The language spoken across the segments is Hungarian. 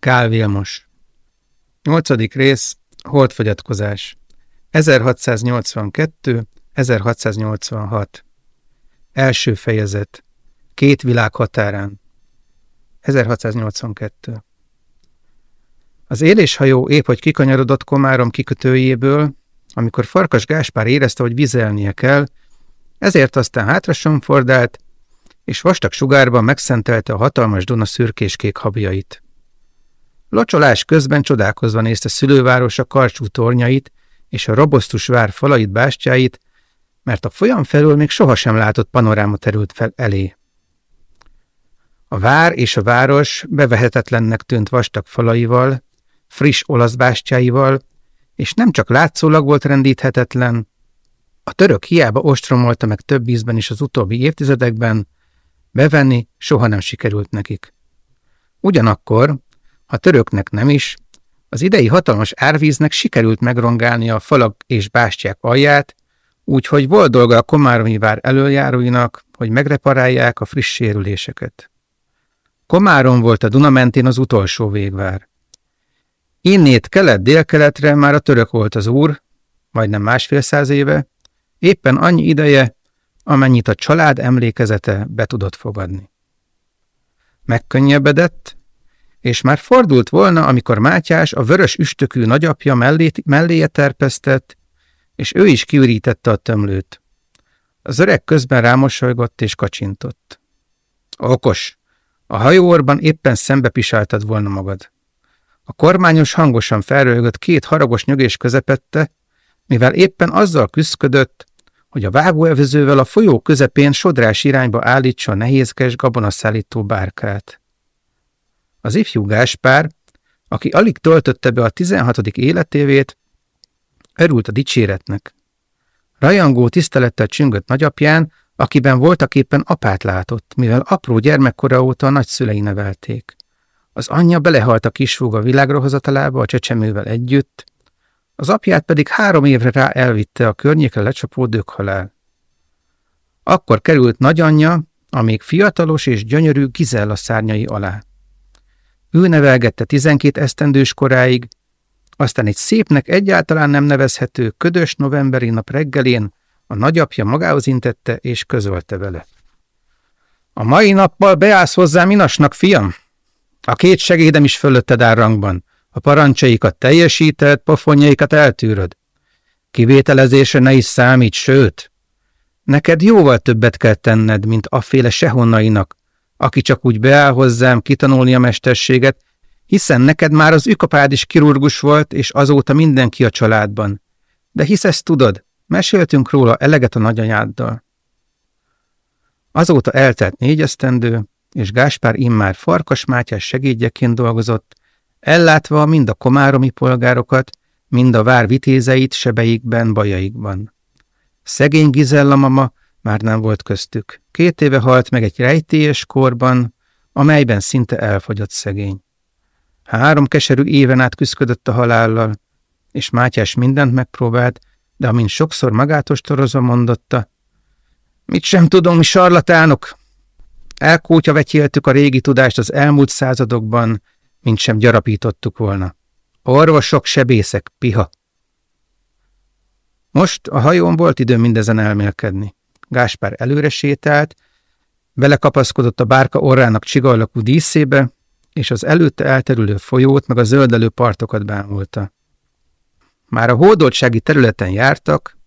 Kál Vilmos. 8. rész Holdfogyatkozás. 1682-1686 Első fejezet. Két világ határán. 1682 Az éléshajó épp hogy kikanyarodott Komárom kikötőjéből, amikor Farkas Gáspár érezte, hogy vizelnie kell, ezért aztán hátra somfordált, és vastag sugárban megszentelte a hatalmas Duna szürkéskék habjait. Locsolás közben csodálkozva nézte szülővárosa karcsú tornyait és a robosztus vár falait, bástyáit, mert a folyam felül még sohasem látott panoráma terült fel elé. A vár és a város bevehetetlennek tűnt vastag falaival, friss olasz bástyáival, és nem csak látszólag volt rendíthetetlen, a török hiába ostromolta meg több ízben is az utóbbi évtizedekben, bevenni soha nem sikerült nekik. Ugyanakkor a töröknek nem is, az idei hatalmas árvíznek sikerült megrongálni a falak és bástyák alját, úgyhogy volt dolga a Komáromi vár előjáróinak, hogy megreparálják a friss sérüléseket. Komárom volt a Duna mentén az utolsó végvár. Innét kelet-délkeletre már a török volt az úr, majdnem másfél száz éve, éppen annyi ideje, amennyit a család emlékezete be tudott fogadni. Megkönnyebbedett, és már fordult volna, amikor Mátyás a vörös üstökű nagyapja mellé, melléje terpesztett, és ő is kiürítette a tömlőt. Az öreg közben rámosolygott és kacsintott. Okos, a hajóorban éppen szembe pisáltad volna magad. A kormányos hangosan felröhögött két haragos nyögés közepette, mivel éppen azzal küszködött, hogy a vágóevezővel a folyó közepén sodrás irányba állítsa a nehézkes gabonaszállító bárkát. Az ifjú Gáspár, aki alig töltötte be a 16. életévét, örült a dicséretnek. Rajangó tisztelettel csüngött nagyapján, akiben voltak éppen apát látott, mivel apró gyermekkora óta a nagyszülei nevelték. Az anyja belehalt a kisfúga világra hozatalába a csecsemővel együtt, az apját pedig három évre rá elvitte a környékre lecsapó döghalál. Akkor került nagyanyja, a fiatalos és gyönyörű Gizella szárnyai alá. Ő nevelgette tizenkét esztendős koráig, aztán egy szépnek egyáltalán nem nevezhető ködös novemberi nap reggelén a nagyapja magához intette és közölte vele. A mai nappal beállsz hozzám inasnak, fiam? A két segédem is fölötted áll rangban. A parancsaikat teljesíted, pofonjaikat eltűröd. Kivételezése ne is számít, sőt, neked jóval többet kell tenned, mint afféle sehonnainak, aki csak úgy beáll hozzám kitanulni a mesterséget, hiszen neked már az ükapád is kirurgus volt, és azóta mindenki a családban. De hisz ezt tudod, meséltünk róla eleget a nagyanyáddal. Azóta eltelt négy esztendő, és Gáspár immár Farkas Mátyás segédjeként dolgozott, ellátva mind a komáromi polgárokat, mind a vár vitézeit sebeikben, bajaikban. Szegény Gizella mama már nem volt köztük. Két éve halt meg egy rejtélyes korban, amelyben szinte elfogyott szegény. Három keserű éven át küzdött a halállal, és Mátyás mindent megpróbált, de amint sokszor torozva mondotta, mit sem tudom, mi sarlatánok, Elkótya vetyéltük a régi tudást az elmúlt századokban, mint sem gyarapítottuk volna. Orvosok, sebészek, piha. Most a hajón volt idő mindezen elmélkedni. Gáspár előre sétált, belekapaszkodott a bárka orrának csigallakú díszébe, és az előtte elterülő folyót meg a zöldelő partokat bámulta. Már a hódoltsági területen jártak,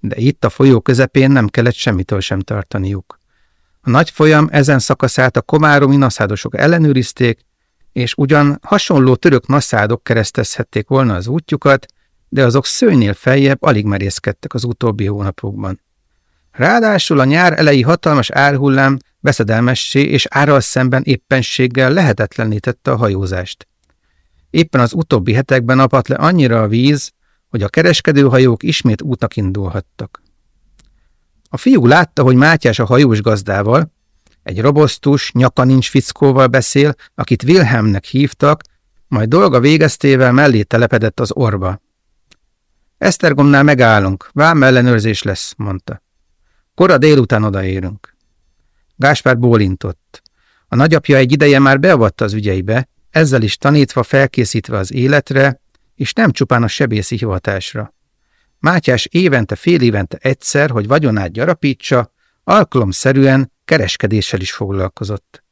de itt a folyó közepén nem kellett semmitől sem tartaniuk. A nagy folyam ezen szakaszát a komáromi naszádosok ellenőrizték, és ugyan hasonló török naszádok keresztezhették volna az útjukat, de azok szőnynél feljebb alig merészkedtek az utóbbi hónapokban. Ráadásul a nyár elejé hatalmas árhullám veszedelmessé és árral szemben éppenséggel lehetetlenítette a hajózást. Éppen az utóbbi hetekben apadt le annyira a víz, hogy a kereskedőhajók ismét útnak indulhattak. A fiú látta, hogy Mátyás a hajós gazdával, egy robosztus, nyaka nincs fickóval beszél, akit Wilhelmnek hívtak, majd dolga végeztével mellé telepedett az orba. Esztergomnál megállunk, vám ellenőrzés lesz, mondta. Kora délután odaérünk. Gáspár bólintott. A nagyapja egy ideje már beavatta az ügyeibe, ezzel is tanítva, felkészítve az életre, és nem csupán a sebészi hivatásra. Mátyás évente, fél évente egyszer, hogy vagyonát gyarapítsa, alkalomszerűen kereskedéssel is foglalkozott.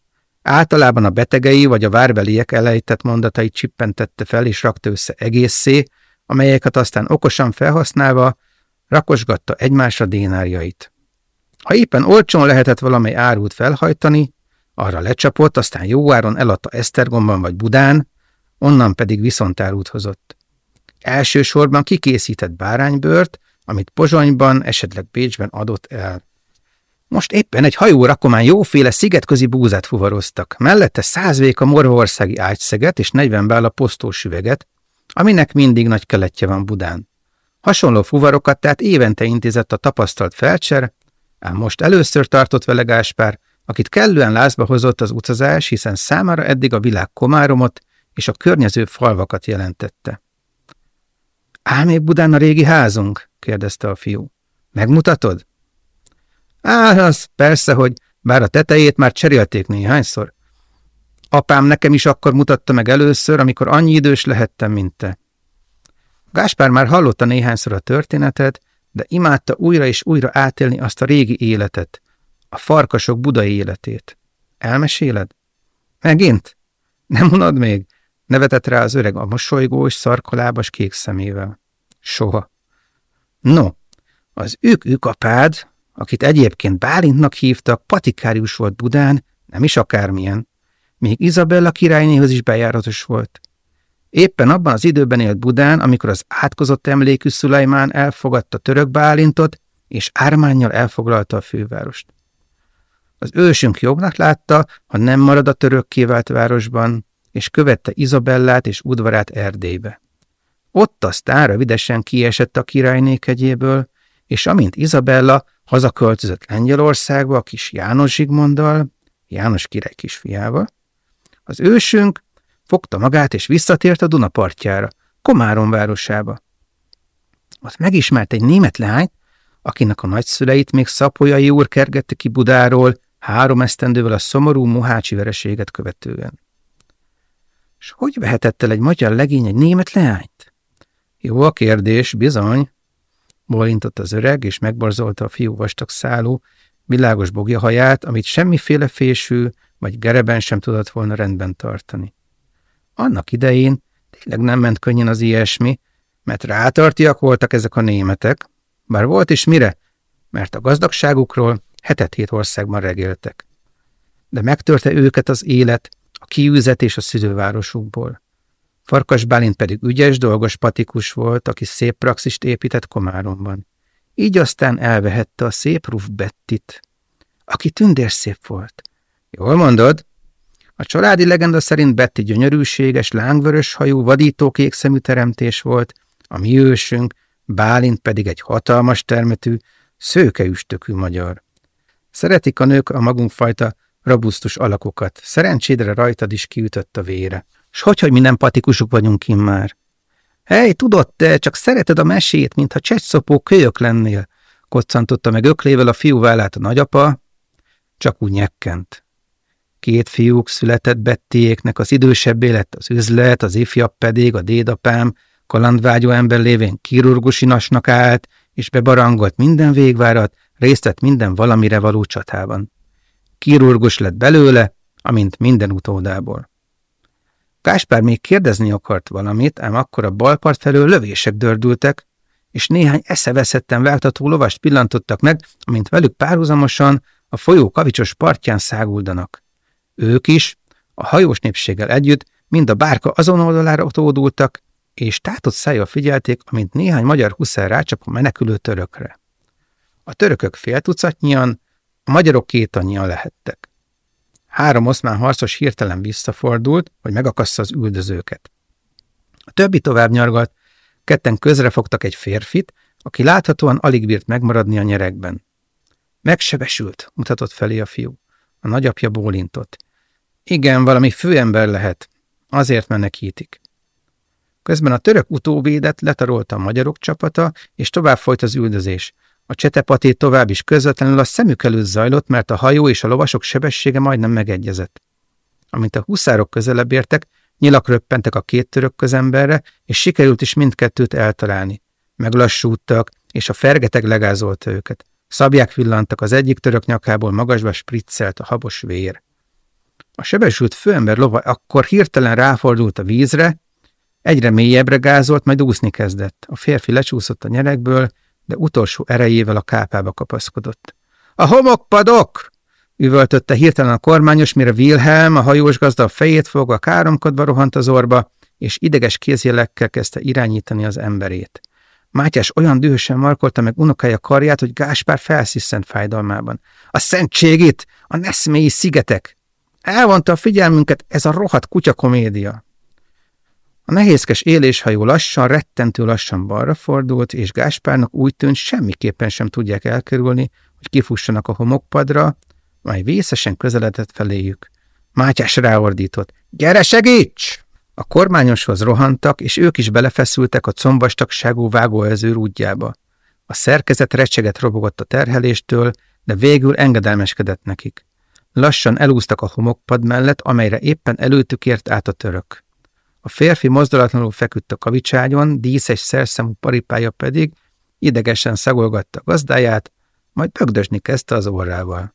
Általában a betegei vagy a várbeliek elejtett mondatait csippentette fel és rakta össze egészé, amelyeket aztán okosan felhasználva rakosgatta egymásra dénárjait. Ha éppen olcsón lehetett valamely árút felhajtani, arra lecsapott, aztán jó áron eladta Esztergomban vagy Budán, onnan pedig viszontárút hozott. Elsősorban kikészített báránybőrt, amit Pozsonyban, esetleg Bécsben adott el. Most éppen egy hajó rakomán jóféle szigetközi búzát fuvaroztak, mellette száz a morvaországi ágyszeget és 40 bál a posztós üveget, aminek mindig nagy keletje van Budán. Hasonló fuvarokat tehát évente intézett a tapasztalt felcser, ám most először tartott vele Gáspár, akit kellően lázba hozott az utazás, hiszen számára eddig a világ komáromot és a környező falvakat jelentette. Á, még Budán a régi házunk? kérdezte a fiú. Megmutatod? Á, az persze, hogy bár a tetejét már cserélték néhányszor. Apám nekem is akkor mutatta meg először, amikor annyi idős lehettem, mint te. Gáspár már hallotta néhányszor a történetet, de imádta újra és újra átélni azt a régi életet, a farkasok budai életét. Elmeséled? Megint? Nem unod még? Nevetett rá az öreg a mosolygós, szarkolábas kék szemével. Soha. No, az ők ükapád, akit egyébként Bálintnak hívtak, patikárius volt Budán, nem is akármilyen. Még Izabella királynéhoz is bejáratos volt. Éppen abban az időben élt Budán, amikor az átkozott emlékű Szulajmán elfogadta török Bálintot, és ármányjal elfoglalta a fővárost. Az ősünk jobbnak látta, ha nem marad a török kivált városban, és követte Izabellát és udvarát Erdélybe. Ott aztán rövidesen kiesett a királyné kegyéből, és amint Izabella hazaköltözött Lengyelországba a kis János Zsigmonddal, János király kisfiával, az ősünk fogta magát és visszatért a Duna partjára, Komárom városába. Ott megismert egy német lányt, akinek a nagyszüleit még Szapolyai úr kergette ki Budáról három esztendővel a szomorú mohácsi vereséget követően. És hogy vehetett el egy magyar legény egy német leányt? Jó a kérdés, bizony. Bólintott az öreg, és megborzolta a fiú vastag szálú, világos bogja haját, amit semmiféle fésű vagy gereben sem tudott volna rendben tartani. Annak idején tényleg nem ment könnyen az ilyesmi, mert rátartiak voltak ezek a németek, bár volt is mire, mert a gazdagságukról hetet-hét országban regéltek. De megtörte őket az élet, a kiűzet és a szülővárosukból. Farkas Bálint pedig ügyes, dolgos patikus volt, aki szép praxist épített Komáromban. Így aztán elvehette a szép Ruf Bettit, aki tündérszép volt. Jól mondod? A családi legenda szerint Betty gyönyörűséges, lángvörös hajú, vadítókék szemű teremtés volt, a mi ősünk, Bálint pedig egy hatalmas termetű, szőkeüstökű magyar. Szeretik a nők a magunkfajta rabusztus alakokat. Szerencsédre rajtad is kiütött a vére. S hogy, hogy mi nem patikusok vagyunk már? Hely, tudod te, csak szereted a mesét, mintha csecsszopó kölyök lennél, koccantotta meg öklével a fiú vállát a nagyapa, csak úgy nyekkent. Két fiúk született Bettiéknek, az idősebbé lett az üzlet, az ifjabb pedig, a dédapám, kalandvágyó ember lévén kirurgusinasnak állt, és bebarangolt minden végvárat, részt vett minden valamire való csatában. Kirurgus lett belőle, amint minden utódából. Káspár még kérdezni akart valamit, ám akkor a balpart felől lövések dördültek, és néhány eszeveszetten váltató lovast pillantottak meg, amint velük párhuzamosan a folyó kavicsos partján száguldanak. Ők is, a hajós népséggel együtt, mind a bárka azon oldalára otódultak, és tátott szájjal figyelték, amint néhány magyar huszár rácsap a menekülő törökre. A törökök fél tucatnyian, a magyarok két annyian lehettek. Három oszmán harcos hirtelen visszafordult, hogy megakassza az üldözőket. A többi tovább nyargalt, ketten közrefogtak egy férfit, aki láthatóan alig bírt megmaradni a nyerekben. Megsebesült, mutatott felé a fiú. A nagyapja bólintott. Igen, valami főember lehet. Azért menekítik. Közben a török utóvédet letarolta a magyarok csapata, és tovább folyt az üldözés. A csetepatét tovább is közvetlenül a szemük előtt zajlott, mert a hajó és a lovasok sebessége majdnem megegyezett. Amint a huszárok közelebb értek, Nyilak röppentek a két török közemberre, és sikerült is mindkettőt eltalálni. Meglassúttak, és a fergeteg legázolta őket. Szabják villantak, az egyik török nyakából magasba spriccelt a habos vér. A sebesült főember lova akkor hirtelen ráfordult a vízre, egyre mélyebbre gázolt, majd úszni kezdett. A férfi lecsúszott a nyerekből, de utolsó erejével a kápába kapaszkodott. A homokpadok! üvöltötte hirtelen a kormányos, mire Wilhelm, a hajós gazda a fejét fogva káromkodva rohant az orba, és ideges kézjelekkel kezdte irányítani az emberét. Mátyás olyan dühösen markolta meg unokája karját, hogy Gáspár felsziszent fájdalmában. A szentségét! A neszmélyi szigetek! Elvonta a figyelmünket ez a rohadt kutyakomédia. A nehézkes éléshajó lassan, rettentő lassan balra fordult, és Gáspárnak úgy tűnt, semmiképpen sem tudják elkerülni, hogy kifussanak a homokpadra, majd vészesen közeledett feléjük. Mátyás ráordított. Gyere, segíts! A kormányoshoz rohantak, és ők is belefeszültek a combastagságú vágóezőr útjába. A szerkezet recseget robogott a terheléstől, de végül engedelmeskedett nekik. Lassan elúztak a homokpad mellett, amelyre éppen előttük ért át a török. A férfi mozdulatlanul feküdt a kavicságyon, díszes szerszemű paripája pedig idegesen szagolgatta gazdáját, majd bögdösni kezdte az orrával.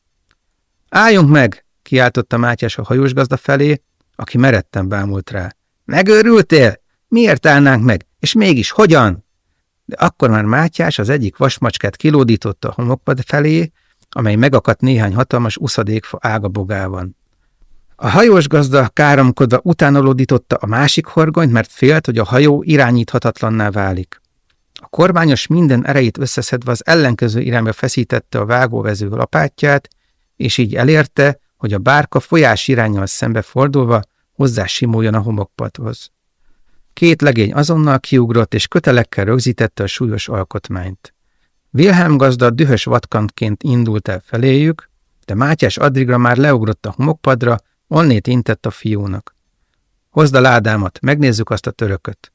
Álljunk meg! kiáltotta Mátyás a hajós gazda felé, aki meretten bámult rá. Megőrültél? Miért állnánk meg? És mégis hogyan? De akkor már Mátyás az egyik vasmacskát kilódította a homokpad felé, amely megakadt néhány hatalmas uszadékfa ága bogában. A hajós gazda káromkodva utánolódította a másik horgonyt, mert félt, hogy a hajó irányíthatatlanná válik. A kormányos minden erejét összeszedve az ellenkező irányba feszítette a vágóvező lapátját, és így elérte, hogy a bárka folyás irányal szembe fordulva hozzá simuljon a homokpadhoz. Két legény azonnal kiugrott, és kötelekkel rögzítette a súlyos alkotmányt. Wilhelm gazda dühös vatkantként indult el feléjük, de Mátyás addigra már leugrott a homokpadra, onnét intett a fiúnak. Hozd a ládámat, megnézzük azt a törököt.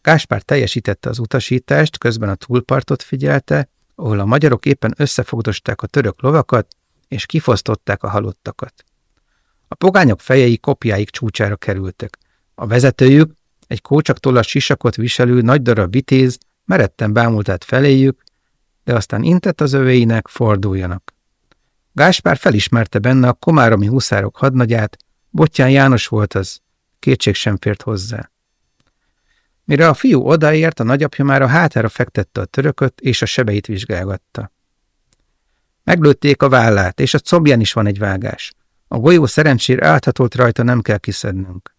Káspár teljesítette az utasítást, közben a túlpartot figyelte, ahol a magyarok éppen összefogdosták a török lovakat, és kifosztották a halottakat. A pogányok fejei kopjáik csúcsára kerültek. A vezetőjük, egy kócsaktollas sisakot viselő nagy darab vitéz, meretten bámult át feléjük, de aztán intett az övéinek, forduljanak. Gáspár felismerte benne a komáromi huszárok hadnagyát, Bottyán János volt az, kétség sem fért hozzá. Mire a fiú odaért, a nagyapja már a hátára fektette a törököt, és a sebeit vizsgálgatta. Meglőtték a vállát, és a combján is van egy vágás. A golyó szerencsére áthatolt rajta nem kell kiszednünk.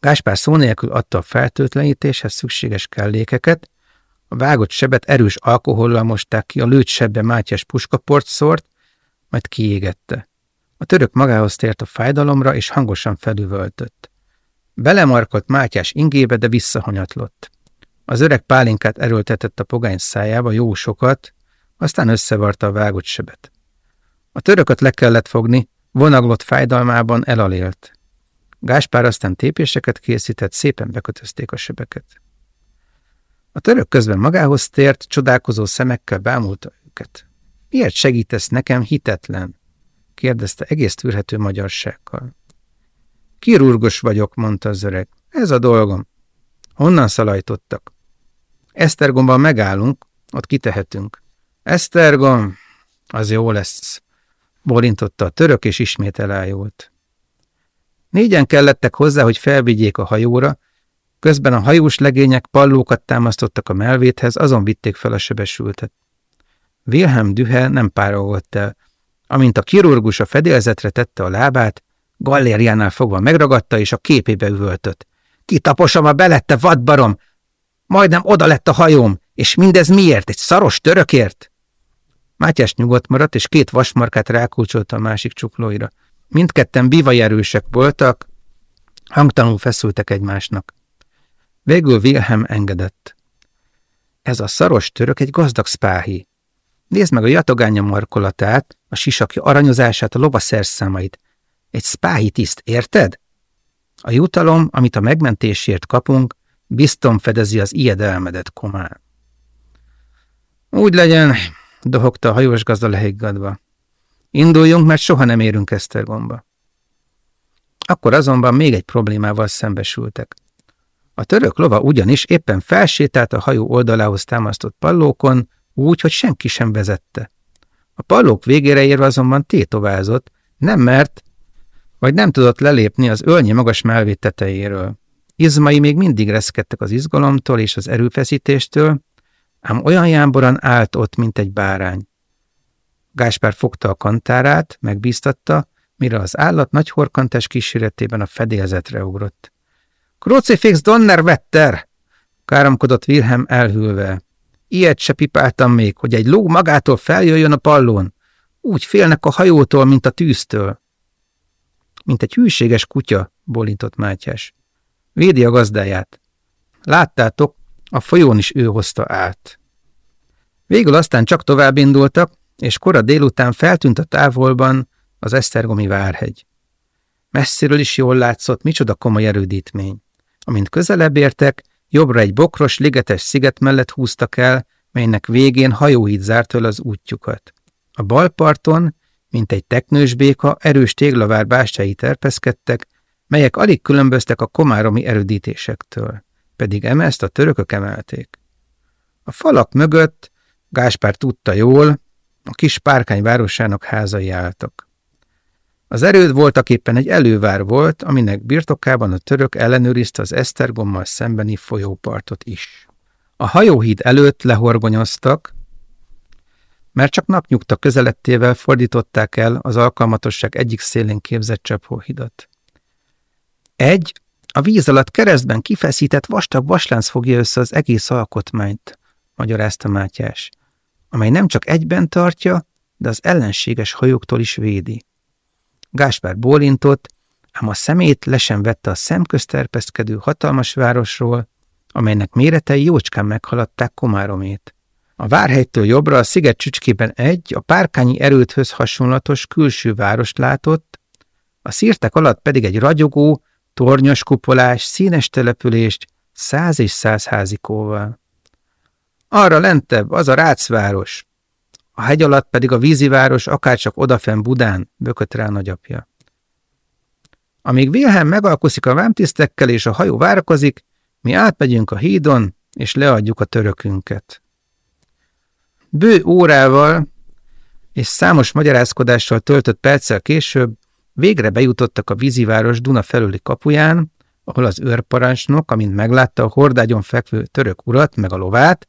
Gáspár szó nélkül adta a feltőtlenítéshez szükséges kellékeket, a vágott sebet erős alkohollal mosták ki, a lőtt sebbe Mátyás puskaport szórt, majd kiégette. A török magához tért a fájdalomra, és hangosan felüvöltött. Belemarkolt Mátyás ingébe, de visszahanyatlott. Az öreg pálinkát erőltetett a pogány szájába jó sokat, aztán összevarta a vágott sebet. A törököt le kellett fogni, vonaglott fájdalmában elalélt. Gáspár aztán tépéseket készített, szépen bekötözték a sebeket. A török közben magához tért, csodálkozó szemekkel bámulta őket. Miért segítesz nekem hitetlen? kérdezte egész tűrhető magyarsággal. Kirurgos vagyok, mondta az öreg. Ez a dolgom. Honnan szalajtottak? Esztergomban megállunk, ott kitehetünk. Esztergom, az jó lesz. Borintotta a török, és ismét elájult. Négyen kellettek hozzá, hogy felvigyék a hajóra, közben a hajós legények pallókat támasztottak a melvéthez, azon vitték fel a sebesültet. Wilhelm dühe nem párolgott el. Amint a kirurgus a fedélzetre tette a lábát, gallériánál fogva megragadta, és a képébe üvöltött. Kitaposom a belette, vadbarom! Majdnem oda lett a hajóm, és mindez miért? Egy szaros törökért? Mátyás nyugodt maradt, és két vasmarkát rákulcsolta a másik csuklóira. Mindketten bivajerősek voltak, hangtanul feszültek egymásnak. Végül Wilhelm engedett. Ez a szaros török egy gazdag spáhi. Nézd meg a jatogánya markolatát, a sisakja aranyozását, a lova szerszámait. Egy spáhi tiszt, érted? A jutalom, amit a megmentésért kapunk, bizton fedezi az ijedelmedet komán. Úgy legyen, dohogta a hajós gazda lehiggadva. Induljunk, mert soha nem érünk Esztergomba. Akkor azonban még egy problémával szembesültek. A török lova ugyanis éppen felsétált a hajó oldalához támasztott pallókon, úgy, hogy senki sem vezette. A pallók végére érve azonban tétovázott, nem mert, vagy nem tudott lelépni az ölnyi magas melvét tetejéről. Izmai még mindig reszkedtek az izgalomtól és az erőfeszítéstől, ám olyan jámboran állt ott, mint egy bárány. Gáspár fogta a kantárát, megbíztatta, mire az állat nagy horkantás kíséretében a fedélzetre ugrott. Crucifix Donnerwetter! káromkodott Wilhelm elhűlve. Ilyet se pipáltam még, hogy egy ló magától feljöjjön a pallón. Úgy félnek a hajótól, mint a tűztől. Mint egy hűséges kutya, bolintott Mátyás. Védi a gazdáját. Láttátok, a folyón is ő hozta át. Végül aztán csak tovább indultak, és kora délután feltűnt a távolban az Esztergomi várhegy. Messziről is jól látszott, micsoda komoly erődítmény. Amint közelebb értek, jobbra egy bokros, ligetes sziget mellett húztak el, melynek végén hajóhíd zárt el az útjukat. A bal parton, mint egy teknős béka, erős téglavár bástyái terpeszkedtek, melyek alig különböztek a komáromi erődítésektől, pedig emezt a törökök emelték. A falak mögött, Gáspár tudta jól, a kis párkány városának házai álltak. Az erőd voltak éppen egy elővár volt, aminek birtokában a török ellenőrizte az Esztergommal szembeni folyópartot is. A hajóhíd előtt lehorgonyoztak, mert csak napnyugta közelettével fordították el az alkalmatosság egyik szélén képzett csephóhidat. Egy, a víz alatt keresztben kifeszített vastag vaslánc fogja össze az egész alkotmányt, magyarázta Mátyás, amely nem csak egyben tartja, de az ellenséges hajóktól is védi. Gáspár bólintott, ám a szemét le sem vette a szemközterpeszkedő hatalmas városról, amelynek méretei jócskán meghaladták Komáromét. A várhegytől jobbra a sziget csücskében egy, a párkányi erődhöz hasonlatos külső várost látott, a szírtek alatt pedig egy ragyogó, tornyos kupolás, színes települést, száz és száz házikóval. Arra lentebb az a rácváros, a hegy alatt pedig a víziváros, akárcsak odafen Budán, bökött rá nagyapja. Amíg Wilhelm megalkuszik a vámtisztekkel és a hajó várakozik, mi átmegyünk a hídon, és leadjuk a törökünket. Bő órával és számos magyarázkodással töltött perccel később végre bejutottak a víziváros Duna felüli kapuján, ahol az őrparancsnok, amint meglátta a hordágyon fekvő török urat meg a lovát,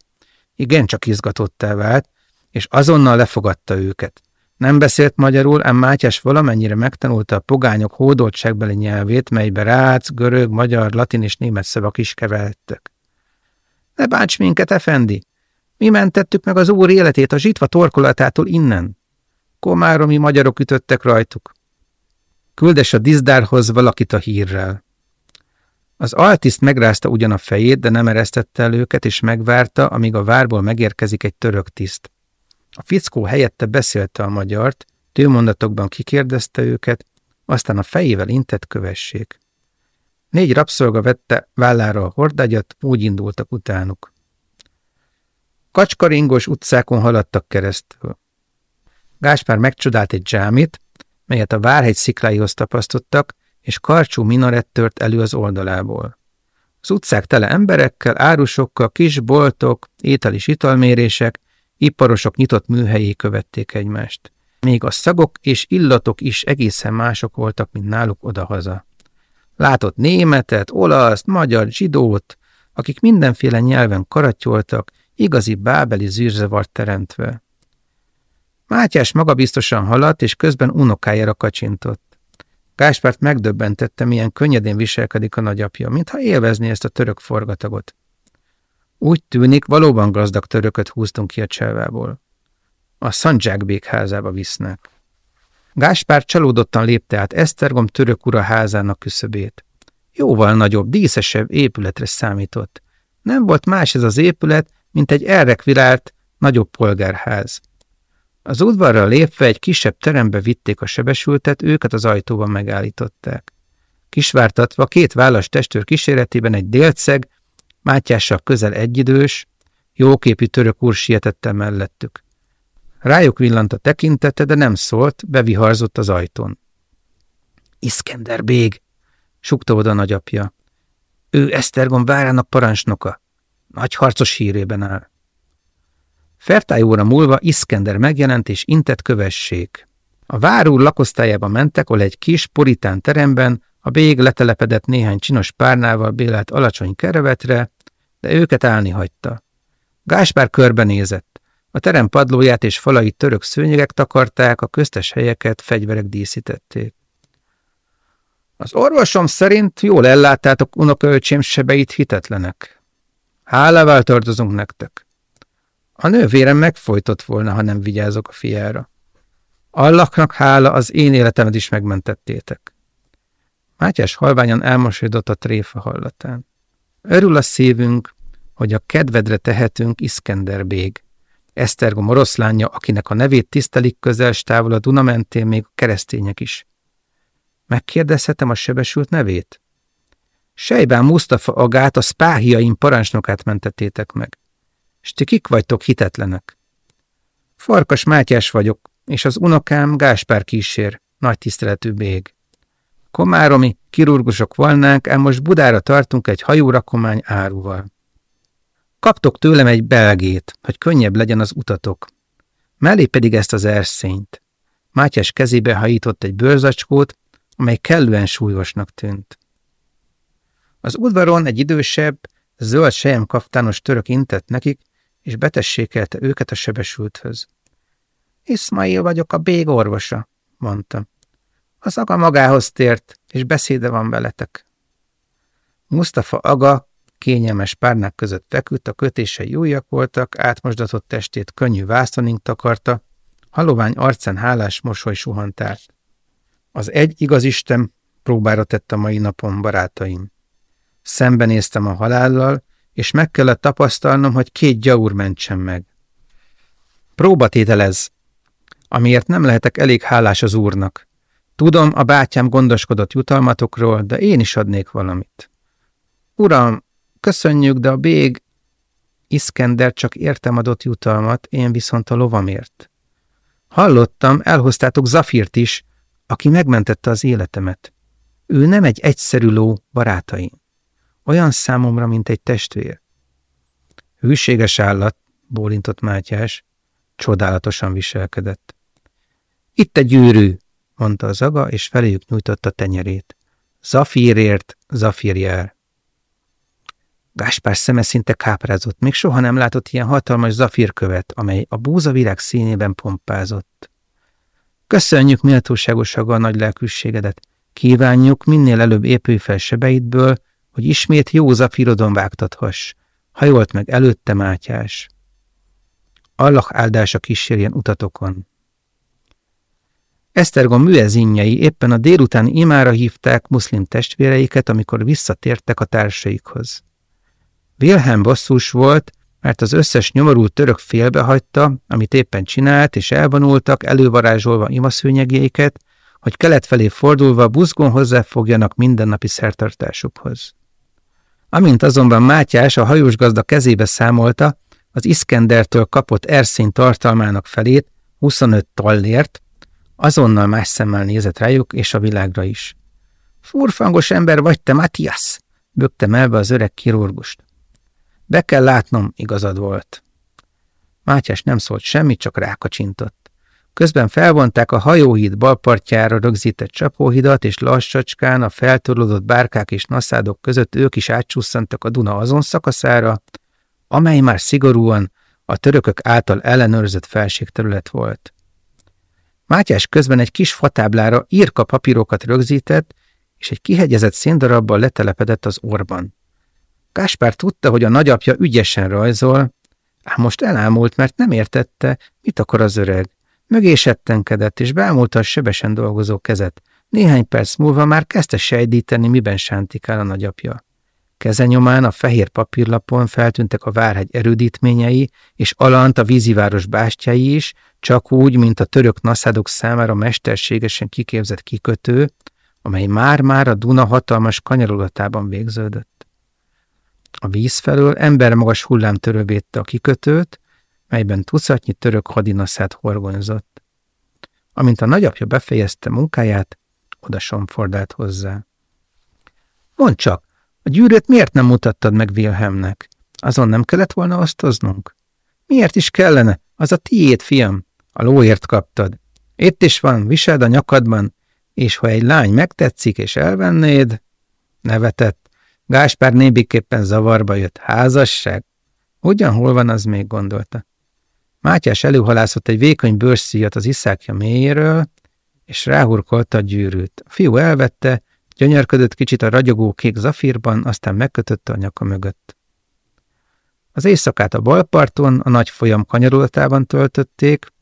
igencsak izgatottá vált, és azonnal lefogadta őket. Nem beszélt magyarul, ám Mátyás valamennyire megtanulta a pogányok hódoltságbeli nyelvét, melybe rác, görög, magyar, latin és német szavak is keveredtek. Ne bánts minket, efendi! Mi mentettük meg az úr életét a zsitva torkolatától innen. Komáromi magyarok ütöttek rajtuk. Küldes a dizdárhoz valakit a hírrel. Az altiszt megrázta ugyan a fejét, de nem eresztette el őket, és megvárta, amíg a várból megérkezik egy török tiszt. A fickó helyette beszélte a magyart, tőmondatokban kikérdezte őket, aztán a fejével intett kövessék. Négy rabszolga vette vállára a hordágyat, úgy indultak utánuk. Kacskaringos utcákon haladtak keresztül. Gáspár megcsodált egy dzsámit, melyet a várhegy szikláihoz tapasztottak, és karcsú minarett tört elő az oldalából. Az utcák tele emberekkel, árusokkal, kis boltok, étel és italmérések, iparosok nyitott műhelyé követték egymást. Még a szagok és illatok is egészen mások voltak, mint náluk odahaza. Látott németet, olaszt, magyar, zsidót, akik mindenféle nyelven karatyoltak, igazi bábeli zűrzavart teremtve. Mátyás magabiztosan haladt, és közben unokájára kacsintott. Gáspárt megdöbbentette, milyen könnyedén viselkedik a nagyapja, mintha élvezné ezt a török forgatagot. Úgy tűnik, valóban gazdag törököt húztunk ki a cselvából. A Szandzsákbék házába visznek. Gáspár csalódottan lépte át Esztergom török ura házának küszöbét. Jóval nagyobb, díszesebb épületre számított. Nem volt más ez az épület, mint egy elrekvirált, nagyobb polgárház. Az udvarra lépve egy kisebb terembe vitték a sebesültet, őket az ajtóban megállították. Kisvártatva két vállas testőr kíséretében egy délceg, Mátyással közel egyidős, jóképű török úr sietette mellettük. Rájuk villant a tekintete, de nem szólt, beviharzott az ajtón. Iskender bég, sukta oda nagyapja. Ő Esztergom várának parancsnoka. Nagy harcos hírében áll. Fertály óra múlva Iszkender megjelent és intett kövessék. A várúr lakosztályába mentek, ahol egy kis, puritán teremben a bég letelepedett néhány csinos párnával bélelt alacsony kerevetre, de őket állni hagyta. Gáspár körbenézett. A terem padlóját és falait török szőnyegek takarták, a köztes helyeket fegyverek díszítették. Az orvosom szerint jól elláttátok unokaöcsém sebeit hitetlenek. Hálával tartozunk nektek. A nővérem megfojtott volna, ha nem vigyázok a fiára. Allaknak hála, az én életemet is megmentettétek. Mátyás halványan elmosodott a tréfa hallatán. Örül a szívünk, hogy a kedvedre tehetünk Iszkender bég. Esztergom oroszlánja, akinek a nevét tisztelik közel távol a Duna mentén még a keresztények is. Megkérdezhetem a sebesült nevét? Sejbán Mustafa Agát, a spáhiaim parancsnokát mentettétek meg. S ti kik vagytok hitetlenek? Farkas Mátyás vagyok, és az unokám Gáspár kísér, nagy tiszteletű bég. Komáromi, kirurgusok volnánk, ám most Budára tartunk egy hajórakomány áruval. Kaptok tőlem egy belgét, hogy könnyebb legyen az utatok. Mellé pedig ezt az erszényt. Mátyás kezébe hajított egy bőrzacskót, amely kellően súlyosnak tűnt. Az udvaron egy idősebb, zöld sejem kaftános török intett nekik, és betessékelte őket a sebesülthöz. Iszmail vagyok a bég orvosa, mondta. Az aga magához tért, és beszéde van veletek. Mustafa aga kényelmes párnák között feküdt, a kötései újak voltak, átmosdatott testét könnyű vászonink takarta, halovány arcán hálás mosoly suhant át. Az egy igaz Isten próbára tett a mai napon, barátaim. Szembenéztem a halállal, és meg kellett tapasztalnom, hogy két gyaur mentsen meg. Próbatételez, amiért nem lehetek elég hálás az úrnak. Tudom, a bátyám gondoskodott jutalmatokról, de én is adnék valamit. Uram, köszönjük, de a bég Iszkender csak értem adott jutalmat, én viszont a lovamért. Hallottam, elhoztátok Zafirt is, aki megmentette az életemet. Ő nem egy egyszerű ló, barátaim. Olyan számomra, mint egy testvér. Hűséges állat, bólintott Mátyás, csodálatosan viselkedett. Itt egy gyűrű, mondta az aga, és feléjük nyújtotta tenyerét. Zafírért, zafír jár. Gáspár szeme szinte káprázott, még soha nem látott ilyen hatalmas zafírkövet, amely a búzavirág színében pompázott. Köszönjük méltóságos a nagy lelkűségedet. Kívánjuk, minél előbb épülj fel sebeidből, hogy ismét jó zafírodon vágtathass. Hajolt meg előtte Mátyás. Allah áldása kísérjen utatokon. Esztergom műezinjei éppen a délután imára hívták muszlim testvéreiket, amikor visszatértek a társaikhoz. Wilhelm bosszús volt, mert az összes nyomorult török félbehagyta, amit éppen csinált, és elvonultak, elővarázsolva imaszőnyegjeiket, hogy kelet felé fordulva buzgón hozzáfogjanak mindennapi szertartásukhoz. Amint azonban Mátyás a hajós gazda kezébe számolta, az Iskendertől kapott erszény tartalmának felét, 25 tallért, azonnal más szemmel nézett rájuk és a világra is. Furfangos ember vagy te, Matthias! bökte melbe az öreg kirurgust. Be kell látnom, igazad volt. Mátyás nem szólt semmit, csak rákacsintott. Közben felvonták a hajóhíd balpartjára rögzített csapóhidat, és lassacskán a feltorlódott bárkák és naszádok között ők is átsusszantak a Duna azon szakaszára, amely már szigorúan a törökök által ellenőrzött felségterület volt. Mátyás közben egy kis fatáblára írka papírokat rögzített, és egy kihegyezett széndarabbal letelepedett az orban. Káspár tudta, hogy a nagyapja ügyesen rajzol, ám most elámult, mert nem értette, mit akar az öreg. Mögé settenkedett, és beámulta a sebesen dolgozó kezet. Néhány perc múlva már kezdte sejdíteni, miben sántikál a nagyapja. Kezenyomán a fehér papírlapon feltűntek a várhegy erődítményei, és alant a víziváros bástyái is, csak úgy, mint a török naszádok számára mesterségesen kiképzett kikötő, amely már-már a Duna hatalmas kanyarulatában végződött. A víz felől embermagas hullámtörő védte a kikötőt, melyben tucatnyi török hadinaszát horgonyzott. Amint a nagyapja befejezte munkáját, oda somfordált hozzá. Mondd csak, a gyűrűt miért nem mutattad meg Wilhelmnek? Azon nem kellett volna osztoznunk? Miért is kellene? Az a tiéd, fiam. A lóért kaptad. Itt is van, viseld a nyakadban, és ha egy lány megtetszik és elvennéd... Nevetett. Gáspár nébiképpen zavarba jött. Házasság? Ugyan hol van, az még gondolta. Mátyás előhalászott egy vékony bőrszíjat az iszákja mélyéről, és ráhurkolta a gyűrűt. A fiú elvette, gyönyörködött kicsit a ragyogó kék zafírban, aztán megkötötte a nyaka mögött. Az éjszakát a balparton, a nagy folyam kanyarulatában töltötték,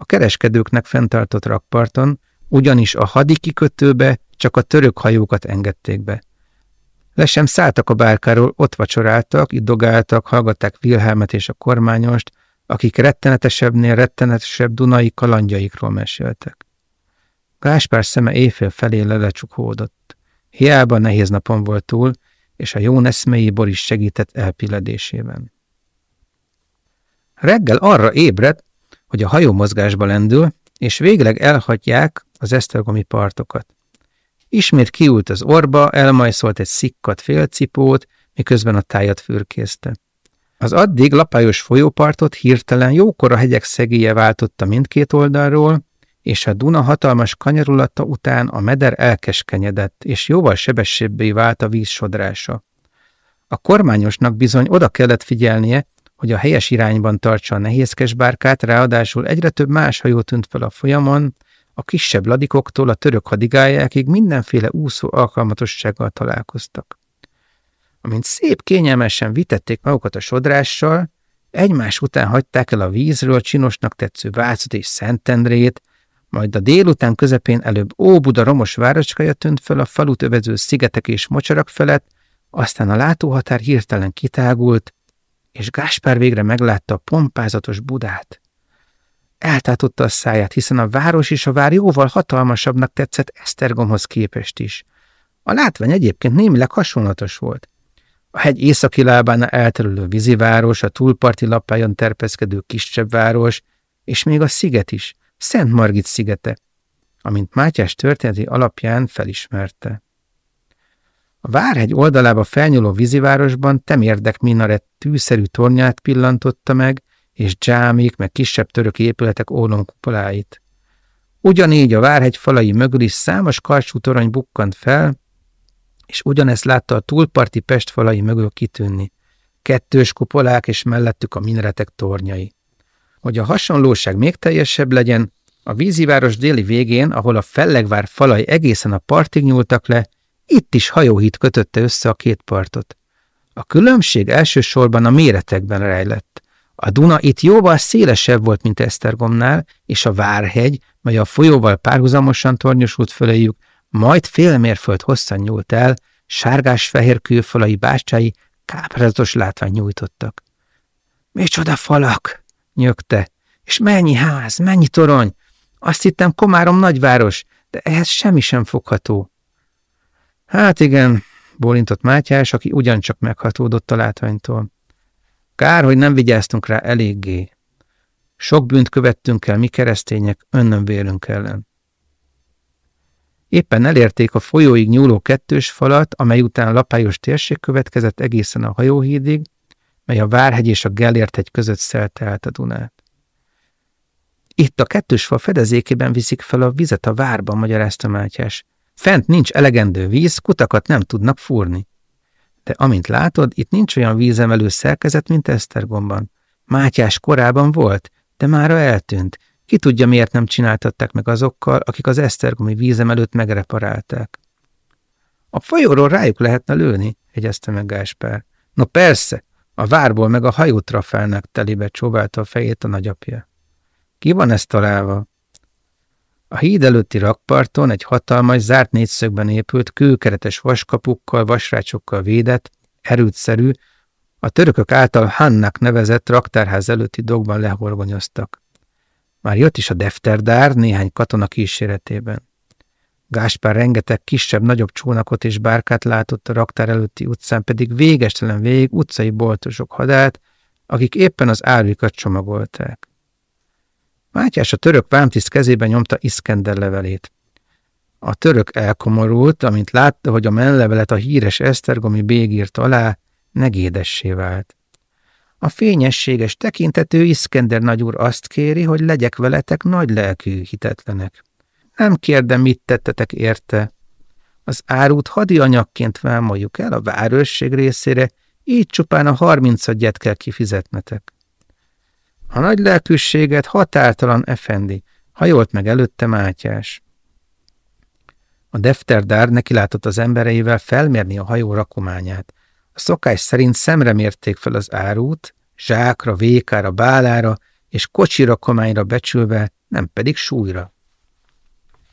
a kereskedőknek fenntartott rakparton, ugyanis a hadi kikötőbe csak a török hajókat engedték be. Le sem szálltak a bárkáról, ott vacsoráltak, iddogáltak, hallgatták Wilhelmet és a kormányost, akik rettenetesebbnél rettenetesebb dunai kalandjaikról meséltek. Gáspár szeme éjfél felé lelecsukódott. Hiába nehéz napon volt túl, és a jó eszméi Boris segített elpiledésében. Reggel arra ébredt, hogy a hajó mozgásba lendül, és végleg elhagyják az esztergomi partokat. Ismét kiült az orba, elmajszolt egy szikkat félcipót, miközben a tájat fürkészte. Az addig lapályos folyópartot hirtelen jókora hegyek szegélye váltotta mindkét oldalról, és a Duna hatalmas kanyarulata után a meder elkeskenyedett, és jóval sebessébbé vált a víz sodrása. A kormányosnak bizony oda kellett figyelnie, hogy a helyes irányban tartsa a nehézkes bárkát, ráadásul egyre több más hajó tűnt fel a folyamon, a kisebb ladikoktól a török hadigályákig mindenféle úszó alkalmatossággal találkoztak. Amint szép kényelmesen vitették magukat a sodrással, egymás után hagyták el a vízről csinosnak tetsző Vácot és Szentendrét, majd a délután közepén előbb Óbuda romos várocskája tűnt fel a falut övező szigetek és mocsarak felett, aztán a látóhatár hirtelen kitágult, és Gáspár végre meglátta a pompázatos Budát. Eltátotta a száját, hiszen a város és a vár jóval hatalmasabbnak tetszett Esztergomhoz képest is. A látvány egyébként némileg hasonlatos volt. A hegy északi lábán elterülő víziváros, a túlparti lapájon terpeszkedő kisebb város, és még a sziget is, Szent Margit szigete, amint Mátyás történeti alapján felismerte. A Várhegy oldalába felnyúló vízivárosban temérdek minaret tűszerű tornyát pillantotta meg, és dzsámik, meg kisebb török épületek ólomkupoláit. Ugyanígy a Várhegy falai mögül is számos karcsú torony bukkant fel, és ugyanezt látta a túlparti Pest falai mögül kitűnni. Kettős kupolák és mellettük a minaretek tornyai. Hogy a hasonlóság még teljesebb legyen, a víziváros déli végén, ahol a fellegvár falai egészen a partig nyúltak le, itt is hajóhíd kötötte össze a két partot. A különbség elsősorban a méretekben rejlett. A Duna itt jóval szélesebb volt, mint Esztergomnál, és a Várhegy, mely a folyóval párhuzamosan tornyosult föléjük, majd fél mérföld hosszan nyúlt el, sárgás-fehér külfalai bástyái káprázatos látvány nyújtottak. – Micsoda falak! – nyögte. – És mennyi ház, mennyi torony! Azt hittem Komárom nagyváros, de ehhez semmi sem fogható. Hát igen, bólintott Mátyás, aki ugyancsak meghatódott a látványtól. Kár, hogy nem vigyáztunk rá eléggé. Sok bűnt követtünk el mi keresztények vérünk ellen. Éppen elérték a folyóig nyúló kettős falat, amely után lapályos térség következett egészen a hajóhídig, mely a Várhegy és a Gellért hegy között szelte át a Dunát. Itt a kettős fal fedezékében viszik fel a vizet a várban, magyarázta Mátyás. Fent nincs elegendő víz, kutakat nem tudnak fúrni. De amint látod, itt nincs olyan vízemelő szerkezet, mint Esztergomban. Mátyás korában volt, de mára eltűnt. Ki tudja, miért nem csináltatták meg azokkal, akik az esztergomi vízemelőt megreparálták. A folyóról rájuk lehetne lőni, egyezte meg Gáspár. No persze, a várból meg a hajótrafálnak telibe csóválta a fejét a nagyapja. Ki van ezt találva? A híd előtti rakparton egy hatalmas, zárt négyszögben épült, kőkeretes vaskapukkal, vasrácsokkal védett, erőtszerű, a törökök által Hannak nevezett raktárház előtti dogban lehorgonyoztak. Már jött is a defterdár néhány katona kíséretében. Gáspár rengeteg kisebb-nagyobb csónakot és bárkát látott a raktár előtti utcán, pedig végestelen végig utcai boltosok hadált, akik éppen az áruikat csomagolták. Mátyás a török vámtiszt kezében nyomta Iszkender levelét. A török elkomorult, amint látta, hogy a menlevelet a híres Esztergomi bégírt alá, negédessé vált. A fényességes tekintető Iszkender nagyúr azt kéri, hogy legyek veletek nagy lelkű hitetlenek. Nem kérdem, mit tettetek érte. Az árút hadi anyagként vámoljuk el a várőrség részére, így csupán a harmincadját kell kifizetnetek. A nagy lelkűséget határtalan efendi, hajolt meg előtte Mátyás. A defterdár nekilátott az embereivel felmérni a hajó rakományát. A szokás szerint szemre mérték fel az árút, zsákra, vékára, bálára és kocsira kományra becsülve, nem pedig súlyra.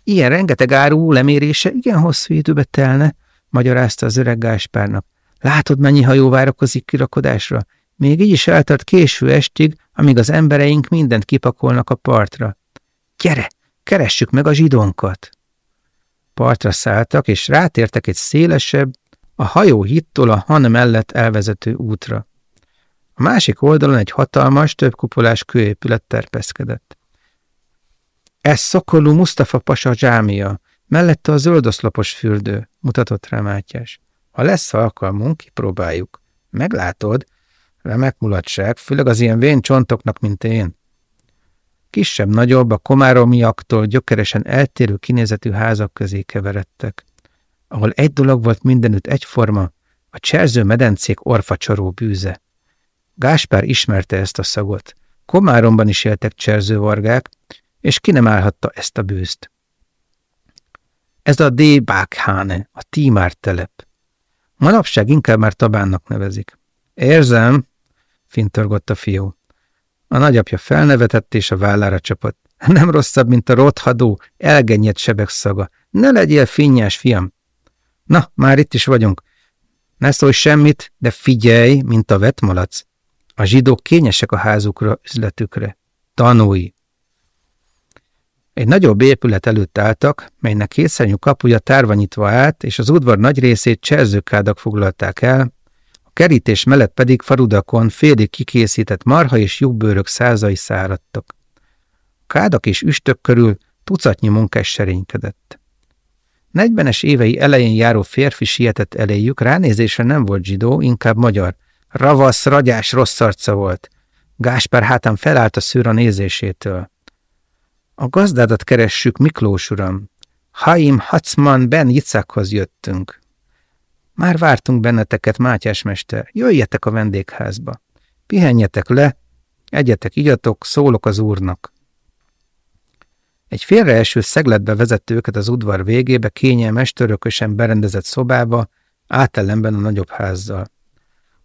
Ilyen rengeteg áru lemérése igen hosszú időbe telne, magyarázta az öreg Gáspárnak. Látod, mennyi hajó várakozik kirakodásra? Még így is eltart késő estig, amíg az embereink mindent kipakolnak a partra. Gyere, keressük meg a zsidónkat! Partra szálltak, és rátértek egy szélesebb, a hajó hittól a Han mellett elvezető útra. A másik oldalon egy hatalmas, többkupolás kőépület terpeszkedett. Ez Szokolú Mustafa Pasa zsámia, mellette a zöldoszlopos fürdő, mutatott rá Mátyás. Ha lesz alkalmunk, kipróbáljuk. Meglátod, remek mulatság, főleg az ilyen vén csontoknak, mint én. Kisebb-nagyobb, a komáromiaktól gyökeresen eltérő kinézetű házak közé keveredtek, ahol egy dolog volt mindenütt egyforma, a cserző medencék orfacsoró bűze. Gáspár ismerte ezt a szagot. Komáromban is éltek cserzővargák, és ki nem állhatta ezt a bűzt. Ez a D. Bákhane, a Tímár telep. Manapság inkább már Tabánnak nevezik. Érzem, fintorgott a fiú. A nagyapja felnevetett és a vállára csapott. Nem rosszabb, mint a rothadó, elgennyed sebek szaga. Ne legyél finnyás, fiam. Na, már itt is vagyunk. Ne szólj semmit, de figyelj, mint a vetmalac. A zsidók kényesek a házukra, üzletükre. Tanulj! Egy nagyobb épület előtt álltak, melynek kétszernyű kapuja tárva nyitva állt, és az udvar nagy részét cserzőkádak foglalták el, kerítés mellett pedig farudakon félig kikészített marha és lyukbőrök százai száradtak. Kádak és üstök körül tucatnyi munkás serénykedett. Negyvenes évei elején járó férfi sietett eléjük, ránézésre nem volt zsidó, inkább magyar. Ravasz, ragyás, rossz arca volt. Gáspár hátán felállt a szűr a nézésétől. A gazdádat keressük, Miklós uram. Haim Hacman Ben Jicakhoz jöttünk. Már vártunk benneteket, Mátyás mester, jöjjetek a vendégházba. Pihenjetek le, egyetek, igyatok, szólok az úrnak. Egy félreeső szegletbe vezette őket az udvar végébe, kényelmes, törökösen berendezett szobába, átellenben a nagyobb házzal.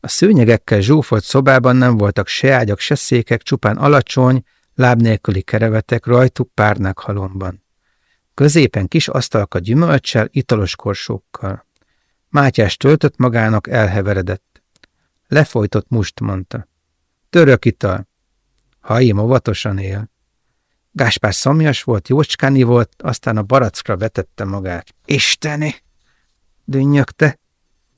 A szőnyegekkel zsúfolt szobában nem voltak se ágyak, se székek, csupán alacsony, láb nélküli kerevetek rajtuk párnák halomban. Középen kis asztalka gyümölcsel, italos korsókkal. Mátyás töltött magának, elheveredett. Lefolytott must, mondta. Török ital. Haim óvatosan él. Gáspár szomjas volt, jócskáni volt, aztán a barackra vetette magát. Isteni! Dünnyögte.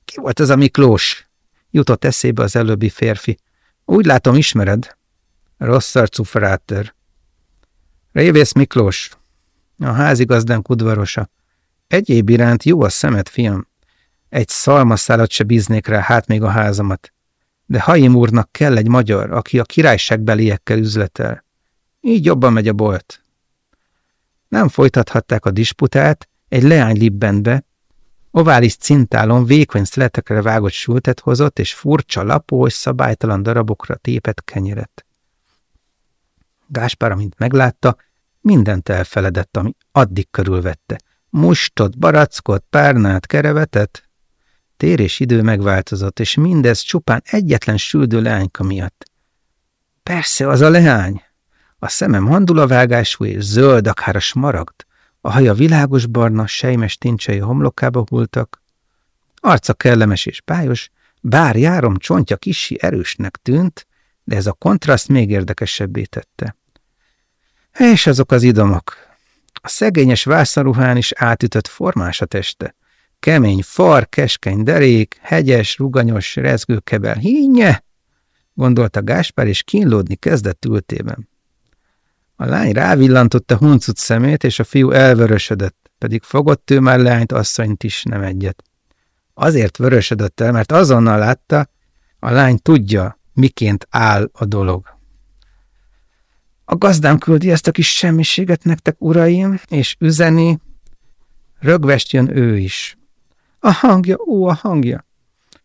Ki volt az a Miklós? Jutott eszébe az előbbi férfi. Úgy látom, ismered. Rossz arcú fráter. Révész Miklós, a házigazdánk udvarosa. Egyéb iránt jó a szemed, fiam. Egy szalmaszálat se bíznék rá, hát még a házamat. De Haim úrnak kell egy magyar, aki a királyságbeliekkel üzletel. Így jobban megy a bolt. Nem folytathatták a disputát, egy leány libbent be, ovális cintálon vékony szletekre vágott sültet hozott, és furcsa, lapós, szabálytalan darabokra tépett kenyeret. Gáspár, amint meglátta, mindent elfeledett, ami addig körülvette. Mustot, barackot, párnát, kerevetet. Tér és idő megváltozott, és mindez csupán egyetlen süldő leányka miatt. Persze, az a leány. A szeme mandulavágású és zöld, akár a smaragd. A haja világos barna, sejmes tincsei homlokába hultak. Arca kellemes és bájos, bár járom csontja kisi erősnek tűnt, de ez a kontraszt még érdekesebbé tette. És azok az idomok. A szegényes vászonruhán is átütött formás a teste. Kemény far, keskeny derék, hegyes, ruganyos, rezgőkebel. Hinnye! gondolta Gáspár, és kínlódni kezdett ültében. A lány rávillantotta huncut szemét, és a fiú elvörösödött. pedig fogott ő már leányt, asszonyt is nem egyet. Azért vörösödött el, mert azonnal látta, a lány tudja, miként áll a dolog. A gazdám küldi ezt a kis semmiséget nektek, uraim, és üzeni, rögvest jön ő is. A hangja, ó, a hangja!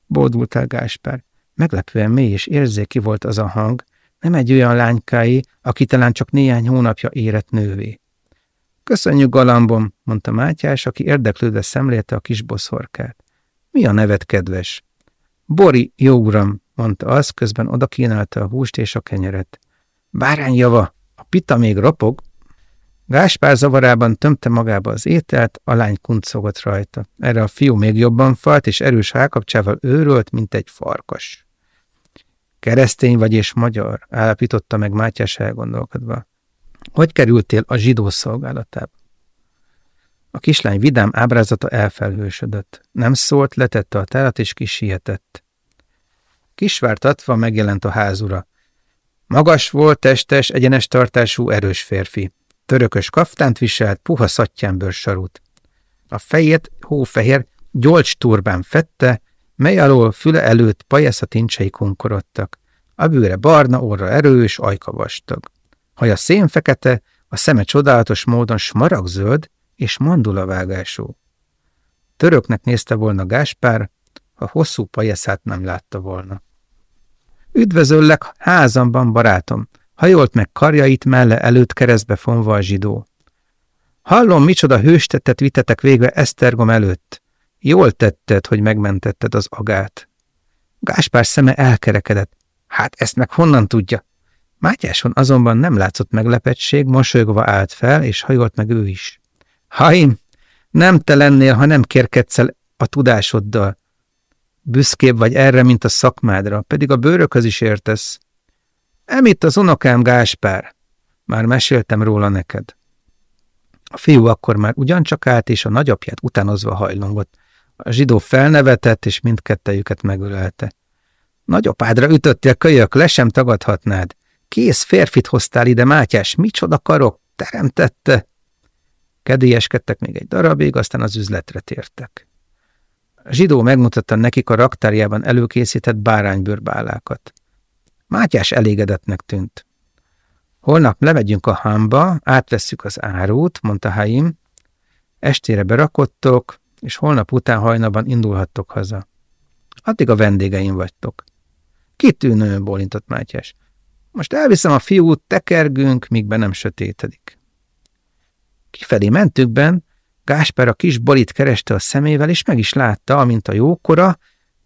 Boldult el Gáspár. Meglepően mély és érzéki volt az a hang, nem egy olyan lánykái, aki talán csak néhány hónapja érett nővé. Köszönjük, galambom, mondta Mátyás, aki érdeklődve szemlélte a kis boszorkát. Mi a nevet, kedves? Bori, jó uram, mondta az, közben oda kínálta a húst és a kenyeret. Bárányjava, a pita még ropog. Gáspár zavarában tömte magába az ételt, a lány kuncogott rajta. Erre a fiú még jobban falt, és erős hálkapcsával őrölt, mint egy farkas. Keresztény vagy és magyar, állapította meg Mátyás elgondolkodva. Hogy kerültél a zsidó szolgálatába? A kislány vidám ábrázata elfelhősödött. Nem szólt, letette a telet és kisietett. Kisvártatva megjelent a házura. Magas volt, testes, egyenes tartású, erős férfi. Törökös kaftánt viselt, puha szattyánbőr A fejét hófehér, gyolcs turbán fette, mely alól füle előtt tincsei konkorodtak. A bőre barna, orra erős, ajka vastag. Haja szénfekete, a szeme csodálatos módon smaragzöld és mandulavágású. Töröknek nézte volna Gáspár, ha hosszú pajeszát nem látta volna. Üdvözöllek házamban, barátom! Hajolt meg karjait melle előtt keresztbe fonva a zsidó. Hallom, micsoda hőstettet vitetek végre Esztergom előtt. Jól tetted, hogy megmentetted az agát. Gáspár szeme elkerekedett. Hát ezt meg honnan tudja? Mátyáson azonban nem látszott meglepettség, mosolygva állt fel, és hajolt meg ő is. Haim, nem te lennél, ha nem kérkedsz el a tudásoddal. Büszkébb vagy erre, mint a szakmádra, pedig a bőrökhöz is értesz. Emitt az unokám Gáspár. Már meséltem róla neked. A fiú akkor már ugyancsak állt, és a nagyapját utánozva hajlongott. A zsidó felnevetett, és mindkettejüket megölelte. Nagyapádra ütöttél kölyök, le sem tagadhatnád. Kész férfit hoztál ide, Mátyás, micsoda karok, teremtette. Kedélyeskedtek még egy darabig, aztán az üzletre tértek. A zsidó megmutatta nekik a raktárjában előkészített báránybőrbálákat. Mátyás elégedetnek tűnt. Holnap lemegyünk a hámba, átvesszük az árut, mondta Haim. Estére berakottok, és holnap után hajnalban indulhattok haza. Addig a vendégeim vagytok. Kitűnő, bólintott Mátyás. Most elviszem a fiút, tekergünk, míg be nem sötétedik. Kifelé mentükben Gásper a kis bolit kereste a szemével, és meg is látta, amint a jókora,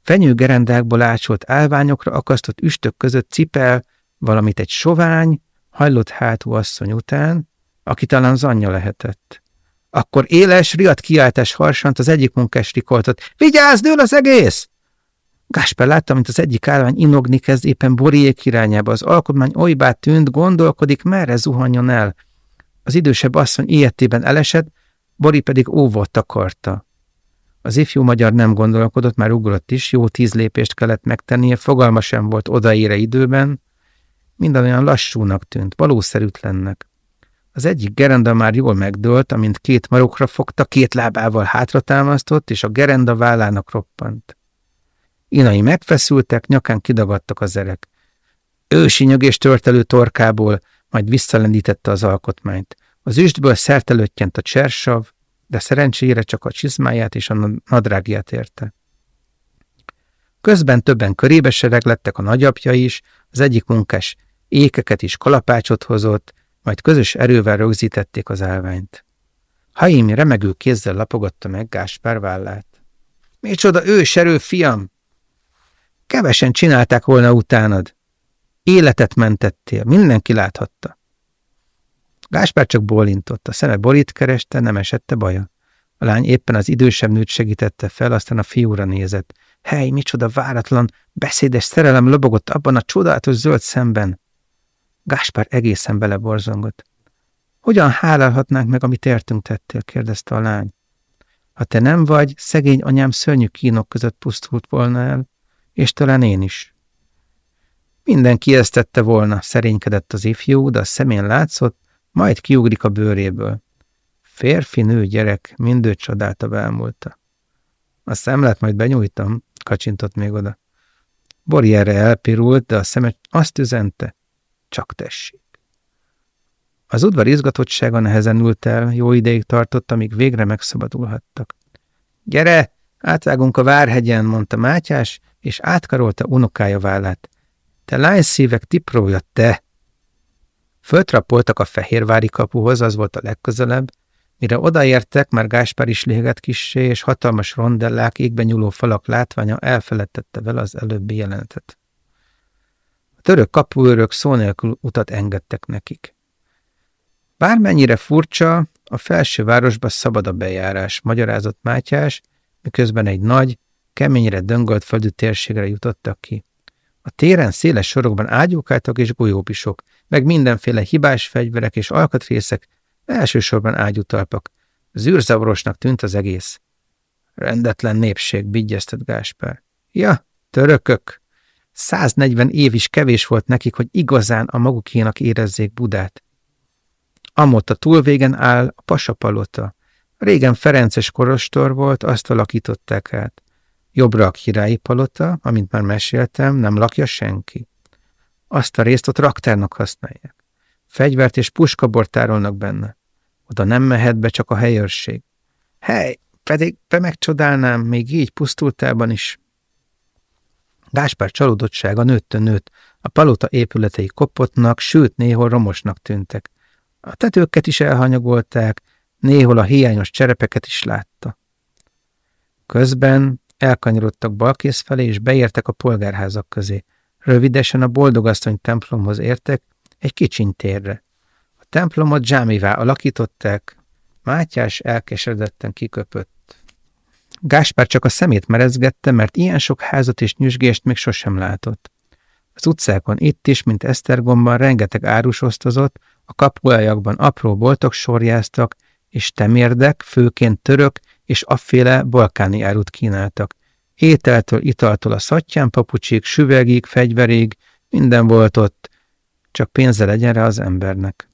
fenyőgerendákból ácsolt állványokra akasztott üstök között cipel valamit egy sovány, hajlott hátú asszony után, aki talán az anyja lehetett. Akkor éles, riadt kiáltás harsant az egyik munkás rikoltott. Vigyázz, dől az egész! Gásper látta, mint az egyik állvány inogni kezd éppen Boriék irányába. Az alkotmány olybát tűnt, gondolkodik, merre zuhanjon el. Az idősebb asszony ilyetében elesett, Bori pedig óvott akarta. Az ifjú magyar nem gondolkodott, már ugrott is, jó tíz lépést kellett megtennie, fogalma sem volt odaére időben, minden olyan lassúnak tűnt, valószerűtlennek. Az egyik gerenda már jól megdőlt, amint két marokra fogta, két lábával hátra támasztott, és a gerenda vállának roppant. Inai megfeszültek, nyakán kidagadtak az erek. Ősi nyögés törtelő torkából, majd visszalendítette az alkotmányt. Az üstből szertelőttyent a csersav, de szerencsére csak a csizmáját és a nadrágját érte. Közben többen körébe sereglettek a nagyapja is, az egyik munkás ékeket is kalapácsot hozott, majd közös erővel rögzítették az állványt. Haimi remegő kézzel lapogatta meg Gáspár vállát. – Micsoda őserő, fiam! Kevesen csinálták volna utánad. Életet mentettél, mindenki láthatta. Gáspár csak bólintott, a szeme borit kereste, nem esette baja. A lány éppen az idősebb nőt segítette fel, aztán a fiúra nézett. Hely, micsoda váratlan, beszédes szerelem lobogott abban a csodálatos zöld szemben. Gáspár egészen beleborzongott. Hogyan hálálhatnánk meg, amit értünk tettél, kérdezte a lány. Ha te nem vagy, szegény anyám szörnyű kínok között pusztult volna el, és talán én is. Mindenki ezt tette volna, szerénykedett az ifjú, de a szemén látszott, majd kiugrik a bőréből. Férfi, nő, gyerek, mindőt csodálta beámulta. A szemlet majd benyújtam, kacsintott még oda. Bori erre elpirult, de a szeme azt üzente, csak tessék. Az udvar izgatottsága nehezen ült el, jó ideig tartott, amíg végre megszabadulhattak. Gyere, átvágunk a Várhegyen, mondta Mátyás, és átkarolta unokája vállát. Te lányszívek tiprója, te! Föltrapoltak a Fehérvári kapuhoz, az volt a legközelebb, Mire odaértek, már Gáspár is légett kissé, és hatalmas rondellák, égben nyúló falak látványa elfeledtette vele az előbbi jelenetet. A török kapuőrök szó nélkül utat engedtek nekik. Bármennyire furcsa, a felsővárosba szabad a bejárás, magyarázott Mátyás, miközben egy nagy, keményre döngölt földű térségre jutottak ki. A téren széles sorokban ágyúkáltak és golyópisok, meg mindenféle hibás fegyverek és alkatrészek Elsősorban ágyutalpak. Zűrzavarosnak tűnt az egész. Rendetlen népség, bigyeztet Gáspár. Ja, törökök! 140 év is kevés volt nekik, hogy igazán a magukénak érezzék Budát. Amott a túlvégen áll a pasapalota. Régen Ferences korostor volt, azt alakították át. Jobbra a királyi palota, amint már meséltem, nem lakja senki. Azt a részt ott raktárnak használják. Fegyvert és puskabort tárolnak benne. Oda nem mehet be csak a helyőrség. Hely, pedig be megcsodálnám, még így pusztultában is. Gáspár csalódottsága nőtt nőtt, a palota épületei kopotnak, sőt néhol romosnak tűntek. A tetőket is elhanyagolták, néhol a hiányos cserepeket is látta. Közben elkanyarodtak balkész felé, és beértek a polgárházak közé. Rövidesen a boldogasszony templomhoz értek, egy kicsiny térre. A templomot dzsámivá alakították, Mátyás elkeseredetten kiköpött. Gáspár csak a szemét merezgette, mert ilyen sok házat és nyüzsgést még sosem látott. Az utcákon itt is, mint Esztergomban rengeteg árus osztozott, a kapulajakban apró boltok sorjáztak, és temérdek, főként török és afféle balkáni árut kínáltak. Ételtől, italtól a szattyán papucsik, süvegig, fegyverig, minden volt ott, csak pénze legyen rá az embernek.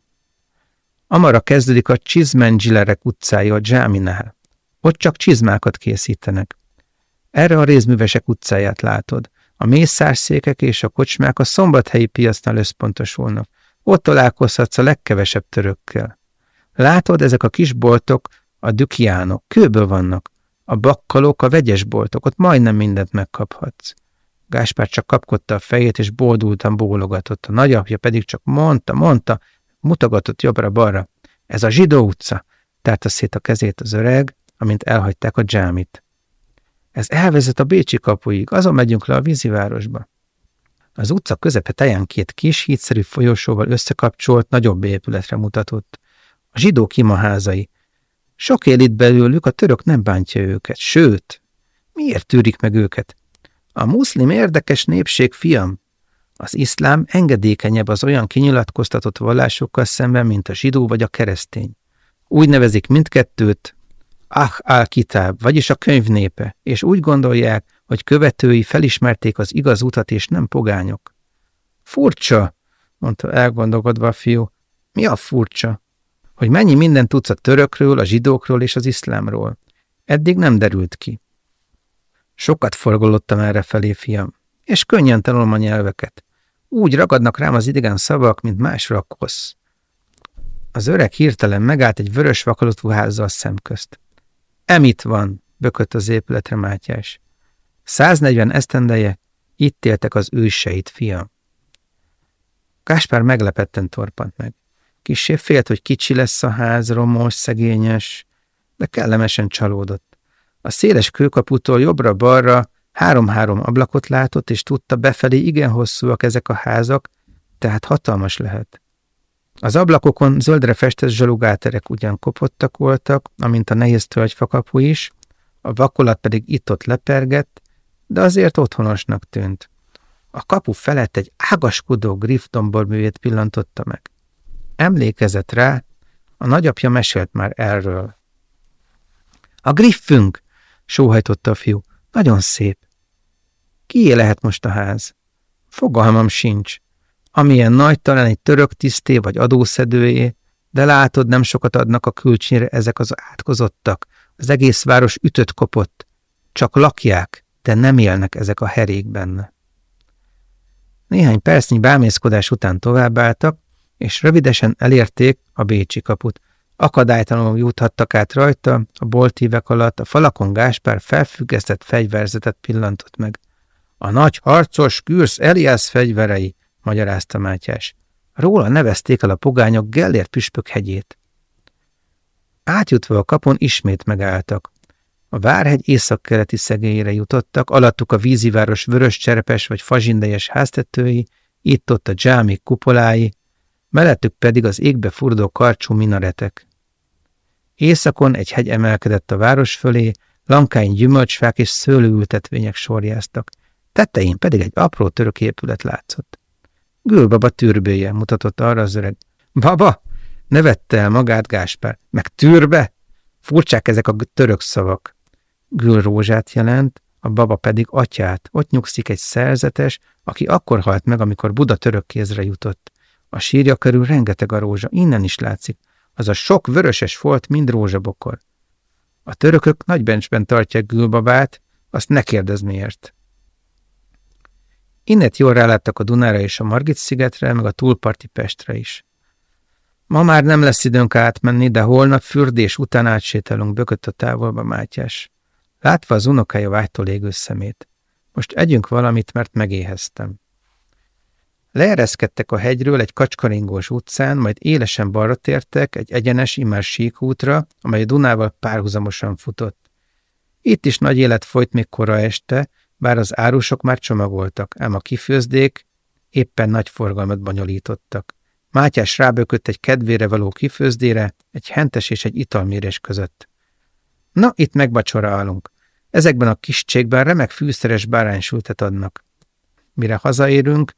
Amara kezdődik a Csizmenzsilerek utcája a Dzsáminál. Ott csak csizmákat készítenek. Erre a rézművesek utcáját látod. A mészárszékek és a kocsmák a szombathelyi piacnál összpontosulnak. Ott találkozhatsz a legkevesebb törökkel. Látod, ezek a kis boltok, a dükiánok, kőből vannak. A bakkalók, a vegyes boltok, ott majdnem mindent megkaphatsz. Gáspár csak kapkodta a fejét, és boldultan bólogatott. A nagyapja pedig csak mondta, mondta, mutogatott jobbra-balra. Ez a zsidó utca, tárta szét a kezét az öreg, amint elhagyták a dzsámit. Ez elvezet a Bécsi kapuig, azon megyünk le a vízivárosba. Az utca közepe teján két kis, hídszerű folyosóval összekapcsolt, nagyobb épületre mutatott. A zsidó kimaházai. Sok él itt belőlük, a török nem bántja őket, sőt, miért tűrik meg őket? A muszlim érdekes népség, fiam. Az iszlám engedékenyebb az olyan kinyilatkoztatott vallásokkal szemben, mint a zsidó vagy a keresztény. Úgy nevezik mindkettőt Ah al-Kitáb, vagyis a könyv népe, és úgy gondolják, hogy követői felismerték az igaz utat, és nem pogányok. Furcsa, mondta elgondolkodva a fiú. Mi a furcsa? Hogy mennyi mindent tudsz a törökről, a zsidókról és az iszlámról. Eddig nem derült ki. Sokat forgolottam erre felé, fiam, és könnyen tanulom a nyelveket. Úgy ragadnak rám az idegen szavak, mint másra a kosz. Az öreg hirtelen megállt egy vörös vakalotú házzal szemközt. Emit van, bökött az épületre Mátyás. 140 esztendeje, itt éltek az őseit, fiam. Káspár meglepetten torpant meg. Kissé félt, hogy kicsi lesz a ház, romos, szegényes, de kellemesen csalódott. A széles kőkaputól jobbra-balra három-három ablakot látott, és tudta befelé igen hosszúak ezek a házak, tehát hatalmas lehet. Az ablakokon zöldre festett zsalugáterek ugyan kopottak voltak, amint a nehéz tölgyfakapu is, a vakolat pedig itt-ott lepergett, de azért otthonosnak tűnt. A kapu felett egy ágaskodó griffdomborművét pillantotta meg. Emlékezett rá, a nagyapja mesélt már erről. A griffünk! sóhajtotta a fiú. Nagyon szép. Kié lehet most a ház? Fogalmam sincs. Amilyen nagy, talán egy török tiszté vagy adószedőjé, De látod, nem sokat adnak a külcsére ezek az átkozottak. Az egész város ütött kopott. Csak lakják, de nem élnek ezek a herék benne. Néhány percnyi bámészkodás után továbbálltak, és rövidesen elérték a Bécsi kaput. Akadálytalanul juthattak át rajta, a boltívek alatt a falakon Gáspár felfüggesztett fegyverzetet pillantott meg. A nagy harcos Kürsz Eliász fegyverei, magyarázta Mátyás. Róla nevezték el a pogányok Gellért püspök hegyét. Átjutva a kapon ismét megálltak. A Várhegy északkeleti szegélyére jutottak, alattuk a víziváros vörös cserepes vagy fazsindejes háztetői, itt-ott a dzsámik kupolái, mellettük pedig az égbe furdó karcsú minaretek. Északon egy hegy emelkedett a város fölé, lankány gyümölcsfák és szőlőültetvények sorjáztak, tetején pedig egy apró török épület látszott. Gülbaba türbője mutatott arra az öreg. Baba! Nevette el magát Gáspár. Meg türbe? Furcsák ezek a török szavak. Gül rózsát jelent, a baba pedig atyát. Ott nyugszik egy szerzetes, aki akkor halt meg, amikor Buda török kézre jutott. A sírja körül rengeteg a rózsa, innen is látszik. Az a sok vöröses folt mind rózsabokor. A törökök nagy bencsben tartják Gülbabát, azt ne kérdezz miért. Innet jól ráláttak a Dunára és a Margit-szigetre, meg a túlparti Pestre is. Ma már nem lesz időnk átmenni, de holnap fürdés után átsétálunk bökött a távolba Mátyás. Látva az unokája vágytól égő szemét. Most együnk valamit, mert megéheztem. Leereszkedtek a hegyről egy kacskaringós utcán, majd élesen balra tértek egy egyenes, immár síkútra, amely a Dunával párhuzamosan futott. Itt is nagy élet folyt még kora este, bár az árusok már csomagoltak, ám a kifőzdék éppen nagy forgalmat bonyolítottak. Mátyás rábökött egy kedvére való kifőzdére, egy hentes és egy italmérés között. Na, itt megbacsora állunk. Ezekben a kis cségben remek fűszeres báránysültet adnak. Mire hazaérünk,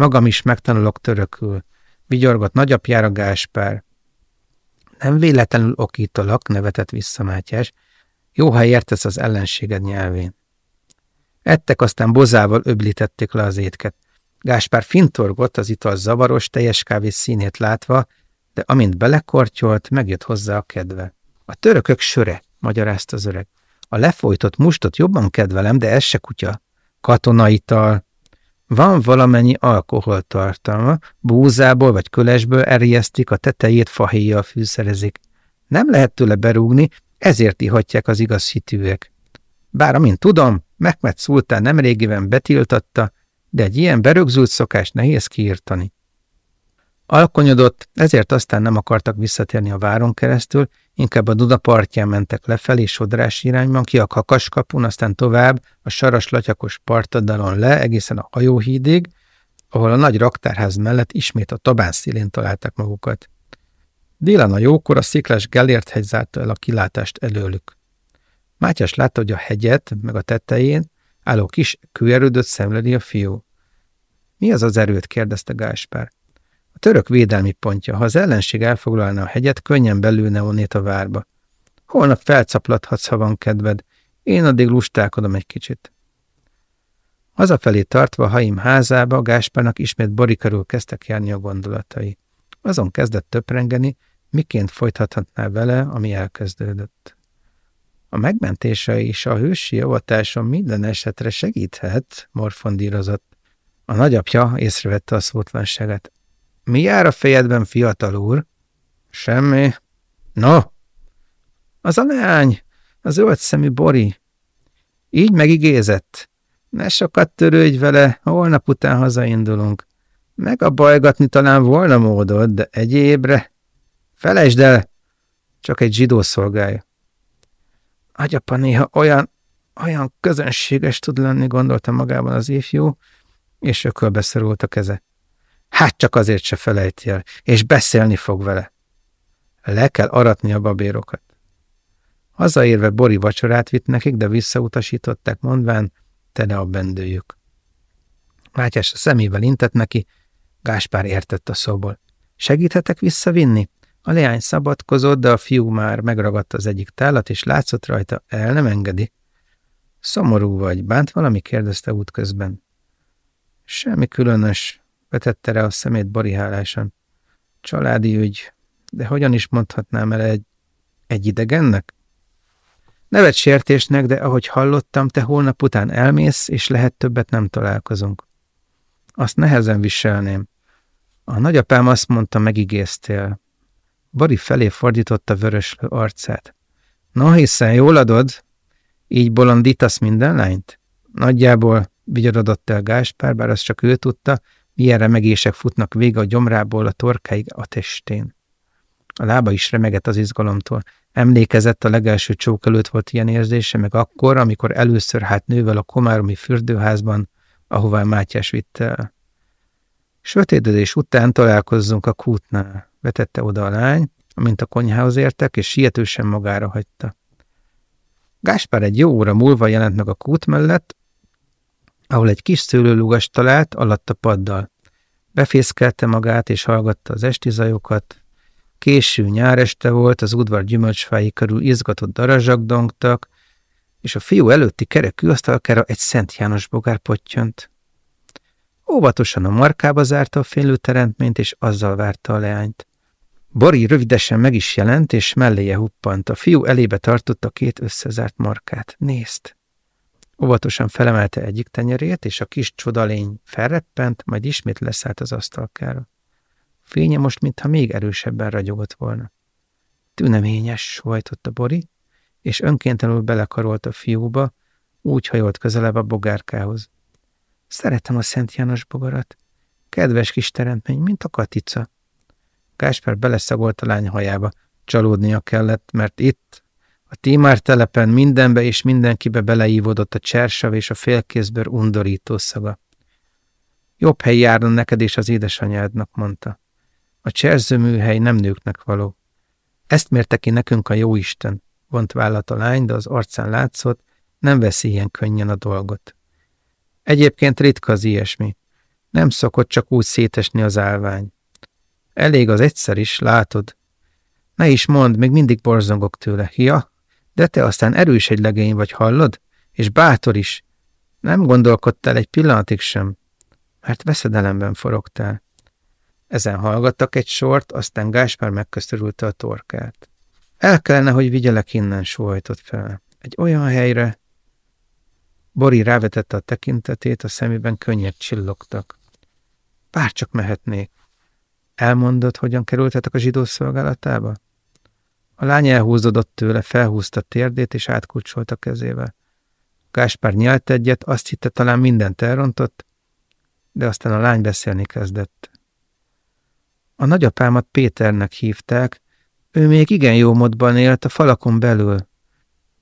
magam is megtanulok törökül. Vigyorgott nagyapjára Gáspár. Nem véletlenül okítalak, nevetett vissza Mátyás. Jó, ha értesz az ellenséged nyelvén. Ettek, aztán bozával öblítették le az étket. Gáspár fintorgott az ital zavaros, teljes kávé színét látva, de amint belekortyolt, megjött hozzá a kedve. A törökök söre, magyarázta az öreg. A lefolytott mustot jobban kedvelem, de ez se kutya. Katonaital. Van valamennyi alkoholtartalma, búzából vagy kölesből erjesztik, a tetejét fahéjjal fűszerezik. Nem lehet tőle berúgni, ezért ihatják az igaz hitűek. Bár amint tudom, Mehmet szultán nemrégiben betiltatta, de egy ilyen berögzült szokás nehéz kiírtani. Alkonyodott, ezért aztán nem akartak visszatérni a váron keresztül, inkább a Duda partján mentek lefelé sodrás irányban, ki a Kakaskapun, aztán tovább a saras-latyakos partadalon le, egészen a hajóhídig, ahol a nagy raktárház mellett ismét a tabán szélén találtak magukat. Délen a jókor a sziklás Gellért hegy zárta el a kilátást előlük. Mátyás látta, hogy a hegyet, meg a tetején álló kis kőerődöt szemleli a fiú. Mi az az erőt? kérdezte Gáspár. Török védelmi pontja. Ha az ellenség elfoglalna a hegyet, könnyen belülne onnét a várba. Holnap felcaplathatsz, ha van kedved. Én addig lustálkodom egy kicsit. Hazafelé tartva Haim házába, Gáspárnak ismét borikarul kezdtek járni a gondolatai. Azon kezdett töprengeni, miként folytathatná vele, ami elkezdődött. A megmentése és a hősi javatáson minden esetre segíthet, morfondírozott. A nagyapja észrevette a szótlanságát. Mi jár a fejedben, fiatal úr? Semmi. No, az a leány, az zöld szemű Bori. Így megigézett. Ne sokat törődj vele, holnap után hazaindulunk. Meg a bajgatni talán volna módod, de egyébre. Felejtsd el, csak egy zsidó szolgálja. Agyapa néha olyan, olyan közönséges tud lenni, gondolta magában az ifjú, és ökölbe szorult a keze. Hát csak azért se felejti el, és beszélni fog vele. Le kell aratni a babérokat. Hazaérve Bori vacsorát vitt nekik, de visszautasították, mondván, tele a bendőjük. Mátyás a szemével intett neki, Gáspár értett a szóból. Segíthetek visszavinni? A leány szabadkozott, de a fiú már megragadta az egyik tálat, és látszott rajta, el nem engedi. Szomorú vagy, bánt valami? kérdezte útközben. Semmi különös, vetette rá a szemét barihálásan. Családi ügy, De hogyan is mondhatnám el egy, egy idegennek? Nevet sértésnek, de ahogy hallottam, te holnap után elmész, és lehet többet nem találkozunk. Azt nehezen viselném. A nagyapám azt mondta, megígéztél. Bari felé fordította vöröslő arcát. No, hiszen jól adod? Így bolondítasz minden lányt? Nagyjából vigyorodott el Gáspár, bár azt csak ő tudta, milyen remegések futnak vége a gyomrából a torkáig a testén. A lába is remegett az izgalomtól. Emlékezett a legelső csók előtt volt ilyen érzése, meg akkor, amikor először hát nővel a komáromi fürdőházban, ahová Mátyás vitte el. Sötétedés után találkozzunk a kútnál, vetette oda a lány, amint a konyhához értek, és sietősen magára hagyta. Gáspár egy jó óra múlva jelent meg a kút mellett, ahol egy kis szőlőlugas talált alatt a paddal. Befészkelte magát és hallgatta az esti zajokat. Késő nyáreste volt, az udvar gyümölcsfái körül izgatott darazsak dongtak, és a fiú előtti kerekű asztalkára egy Szent János bogár pottyant. Óvatosan a markába zárta a félő teremtményt, és azzal várta a leányt. Bori rövidesen meg is jelent, és melléje huppant. A fiú elébe tartotta két összezárt markát. Nézd! Óvatosan felemelte egyik tenyerét, és a kis csodalény felreppent, majd ismét leszállt az asztalkára. Fénye most, mintha még erősebben ragyogott volna. Tüneményes, sóhajtotta Bori, és önkéntelenül belekarolt a fiúba, úgy hajolt közelebb a bogárkához. Szeretem a Szent János bogarat. Kedves kis teremtmény, mint a katica. Gásper beleszagolt a lány hajába. Csalódnia kellett, mert itt, a Tímár telepen mindenbe és mindenkibe beleívódott a csersav és a félkészbőr undorító szaga. Jobb hely járna neked és az édesanyádnak, mondta. A cserzőműhely nem nőknek való. Ezt mérte ki nekünk a jóisten, vont vállat a lány, de az arcán látszott, nem veszi ilyen könnyen a dolgot. Egyébként ritka az ilyesmi. Nem szokott csak úgy szétesni az állvány. Elég az egyszer is, látod. Ne is mondd, még mindig borzongok tőle. Ja, de te aztán erős egy legény vagy, hallod? És bátor is. Nem gondolkodtál egy pillanatig sem, mert veszedelemben forogtál. Ezen hallgattak egy sort, aztán Gáspár megköszörülte a torkát. El kellene, hogy vigyelek innen, sóhajtott fel. Egy olyan helyre, Bori rávetette a tekintetét, a szemében könnyek csillogtak. Bárcsak mehetnék. Elmondod, hogyan kerültetek a zsidó szolgálatába? A lány elhúzódott tőle, felhúzta térdét és átkulcsolt a kezével. Gáspár nyelt egyet, azt hitte talán mindent elrontott, de aztán a lány beszélni kezdett. A nagyapámat Péternek hívták, ő még igen jó módban élt a falakon belül.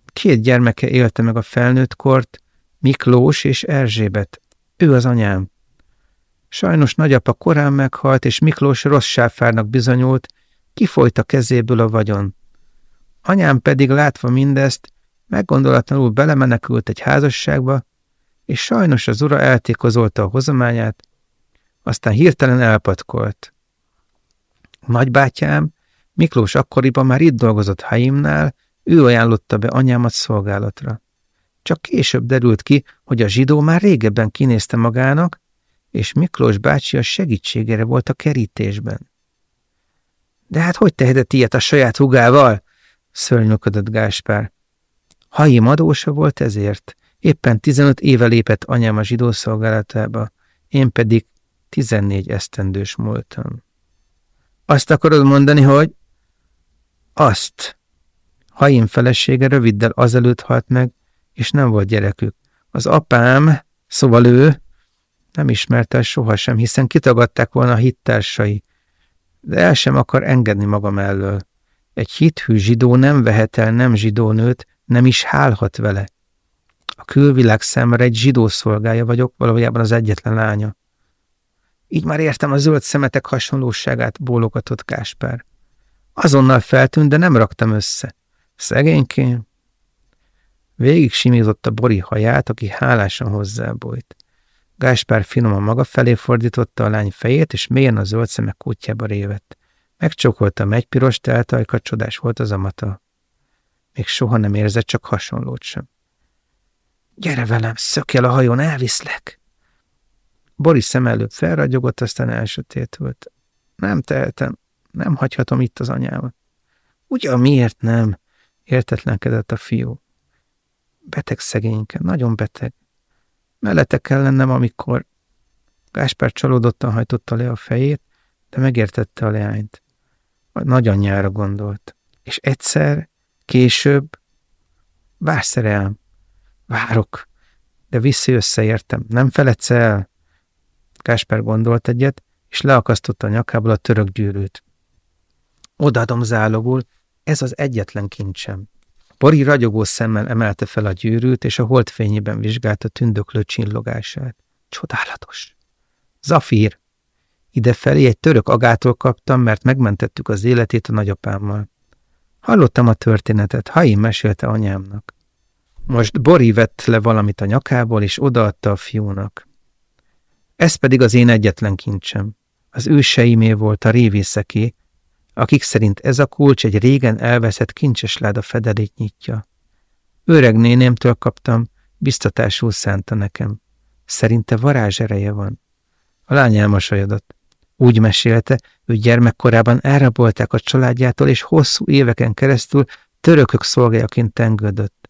Két gyermeke élte meg a felnőtt kort, Miklós és Erzsébet. Ő az anyám. Sajnos nagyapa korán meghalt, és Miklós rossz sáfárnak bizonyult, kifolyt a kezéből a vagyon. Anyám pedig látva mindezt, meggondolatlanul belemenekült egy házasságba, és sajnos az ura eltékozolta a hozományát, aztán hirtelen elpatkolt. Nagybátyám, Miklós akkoriban már itt dolgozott Haimnál, ő ajánlotta be anyámat szolgálatra. Csak később derült ki, hogy a zsidó már régebben kinézte magának, és Miklós bácsi a segítségére volt a kerítésben. De hát hogy tehetett ilyet a saját hugával? Szörnyöködött Gáspár. Haim adósa volt ezért. Éppen 15 éve lépett anyám a zsidó én pedig 14 esztendős múltam. Azt akarod mondani, hogy... Azt. Haim felesége röviddel azelőtt halt meg, és nem volt gyerekük. Az apám, szóval ő, nem ismerte sohasem, hiszen kitagadták volna a hittársai, de el sem akar engedni magam elől. Egy hithű zsidó nem vehet el nem zsidó nőt, nem is hálhat vele. A külvilág számára egy zsidó szolgája vagyok, valójában az egyetlen lánya. Így már értem a zöld szemetek hasonlóságát, bólogatott Gáspár. Azonnal feltűnt, de nem raktam össze. Szegénykém. Végig simította Bori haját, aki hálásan hozzábojt. Gáspár finoman maga felé fordította a lány fejét, és mélyen a zöld szemek kutyába révett. Megcsókolta a megypiros teltajka, csodás volt az amata. Még soha nem érzett csak hasonlót sem. Gyere velem, szökj el a hajón, elviszlek! Boris szem előbb felragyogott, aztán elsötétült. Nem tehetem, Nem hagyhatom itt az anyámat. Ugyan miért nem? Értetlenkedett a fiú. Beteg szegényke, nagyon beteg. Mellette kell lennem, amikor... Gáspár csalódottan hajtotta le a fejét, de megértette a leányt. A nagyanyjára gondolt. És egyszer, később... Vársz rám. Várok. De visszajössze értem. Nem feledsz el? Gáspár gondolt egyet, és leakasztotta a nyakából a török gyűrűt. Odaadom zálogul, ez az egyetlen kincsem. Pori ragyogó szemmel emelte fel a gyűrűt, és a holdfényében vizsgálta tündöklő csillogását. Csodálatos! Zafír! Felé egy török agától kaptam, mert megmentettük az életét a nagyapámmal. Hallottam a történetet, Haim mesélte anyámnak. Most Bori vett le valamit a nyakából, és odaadta a fiúnak. Ez pedig az én egyetlen kincsem. Az őseimé volt a révészeké, akik szerint ez a kulcs egy régen elveszett kincses láda fedelét nyitja. Öreg nénémtől kaptam, biztatásul szánta nekem. Szerinte varázs ereje van. A lány elmosolyodott. Úgy mesélte, hogy gyermekkorában elrabolták a családjától, és hosszú éveken keresztül törökök szolgáljaként tengődött.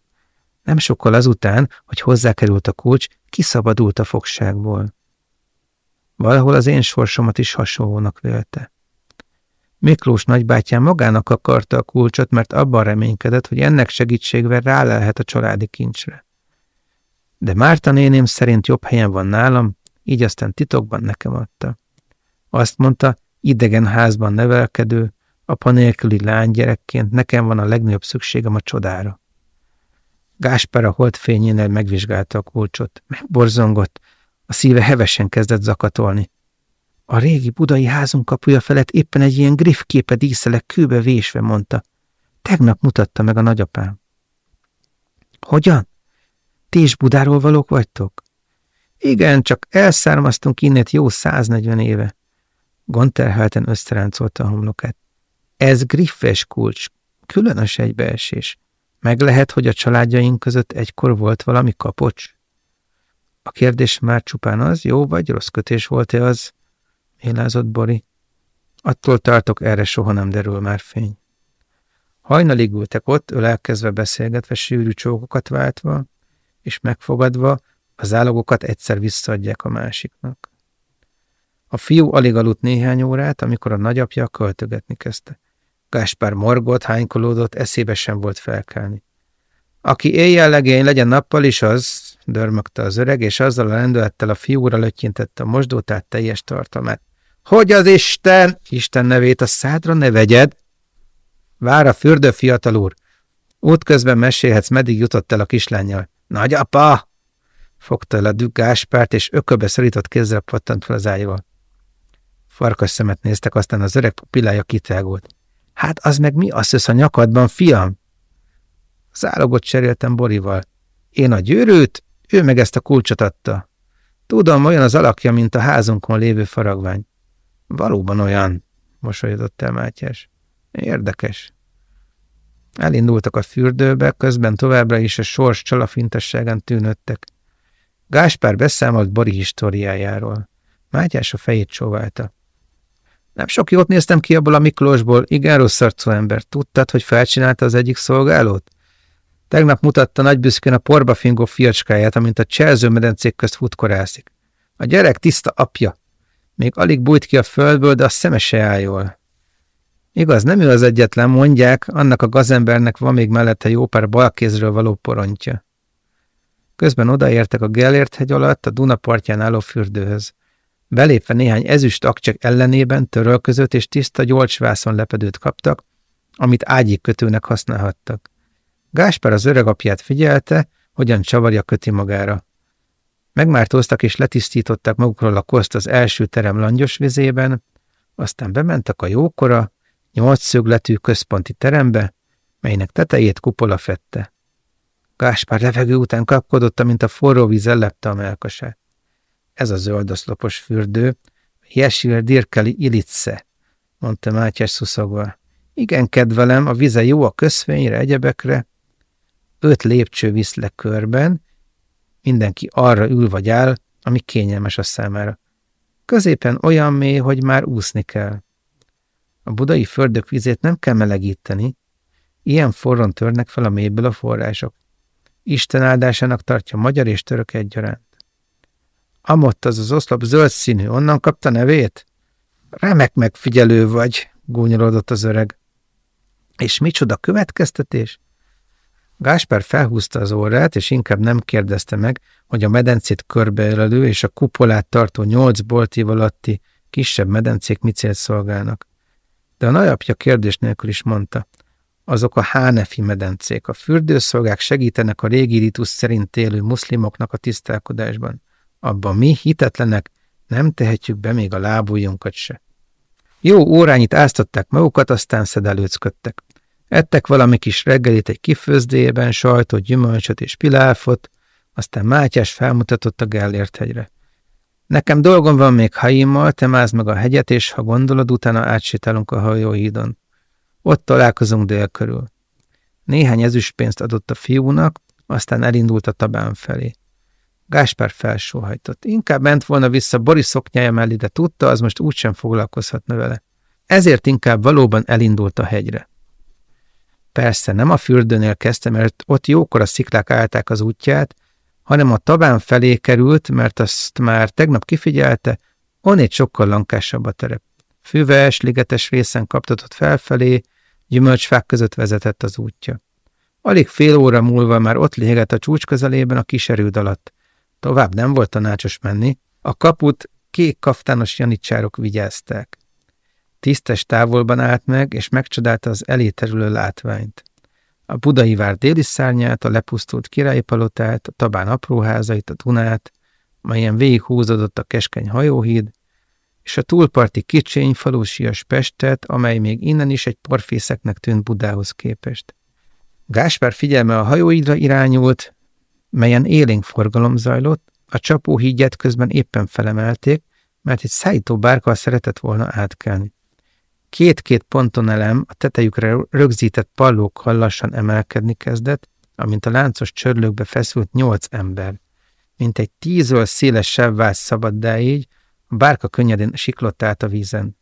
Nem sokkal azután, hogy hozzákerült a kulcs, kiszabadult a fogságból. Valahol az én sorsomat is hasonlónak vélte. Miklós nagybátyám magának akarta a kulcsot, mert abban reménykedett, hogy ennek segítségvel rá lehet a családi kincsre. De Márta néném szerint jobb helyen van nálam, így aztán titokban nekem adta. Azt mondta, idegen házban nevelkedő, apa nélküli lánygyerekként nekem van a legnagyobb szükségem a csodára. Gáspár a holdfényénél megvizsgálta a kulcsot, megborzongott, a szíve hevesen kezdett zakatolni. A régi budai házunk kapuja felett éppen egy ilyen griffképe díszelek kőbe vésve, mondta. Tegnap mutatta meg a nagyapám. Hogyan? Ti is Budáról valók vagytok? Igen, csak elszármaztunk innet jó 140 éve. Gonterhelten összeráncolta a homlokát. Ez griffes kulcs, különös egybeesés. Meg lehet, hogy a családjaink között egykor volt valami kapocs? A kérdés már csupán az, jó vagy rossz kötés volt-e az, élázott Bori. Attól tartok, erre soha nem derül már fény. Hajnalig ültek ott, ölelkezve beszélgetve, sűrű csókokat váltva, és megfogadva, a zálogokat egyszer visszaadják a másiknak. A fiú alig aludt néhány órát, amikor a nagyapja költögetni kezdte. Gáspár morgott, hánykolódott, eszébe sem volt felkelni. Aki éjjel legény legyen nappal is az, dörmögte az öreg, és azzal a lendülettel a fiúra lötyintette a mosdótát teljes tartalmát. Hogy az Isten, Isten nevét a szádra ne vegyed? Vár a fürdő, fiatal úr. Útközben mesélhetsz, meddig jutott el a kislányjal. Nagyapa! Fogta el a dük Gáspárt, és ököbe szorított kézzel pattant fel az ájról. Farkas szemet néztek, aztán az öreg pupillája kitágult. Hát az meg mi azt a nyakadban, fiam? Zálogot cseréltem Borival. Én a gyűrűt, ő meg ezt a kulcsot adta. Tudom, olyan az alakja, mint a házunkon lévő faragvány. Valóban olyan, mosolyodott el Mátyás. Érdekes. Elindultak a fürdőbe, közben továbbra is a sors csalafintasságán tűnöttek. Gáspár beszámolt Bori históriájáról. Mátyás a fejét csóválta. Nem sok jót néztem ki abból a Miklósból, igen rossz arcú ember. Tudtad, hogy felcsinálta az egyik szolgálót? Tegnap mutatta nagy büszkén a porba fingó fiacskáját, amint a cselzőmedencék közt futkorászik. A gyerek tiszta apja. Még alig bújt ki a földből, de a szeme se áll jól. Igaz, nem ő az egyetlen, mondják, annak a gazembernek van még mellette jó pár balkézről való porontja. Közben odaértek a Gellért hegy alatt a Duna partján álló fürdőhöz. Belépve néhány ezüst akcsek ellenében törölközött és tiszta gyolcsvászon lepedőt kaptak, amit ágyik kötőnek használhattak. Gáspár az öregapját figyelte, hogyan csavarja köti magára. Megmártóztak és letisztították magukról a koszt az első terem langyos vizében, aztán bementek a jókora, nyolc szögletű központi terembe, melynek tetejét kupola fette. Gáspár levegő után kapkodott, mint a forró víz ellepte a melkasát. Ez a zöldoszlopos fürdő, Jesil Dirkeli Ilice, mondta Mátyás szuszogva. Igen, kedvelem, a vize jó a közfényre, egyebekre. Öt lépcső visz le körben, mindenki arra ül vagy áll, ami kényelmes a számára. Középen olyan mély, hogy már úszni kell. A budai földök vizét nem kell melegíteni, ilyen forron törnek fel a mélyből a források. Isten áldásának tartja magyar és török egyaránt. Amott az az oszlop zöld színű, onnan kapta nevét? Remek megfigyelő vagy, gúnyolódott az öreg. És micsoda következtetés? Gásper felhúzta az órát, és inkább nem kérdezte meg, hogy a medencét körbeölelő és a kupolát tartó nyolc boltív alatti kisebb medencék mit célt szolgálnak. De a nagyapja kérdés nélkül is mondta, azok a Hánefi medencék, a fürdőszolgák segítenek a régi ritus szerint élő muszlimoknak a tisztálkodásban. Abban mi, hitetlenek, nem tehetjük be még a lábujjunkat se. Jó órányit áztatták magukat, aztán szedelőcködtek. Ettek valami kis reggelit egy kifőzdében, sajtot, gyümölcsöt és piláfot, aztán Mátyás felmutatott a Gellért hegyre. Nekem dolgom van még Haimmal, te mász meg a hegyet, és ha gondolod, utána átsétálunk a hajóhídon. Ott találkozunk dél körül. Néhány ezüstpénzt adott a fiúnak, aztán elindult a tabán felé. Gáspár felsóhajtott. Inkább ment volna vissza Boris szoknyája mellé, de tudta, az most úgysem foglalkozhatna vele. Ezért inkább valóban elindult a hegyre. Persze nem a fürdőnél kezdte, mert ott jókora sziklák állták az útját, hanem a tabán felé került, mert azt már tegnap kifigyelte, egy sokkal lankásabb a terep. Füves, ligetes részen kaptatott felfelé, gyümölcsfák között vezetett az útja. Alig fél óra múlva már ott légett a csúcs közelében a kis erőd alatt. Tovább nem volt tanácsos menni, a kaput kék kaftános janicsárok vigyázták. Tisztes távolban állt meg, és megcsodálta az eléterülő látványt. A budai vár déli szárnyát, a lepusztult királyi palotát, a tabán apróházait, a Dunát, melyen végighúzódott a keskeny hajóhíd, és a túlparti kicsiny falusias Pestet, amely még innen is egy porfészeknek tűnt Budához képest. Gáspár figyelme a hajóidra irányult, melyen élénk forgalom zajlott, a csapóhígyet közben éppen felemelték, mert egy szállító bárkal szeretett volna átkelni. Két-két ponton elem a tetejükre rögzített pallókkal lassan emelkedni kezdett, amint a láncos csörlőkbe feszült nyolc ember. Mint egy tízről szélesebb vász szabaddá így, a bárka könnyedén siklott át a vízen.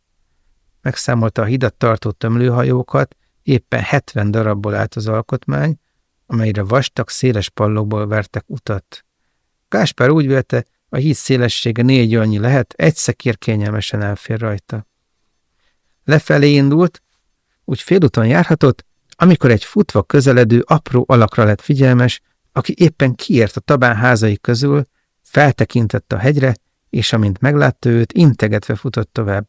Megszámolta a hidat tartó tömlőhajókat, éppen 70 darabból állt az alkotmány, amelyre vastag, széles pallókból vertek utat. Gáspár úgy vélte, a híd szélessége négy annyi lehet, egy szekér kényelmesen elfér rajta. Lefelé indult, úgy félúton járhatott, amikor egy futva közeledő apró alakra lett figyelmes, aki éppen kiért a tabán házai közül, feltekintett a hegyre, és amint meglátta őt, integetve futott tovább.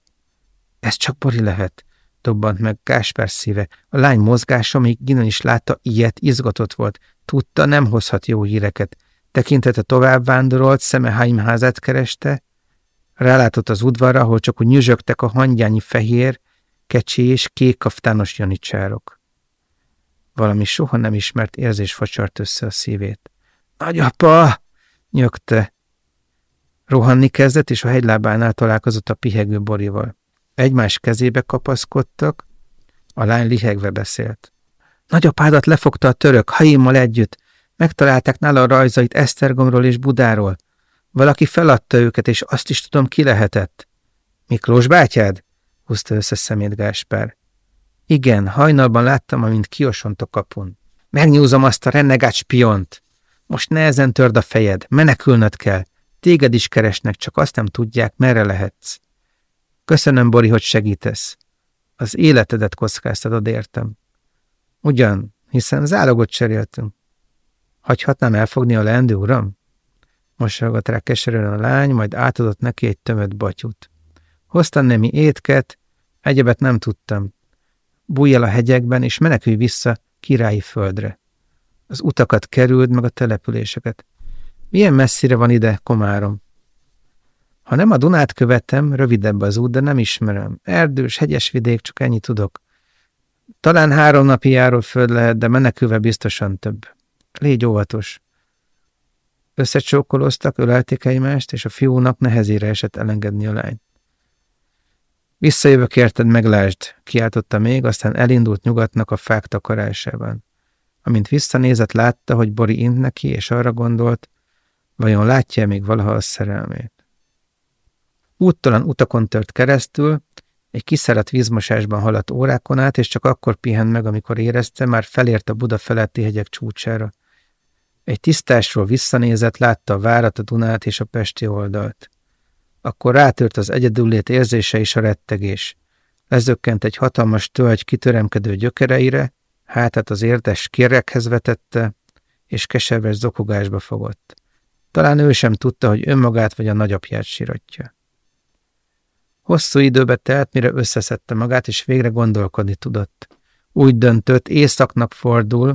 Ez csak Bori lehet, dobbant meg Gáspár szíve. A lány mozgása, még Ginon is látta, ilyet izgatott volt. Tudta, nem hozhat jó híreket. Tekintete tovább vándorolt, szeme házát kereste. Rálátott az udvarra, ahol csak úgy nyüzsögtek a hangyányi fehér, kecsi és kék kaftános janicsárok. Valami soha nem ismert érzés facsart össze a szívét. Nagyapa! nyögte. Rohanni kezdett, és a hegylábánál találkozott a pihegő borival. Egymás kezébe kapaszkodtak, a lány lihegve beszélt. Nagyapádat lefogta a török, haimmal együtt. Megtalálták nála a rajzait Esztergomról és Budáról. Valaki feladta őket, és azt is tudom, ki lehetett. Miklós bátyád? húzta össze szemét Gáspár. Igen, hajnalban láttam, amint kiosont a kapun. Megnyúzom azt a renegát spiont. Most nehezen törd a fejed, menekülnöd kell. Téged is keresnek, csak azt nem tudják, merre lehetsz. Köszönöm, Bori, hogy segítesz. Az életedet kockáztatod, értem. Ugyan, hiszen zálogot cseréltünk. Hagyhatnám elfogni a leendő uram? Mosolygott rá keserűen a lány, majd átadott neki egy tömött batyút. Hoztam nemi étket, egyebet nem tudtam. Bújj el a hegyekben, és menekülj vissza királyi földre. Az utakat kerüld, meg a településeket. Milyen messzire van ide, komárom? Ha nem a Dunát követem, rövidebb az út, de nem ismerem. Erdős, hegyes vidék, csak ennyi tudok. Talán három napi járó föld lehet, de menekülve biztosan több. Légy óvatos. Összecsókoloztak, ölelték egymást, és a fiúnak nehezére esett elengedni a lányt. Visszajövök érted, meglásd, kiáltotta még, aztán elindult nyugatnak a fák takarásában. Amint visszanézett, látta, hogy Bori int neki, és arra gondolt, vajon látja -e még valaha a szerelmét. Úttalan utakon tört keresztül, Egy kiszáradt vízmosásban haladt órákon át, és csak akkor pihent meg, amikor érezte, már felért a Buda feletti hegyek csúcsára. Egy tisztásról visszanézett, látta a várat, a Dunát és a Pesti oldalt. Akkor rátört az egyedüllét érzése és a rettegés. Lezökkent egy hatalmas tölgy kitöremkedő gyökereire, hátát az érdes kérekhez vetette, és keserves zokogásba fogott. Talán ő sem tudta, hogy önmagát vagy a nagyapját siratja. Hosszú időbe telt, mire összeszedte magát, és végre gondolkodni tudott. Úgy döntött, északnak fordul,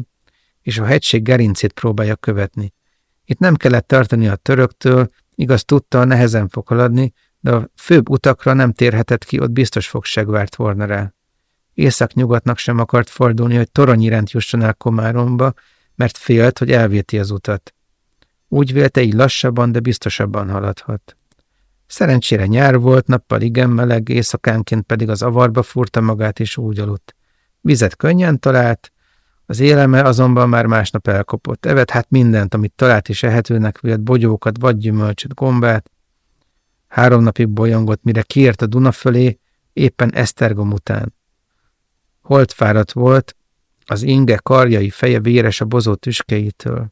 és a hegység gerincét próbálja követni. Itt nem kellett tartani a töröktől, igaz tudta, nehezen fog haladni, de a főbb utakra nem térhetett ki, ott biztos fogság várt volna rá. Észak-nyugatnak sem akart fordulni, hogy torony iránt jusson el Komáromba, mert félt, hogy elvéti az utat. Úgy vélte, így lassabban, de biztosabban haladhat. Szerencsére nyár volt, nappal igen meleg, éjszakánként pedig az avarba furta magát és úgy aludt. Vizet könnyen talált, az éleme azonban már másnap elkopott. Evet hát mindent, amit talált is ehetőnek vélt, bogyókat, vadgyümölcsöt, gombát. Három napig bolyongott, mire kiért a Duna fölé, éppen Esztergom után. Holtfáradt volt, az inge karjai feje véres a bozó tüskeitől.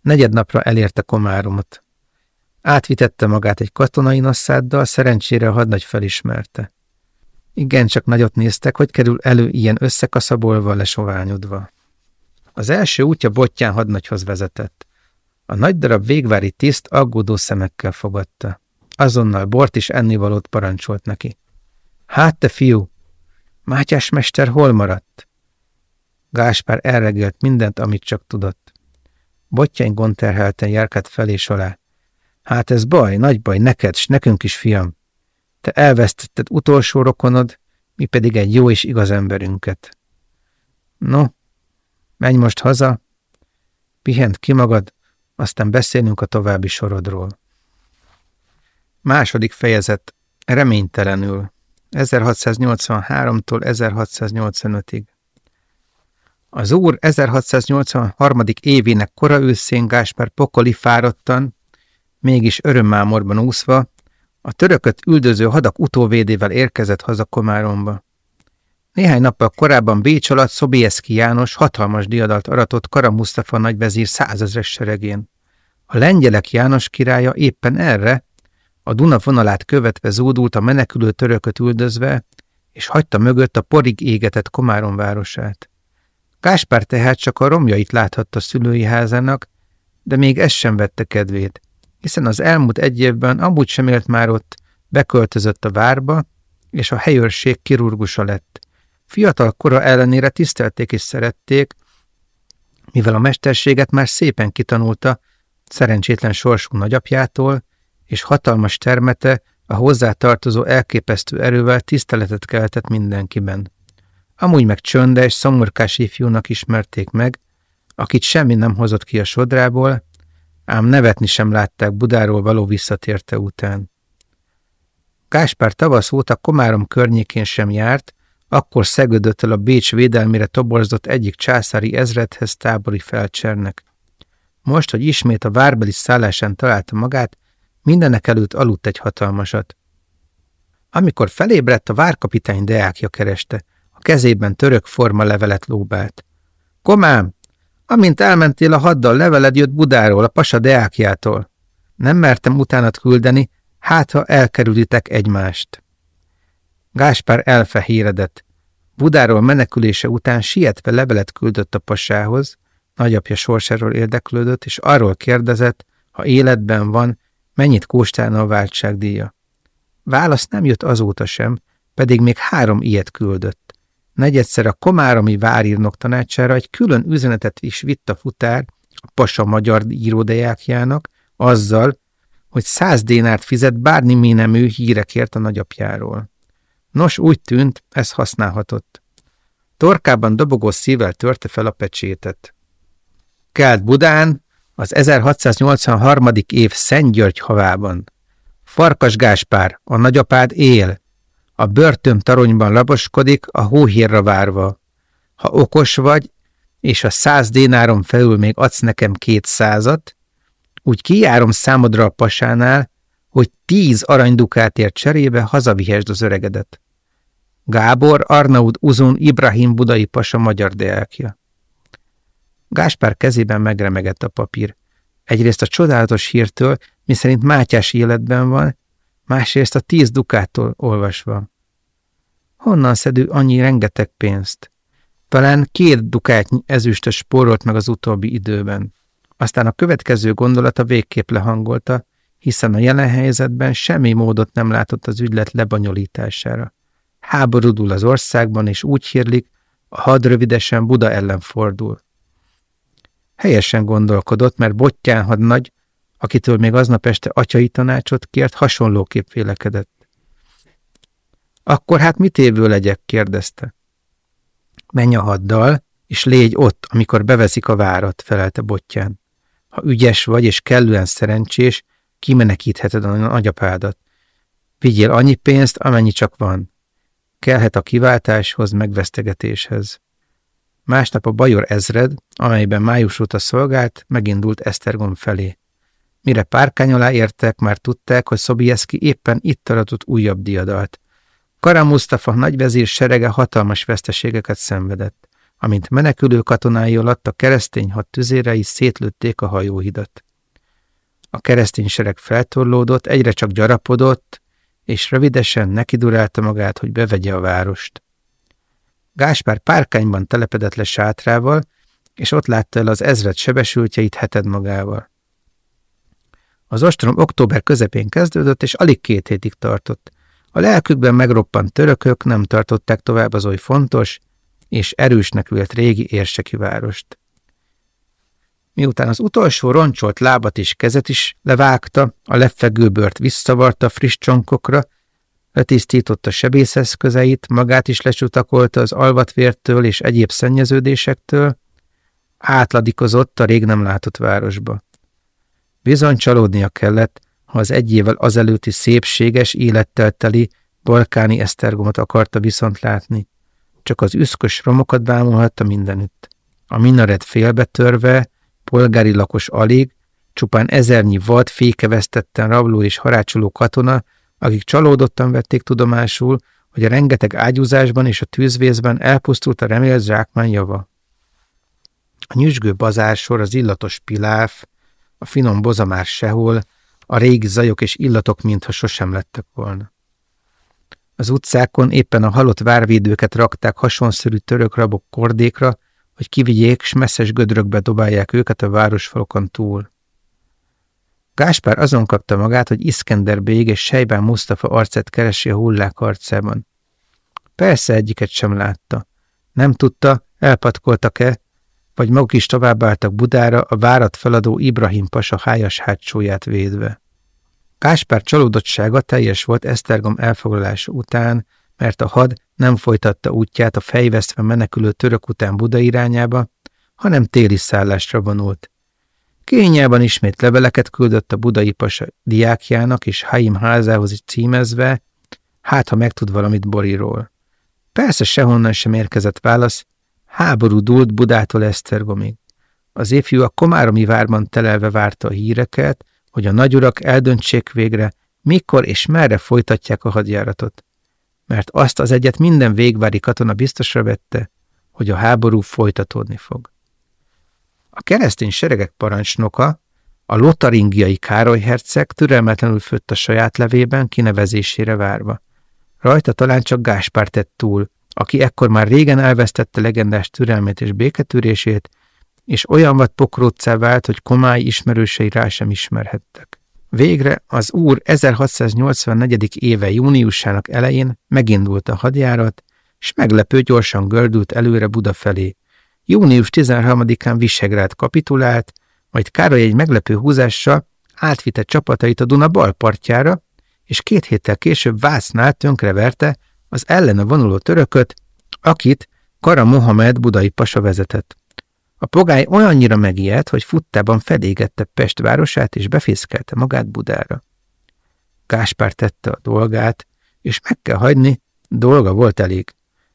Negyednapra elérte Komáromot. Átvitette magát egy katonai nasszáddal, szerencsére a hadnagy felismerte. Igen, csak nagyot néztek, hogy kerül elő ilyen összekaszabolva, lesoványodva. Az első útja bottyán hadnagyhoz vezetett. A nagy darab végvári tiszt aggódó szemekkel fogadta. Azonnal bort is ennivalót parancsolt neki. Hát te fiú, Mátyás mester hol maradt? Gáspár elregélt mindent, amit csak tudott. Bottyány gonterhelten járkált fel és alá. Hát ez baj, nagy baj, neked, s nekünk is, fiam. Te elvesztetted utolsó rokonod, mi pedig egy jó és igaz emberünket. No, menj most haza, pihent ki magad, aztán beszélünk a további sorodról. Második fejezet. Reménytelenül. 1683-tól 1685-ig. Az úr 1683. évének kora őszén Gáspár pokoli fáradtan, mégis örömmámorban úszva, a törököt üldöző hadak utóvédével érkezett haza Komáromba. Néhány nappal korábban Bécs alatt Szobieszki János hatalmas diadalt aratott Kara Mustafa nagyvezír százezres seregén. A lengyelek János királya éppen erre, a Duna vonalát követve zúdult a menekülő törököt üldözve, és hagyta mögött a porig égetett Komárom városát. Káspár tehát csak a romjait láthatta szülői házának, de még ez sem vette kedvét, hiszen az elmúlt egy évben amúgy sem élt már ott, beköltözött a várba, és a helyőrség kirurgusa lett. Fiatal kora ellenére tisztelték és szerették, mivel a mesterséget már szépen kitanulta szerencsétlen sorsú nagyapjától, és hatalmas termete a hozzá tartozó elképesztő erővel tiszteletet keltett mindenkiben. Amúgy meg csöndes, szomorkás ifjúnak ismerték meg, akit semmi nem hozott ki a sodrából, ám nevetni sem látták Budáról való visszatérte után. Káspár tavasz óta Komárom környékén sem járt, akkor szegődött el a Bécs védelmére toborzott egyik császári ezredhez tábori felcsernek. Most, hogy ismét a várbeli szállásán találta magát, mindenek előtt aludt egy hatalmasat. Amikor felébredt, a várkapitány deákja kereste, a kezében török forma levelet lóbált. Komám, amint elmentél a haddal, leveled jött Budáról, a pasa deákjától. Nem mertem utánat küldeni, hát ha elkerülitek egymást. Gáspár elfehéredett. Budáról menekülése után sietve levelet küldött a pasához, nagyapja sorsáról érdeklődött, és arról kérdezett, ha életben van, mennyit kóstálna a váltságdíja. Válasz nem jött azóta sem, pedig még három ilyet küldött. Negyedszer a komáromi várírnok tanácsára egy külön üzenetet is vitt a futár a pasa magyar íródejákjának, azzal, hogy száz dénárt fizet bármi mi nemű hírekért a nagyapjáról. Nos, úgy tűnt, ez használhatott. Torkában dobogó szívvel törte fel a pecsétet. Kelt Budán, az 1683. év Szent György havában. Farkas Gáspár, a nagyapád él. A börtön taronyban laboskodik, a hóhírra várva. Ha okos vagy, és a száz dénárom felül még adsz nekem kétszázat, úgy kijárom számodra a pasánál, hogy tíz aranydukátért cserébe hazavihesd az öregedet. Gábor Arnaud Uzun Ibrahim budai pasa magyar diákja. Gáspár kezében megremegett a papír. Egyrészt a csodálatos hírtől, miszerint Mátyás életben van, másrészt a tíz dukától olvasva. Honnan szedő annyi rengeteg pénzt? Talán két dukát ezüstös spórolt meg az utóbbi időben. Aztán a következő gondolata végképp lehangolta, hiszen a jelen helyzetben semmi módot nem látott az ügylet lebonyolítására. Háborúdul az országban, és úgy hírlik, a had rövidesen Buda ellen fordul. Helyesen gondolkodott, mert Bottyán hadnagy, akitől még aznap este atyai tanácsot kért, hasonlóképp vélekedett. Akkor hát mit évő legyek? kérdezte. Menj a haddal, és légy ott, amikor beveszik a várat, felelte Bottyán. Ha ügyes vagy és kellően szerencsés, kimenekítheted a nagyapádat. Vigyél annyi pénzt, amennyi csak van. Kelhet a kiváltáshoz, megvesztegetéshez. Másnap a Bajor ezred, amelyben május óta szolgált, megindult Esztergom felé. Mire párkány alá értek, már tudták, hogy Szobieszki éppen itt aratott újabb diadalt. Kara Mustafa nagyvezér serege hatalmas veszteségeket szenvedett. Amint menekülő katonái alatt a keresztény had tüzérei szétlőtték a hajóhidat. A keresztény sereg feltorlódott, egyre csak gyarapodott, és rövidesen nekidurálta magát, hogy bevegye a várost. Gáspár párkányban telepedett le sátrával, és ott látta el az ezred sebesültjeit heted magával. Az ostrom október közepén kezdődött, és alig két hétig tartott. A lelkükben megroppant törökök nem tartották tovább az oly fontos és erősnek vélt régi érseki várost. Miután az utolsó roncsolt lábat és kezet is levágta, a lefegő bört visszavarta friss csonkokra, letisztította sebészeszközeit, magát is lecsutakolta az alvatvértől és egyéb szennyeződésektől, átladikozott a rég nem látott városba. Bizony csalódnia kellett, ha az egy évvel azelőtti szépséges, élettel teli balkáni esztergomot akarta viszont látni. Csak az üszkös romokat bámulhatta mindenütt. A minaret félbetörve, polgári lakos alig, csupán ezernyi vad, fékevesztetten rabló és harácsoló katona, akik csalódottan vették tudomásul, hogy a rengeteg ágyúzásban és a tűzvészben elpusztult a remélt zsákmány java. A nyüzsgő bazársor, az illatos piláf, a finom boza már sehol, a régi zajok és illatok mintha sosem lettek volna. Az utcákon éppen a halott várvédőket rakták hasonszörű török rabok kordékra, hogy kivigyék, s messzes gödrökbe dobálják őket a városfalokon túl. Gáspár azon kapta magát, hogy Iskender Bég és Sejbán Mustafa arcát keresi a hullák arcában. Persze egyiket sem látta. Nem tudta, elpatkoltak-e, vagy maguk is továbbáltak Budára a várat feladó Ibrahim pasa hájas hátsóját védve. Gáspár csalódottsága teljes volt Esztergom elfoglalása után, mert a had nem folytatta útját a fejvesztve menekülő török után Buda irányába, hanem téli szállásra vonult. Kényában ismét leveleket küldött a budai pasa diákjának és Haim házához címezve, hát ha megtud valamit Boriról. Persze sehonnan sem érkezett válasz, háború dúlt Budától Esztergomig. Az ifjú a Komáromi várban telelve várta a híreket, hogy a nagyurak eldöntsék végre, mikor és merre folytatják a hadjáratot. Mert azt az egyet minden végvári katona biztosra vette, hogy a háború folytatódni fog. A keresztény seregek parancsnoka, a lotaringiai Károly herceg türelmetlenül főtt a saját levében kinevezésére várva. Rajta talán csak Gáspár tett túl, aki ekkor már régen elvesztette legendás türelmét és béketűrését, és olyan vad pokróccá vált, hogy komály ismerősei rá sem ismerhettek. Végre az úr 1684. éve júniusának elején megindult a hadjárat, és meglepő gyorsan gördült előre Buda felé. Június 13-án Visegrád kapitulált, majd Károly egy meglepő húzással átvitte csapatait a Duna bal partjára, és két héttel később Vásznál tönkreverte az ellene vonuló törököt, akit Kara Mohamed budai pasa vezetett. A pogály olyannyira megijedt, hogy futtában felégette Pest városát, és befészkelte magát Budára. Gáspár tette a dolgát, és meg kell hagyni, dolga volt elég,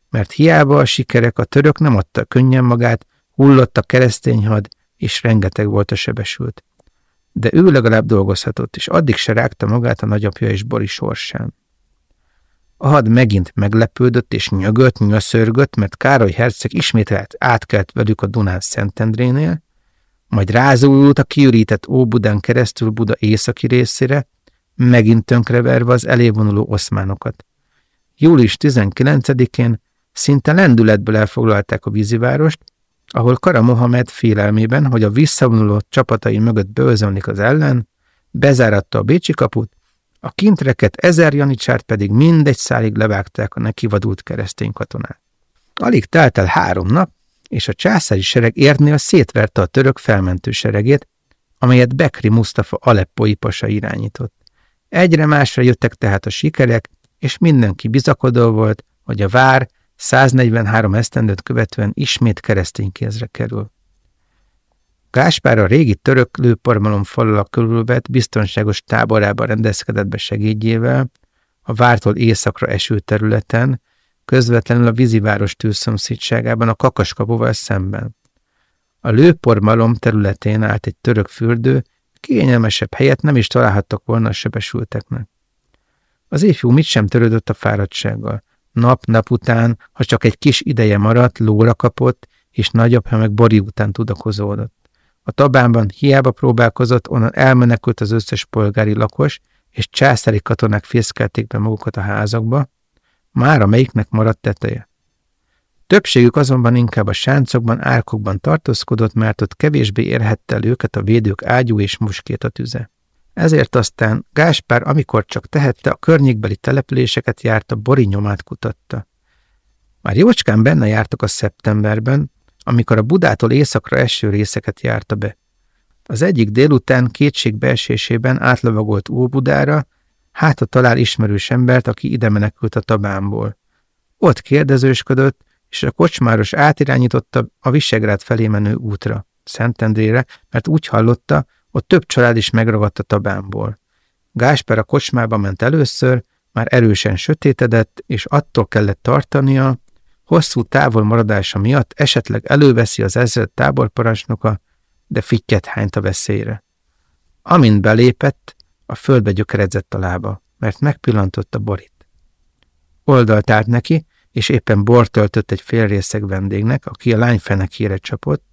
mert hiába a sikerek a török nem adta könnyen magát, hullott a keresztény had, és rengeteg volt a sebesült. De ő legalább dolgozhatott, és addig se rágta magát a nagyapja és Bori sorsán. A had megint meglepődött és nyögött, nyöszörgött, mert Károly herceg ismét átkelt velük a Dunán Szentendrénél, majd rázulult a kiürített Óbudán keresztül Buda északi részére, megint tönkreverve az elévonuló oszmánokat. Július 19-én szinte lendületből elfoglalták a vízivárost, ahol Kara Mohamed félelmében, hogy a visszavonuló csapatai mögött bőzölnik az ellen, bezáratta a Bécsi kaput, a kintreket ezer janicsárt pedig mindegy szálig levágták a nekivadult keresztény katonát. Alig telt el három nap, és a császári sereg érnél szétverte a török felmentő seregét, amelyet Bekri Mustafa Aleppoi pasa irányított. Egyre másra jöttek tehát a sikerek, és mindenki bizakodó volt, hogy a vár 143 esztendőt követően ismét keresztény kézre kerül. Gáspár a régi török lőparmalom falula körülvett biztonságos táborában rendezkedett be segédjével, a vártól északra eső területen, közvetlenül a víziváros tűzszomszédságában a kakaskapuval szemben. A lőpormalom területén állt egy török fürdő, kényelmesebb helyet nem is találhattak volna a sebesülteknek. Az ifjú mit sem törődött a fáradtsággal. Nap-nap után, ha csak egy kis ideje maradt, lóra kapott, és nagyapja meg Bori után tudakozódott. A tabánban hiába próbálkozott, onnan elmenekült az összes polgári lakos, és császári katonák fészkelték be magukat a házakba, már amelyiknek maradt teteje. Többségük azonban inkább a sáncokban, árkokban tartózkodott, mert ott kevésbé érhette el őket a védők ágyú és muskéta tüze. Ezért aztán Gáspár, amikor csak tehette, a környékbeli településeket járta, Bori nyomát kutatta. Már jócskán benne jártak a szeptemberben, amikor a Budától északra eső részeket járta be. Az egyik délután kétségbeesésében átlovagolt Óbudára, hát a talál ismerős embert, aki ide menekült a tabámból. Ott kérdezősködött, és a kocsmáros átirányította a Visegrád felé menő útra, Szentendrére, mert úgy hallotta, ott több család is megragadt a tabámból. Gásper a kocsmába ment először, már erősen sötétedett, és attól kellett tartania, hosszú távol maradása miatt esetleg előveszi az ezred táborparancsnoka, de fittyet hányt a veszélyre. Amint belépett, a földbe gyökeredzett a lába, mert megpillantotta Borit. Oldalt állt neki, és éppen bort töltött egy félrészeg vendégnek, aki a lány fenekére csapott,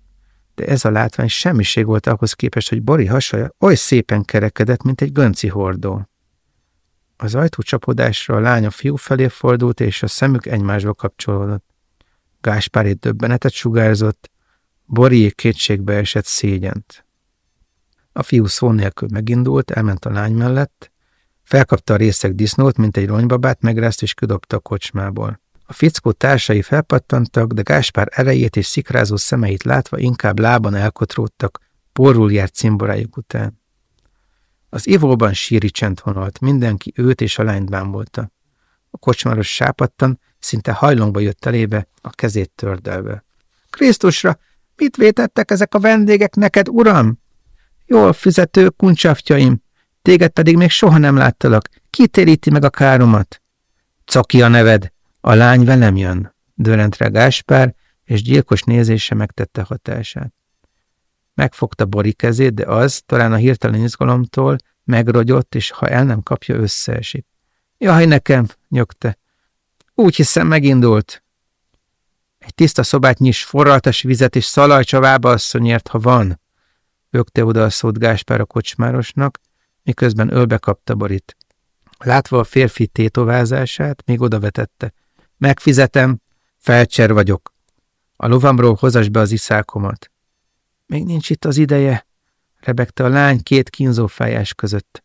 de ez a látvány semmiség volt ahhoz képest, hogy Bori hasaja oly szépen kerekedett, mint egy gönci hordó. Az ajtó csapódásra a lány a fiú felé fordult, és a szemük egymásba kapcsolódott. Gáspár egy döbbenetet sugárzott, Bori kétségbe esett szégyent. A fiú szó nélkül megindult, elment a lány mellett, felkapta a részek disznót, mint egy ronybabát, megrázt és kidobta a kocsmából. A fickó társai felpattantak, de Gáspár erejét és szikrázó szemeit látva inkább lában elkotródtak, porul járt cimborájuk után. Az ivóban síri csend honolt, mindenki őt és a lányt bámbolta. A kocsmáros sápattan, szinte hajlongba jött elébe, a kezét tördelve. Krisztusra, mit vétettek ezek a vendégek neked, uram? Jól fizető kuncsaftjaim, téged pedig még soha nem láttalak. Ki téríti meg a káromat? Coki a neved, a lány velem jön, dörrent rá Gáspár, és gyilkos nézése megtette hatását. Megfogta Bori kezét, de az, talán a hirtelen izgalomtól, megrogyott, és ha el nem kapja, összeesik. Jaj, nekem, nyögte. Úgy hiszem, megindult. Egy tiszta szobát nyis, forraltas vizet, és szalaj csavába asszonyért, ha van. Ökte oda a szót Gáspár a kocsmárosnak, miközben ölbe kapta Borit. Látva a férfi tétovázását, még odavetette. Megfizetem, felcser vagyok. A lovamról hozas be az iszákomat. Még nincs itt az ideje, rebegte a lány két kínzó fejes között.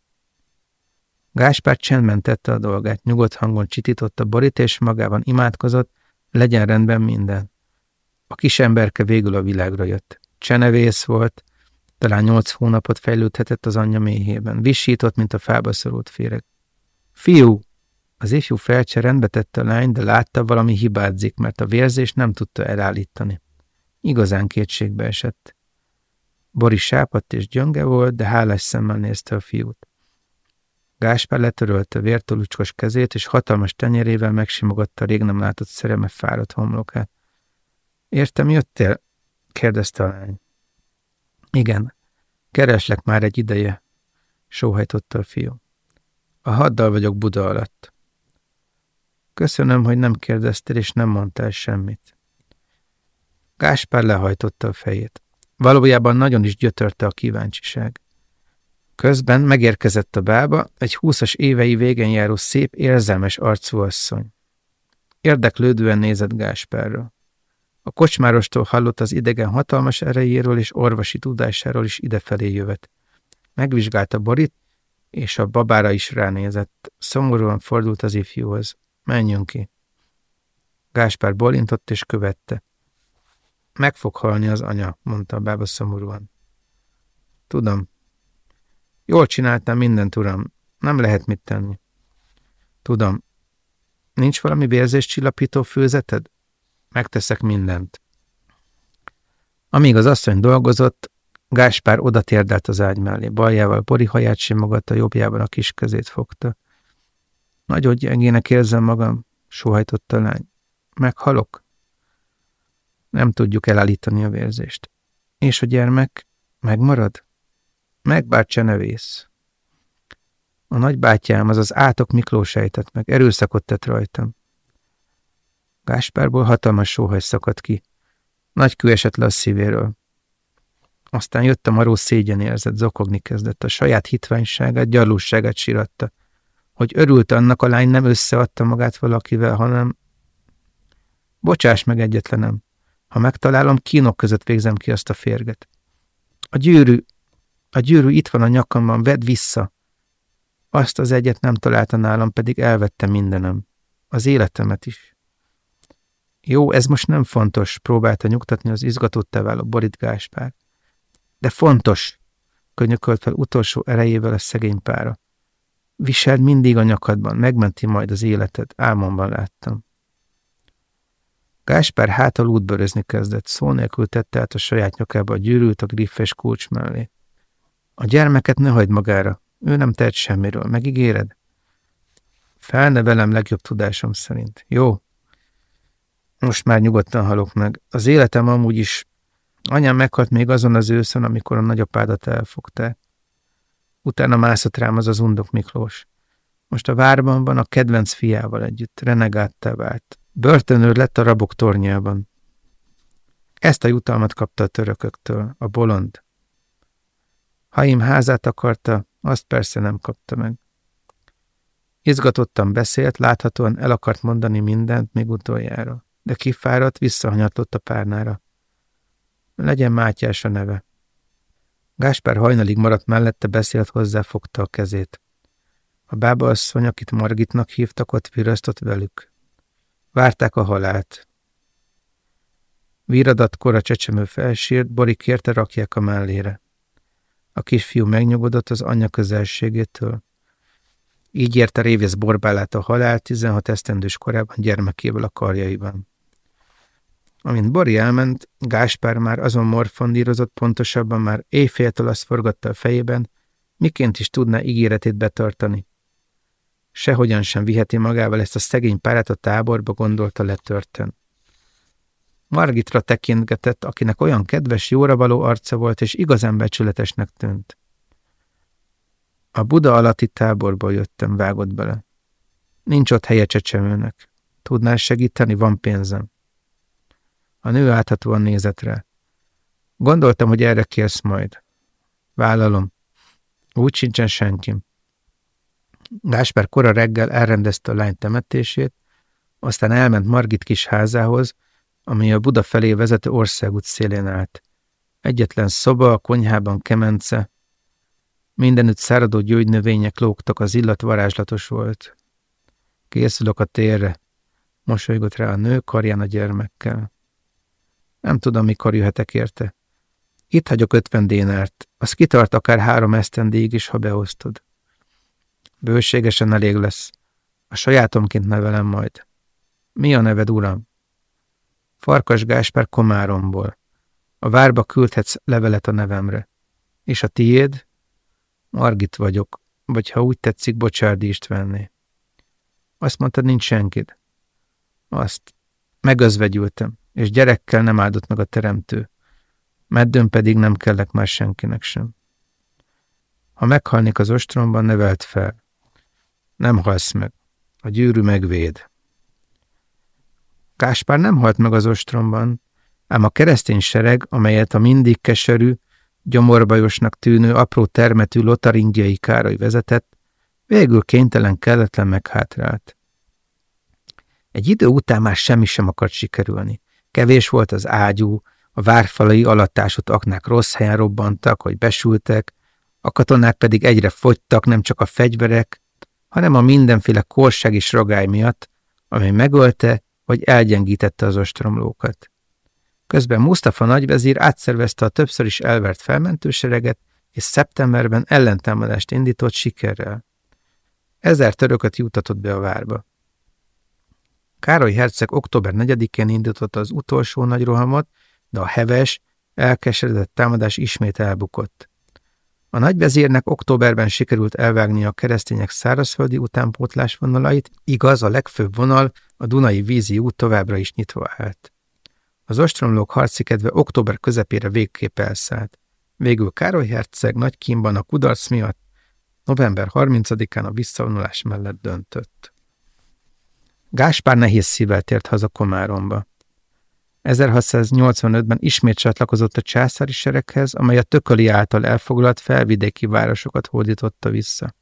Gáspár csendben tette a dolgát, nyugodt hangon csitította Borit, és magában imádkozott, legyen rendben minden. A kis emberke végül a világra jött. Csenevész volt, talán nyolc hónapot fejlődhetett az anyja méhében. Visított, mint a fába szorult féreg. Fiú, az ifjú felcse rendbe tette a lány, de látta valami hibázik, mert a vérzés nem tudta elállítani. Igazán kétségbe esett. Boris sápadt és gyönge volt, de hálás szemmel nézte a fiút. Gáspár letörölte vértolucskos kezét, és hatalmas tenyerével megsimogatta a rég nem látott szereme fáradt homlokát. Értem, jöttél? kérdezte a lány. Igen, kereslek már egy ideje, sóhajtotta a fiú. A haddal vagyok Buda alatt. Köszönöm, hogy nem kérdeztél és nem mondtál semmit. Gáspár lehajtotta a fejét. Valójában nagyon is gyötörte a kíváncsiság. Közben megérkezett a bába egy húszas évei végen járó szép, érzelmes arcú asszony. Érdeklődően nézett Gáspárra. A kocsmárostól hallott az idegen hatalmas erejéről és orvosi tudásáról is idefelé jövet. Megvizsgálta Borit, és a babára is ránézett. Szomorúan fordult az ifjúhoz. Menjünk ki. Gáspár bolintott és követte. Meg fog halni az anya, mondta a bába szomorúan. Tudom. Jól csináltam mindent, uram. Nem lehet mit tenni. Tudom. Nincs valami vérzéscsillapító főzeted? Megteszek mindent. Amíg az asszony dolgozott, Gáspár oda térdelt az ágy mellé, baljával Bori haját simogatta, jobbjában a kis kezét fogta. Nagyon gyengének érzem magam, sóhajtott a lány. Meghalok? Nem tudjuk elállítani a vérzést. És a gyermek megmarad? Meg bár csenevész. A nagybátyám, az átok Miklós ejtett meg, erőszakot tett rajtam. Gáspárból hatalmas sóhaj szakadt ki. Nagy kő esett le a szívéről. Aztán jött a maró szégyenérzet, zokogni kezdett, a saját hitványságát, gyarlóságát síratta, hogy örült annak a lány nem összeadta magát valakivel, hanem bocsáss meg egyetlenem, ha megtalálom, kínok között végzem ki azt a férget. A gyűrű, a gyűrű itt van a nyakamban, vedd vissza. Azt az egyet nem találta nálam, pedig elvette mindenem. Az életemet is. Jó, ez most nem fontos, próbálta nyugtatni az izgatottá váló Borit Gáspár. De fontos, könyökölt fel utolsó erejével a szegény pára. Viseld mindig a nyakadban, megmenti majd az életed, álmomban láttam. Gáspár hátal útbörözni kezdett, szó nélkül tette át a saját nyakába a gyűrűt a griffes kulcs mellé. A gyermeket ne hagyd magára, ő nem tehet semmiről, megígéred? Felnevelem legjobb tudásom szerint. Jó. Most már nyugodtan halok meg. Az életem amúgy is Anyám meghalt még azon az őszön, amikor a nagyapádat elfogták. Utána mászott rám az az undok Miklós. Most a várban van a kedvenc fiával együtt, renegáttá vált. Börtönőr lett a rabok tornyában. Ezt a jutalmat kapta a törököktől, a bolond. Haim házát akarta, azt persze nem kapta meg. Izgatottan beszélt, láthatóan el akart mondani mindent még utoljára, de kifáradt, visszahanyatlott a párnára. Legyen Mátyás a neve. Gáspár hajnalig maradt mellette, beszélt hozzá, fogta a kezét. A bába asszony, akit Margitnak hívtak, ott virasztott velük. Várták a halált. Víradat a csecsemő felsírt, Bori kérte rakják a mellére. A kisfiú megnyugodott az anyja közelségétől. Így érte Révész borbálát a halál 16 esztendős korában gyermekével a karjaiban. Amint Bori elment, Gáspár már azon morfondírozott, pontosabban már éjféltől azt forgatta a fejében, miként is tudná ígéretét betartani. Sehogyan sem viheti magával ezt a szegény párát a táborba, gondolta letörten. Margitra tekintgetett, akinek olyan kedves, jóra való arca volt, és igazán becsületesnek tűnt. A Buda alatti táborból jöttem, vágott bele. Nincs ott helye csecsemőnek. Tudnál segíteni, van pénzem. A nő áthatóan nézett rá. Gondoltam, hogy erre kérsz majd. Vállalom. Úgy sincsen senkim. Gásper kora reggel elrendezte a lány temetését, aztán elment Margit kis házához, ami a Buda felé vezető országút szélén állt. Egyetlen szoba, a konyhában kemence, mindenütt száradó gyógynövények lógtak, az illat varázslatos volt. Készülök a térre, mosolygott rá a nő karján a gyermekkel. Nem tudom, mikor jöhetek érte. Itt hagyok ötven dénárt. Az kitart akár három esztendéig is, ha beosztod. Bőségesen elég lesz. A sajátomként nevelem majd. Mi a neved, uram? Farkas Gáspár Komáromból. A várba küldhetsz levelet a nevemre. És a tiéd? Margit vagyok, vagy ha úgy tetszik, Bocsárdi Istvánné. Azt mondtad, nincs senkid. Azt. Megözvegyültem és gyerekkel nem áldott meg a teremtő. Meddőn pedig nem kellek már senkinek sem. Ha meghalnék az ostromban, nevelt fel. Nem halsz meg. A gyűrű megvéd. Káspár nem halt meg az ostromban, ám a keresztény sereg, amelyet a mindig keserű, gyomorbajosnak tűnő apró termetű lotaringiai Károly vezetett, végül kénytelen kelletlen meghátrált. Egy idő után már semmi sem akart sikerülni. Kevés volt az ágyú, a várfalai alattásott aknák rossz helyen robbantak, hogy besültek, a katonák pedig egyre fogytak nem csak a fegyverek, hanem a mindenféle korság és ragály miatt, amely megölte vagy elgyengítette az ostromlókat. Közben Mustafa nagyvezír átszervezte a többször is elvert felmentősereget, és szeptemberben ellentámadást indított sikerrel. Ezer törököt jutatott be a várba. Károly herceg október 4-én indította az utolsó nagy rohamot, de a heves, elkeseredett támadás ismét elbukott. A nagyvezérnek októberben sikerült elvágni a keresztények szárazföldi utánpótlás vonalait, igaz, a legfőbb vonal, a Dunai vízi út továbbra is nyitva állt. Az ostromlók harci kedve október közepére végképp elszállt. Végül Károly herceg nagy kínban a kudarc miatt november 30-án a visszavonulás mellett döntött. Gáspár nehéz szívvel tért haza Komáromba. 1685-ben ismét csatlakozott a császári sereghez, amely a tököli által elfoglalt felvidéki városokat hódította vissza.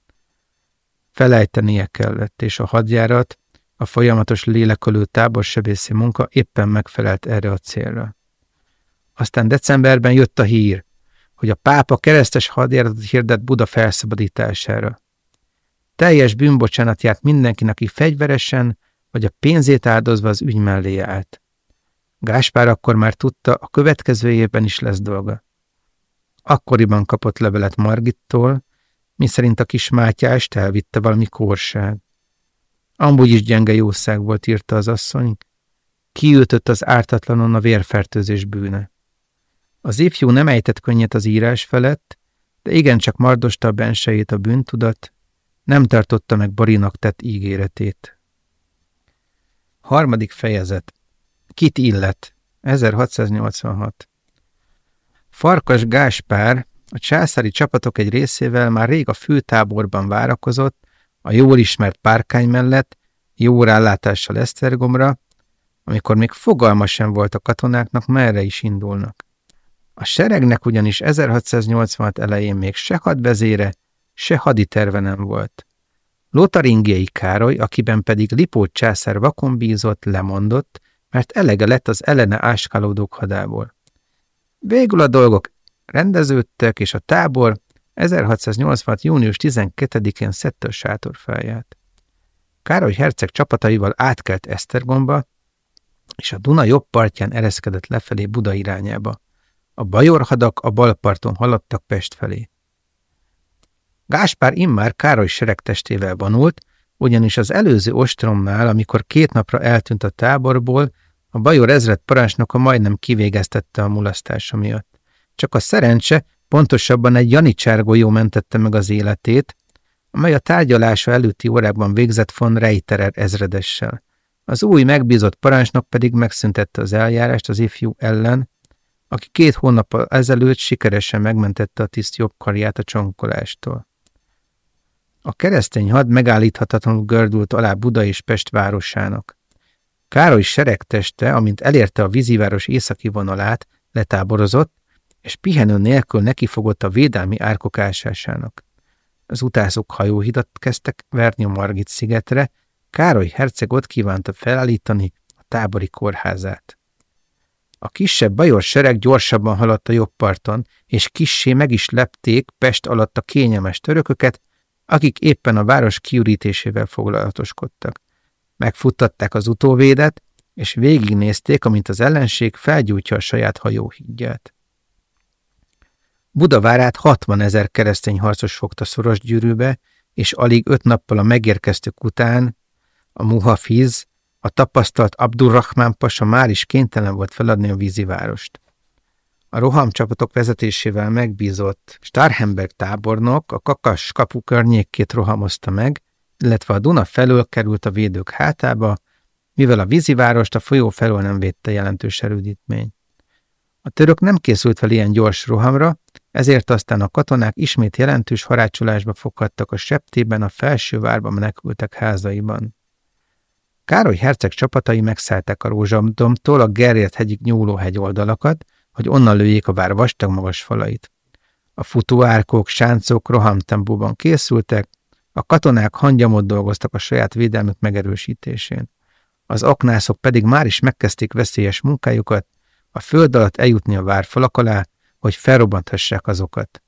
Felejtenie kellett, és a hadjárat, a folyamatos lélekölő táborsebészi munka éppen megfelelt erre a célra. Aztán decemberben jött a hír, hogy a pápa keresztes hadjáratot hirdet Buda felszabadítására. Teljes bűnbocsánat járt mindenkinek, aki fegyveresen, vagy a pénzét áldozva az ügy mellé állt. Gáspár akkor már tudta, a következő évben is lesz dolga. Akkoriban kapott levelet Margittól, miszerint a kis Mátyást elvitte valami kórság. Amúgy is gyenge jószág volt, írta az asszony. Kiültött az ártatlanon a vérfertőzés bűne. Az ifjú nem ejtett könnyet az írás felett, de igencsak mardosta a bensejét a bűntudat, nem tartotta meg Barinak tett ígéretét. Harmadik fejezet Kit illet? 1686 Farkas Gáspár a császári csapatok egy részével már rég a főtáborban várakozott, a jól ismert párkány mellett, jó rálátással Esztergomra, amikor még fogalma sem volt a katonáknak, merre is indulnak. A seregnek ugyanis 1686 elején még se hadvezére, se haditerve nem volt. Lotaringiai Károly, akiben pedig Lipót császár vakon bízott, lemondott, mert elege lett az ellene áskálódók hadából. Végül a dolgok rendeződtek, és a tábor 1686. június 12-én szedte a sátorfáját. Károly herceg csapataival átkelt Esztergomba, és a Duna jobb partján ereszkedett lefelé Buda irányába. A bajorhadak a bal parton haladtak Pest felé. Gáspár immár Károly seregtestével vonult, ugyanis az előző ostromnál, amikor két napra eltűnt a táborból, a bajor ezred parancsnoka majdnem kivégeztette a mulasztása miatt. Csak a szerencse, pontosabban egy janicsárgolyó mentette meg az életét, amely a tárgyalása előtti órákban végzett von Reiterer ezredessel. Az új megbízott parancsnok pedig megszüntette az eljárást az ifjú ellen, aki két hónappal ezelőtt sikeresen megmentette a tiszt jobb karját a csonkolástól. A keresztény had megállíthatatlanul gördült alá Buda és Pest városának. Károly seregteste, amint elérte a víziváros északi vonalát, letáborozott, és pihenő nélkül nekifogott a védelmi árkok ásásának. Az utázók hajóhidat kezdtek verni a Margit szigetre, Károly herceg ott kívánta felállítani a tábori kórházát. A kisebb bajor sereg gyorsabban haladt a jobb parton, és kissé meg is lepték Pest alatt a kényelmes törököket, akik éppen a város kiürítésével foglalatoskodtak. Megfuttatták az utóvédet, és végignézték, amint az ellenség felgyújtja a saját hajóhídját. Budavárát 60 ezer keresztény harcos fogta szoros gyűrűbe, és alig öt nappal a megérkeztük után a Muhafiz, a tapasztalt Abdurrahman pasa már is kénytelen volt feladni a vízivárost. A rohamcsapatok vezetésével megbízott Starhemberg tábornok a Kakas kapu környékét rohamozta meg, illetve a Duna felől került a védők hátába, mivel a vízivárost a folyó felől nem védte jelentős erődítmény. A török nem készült fel ilyen gyors rohamra, ezért aztán a katonák ismét jelentős harácsolásba fogadtak a septében a felső várba menekültek házaiban. Károly herceg csapatai megszállták a rózsamdomtól a Gerért hegyig nyúló hegyoldalakat, hogy onnan lőjék a vár vastag magas falait. A futóárkok, sáncok rohamtempóban készültek, a katonák hangyamot dolgoztak a saját védelmük megerősítésén. Az aknászok pedig már is megkezdték veszélyes munkájukat, a föld alatt eljutni a várfalak alá, hogy felrobbanthassák azokat.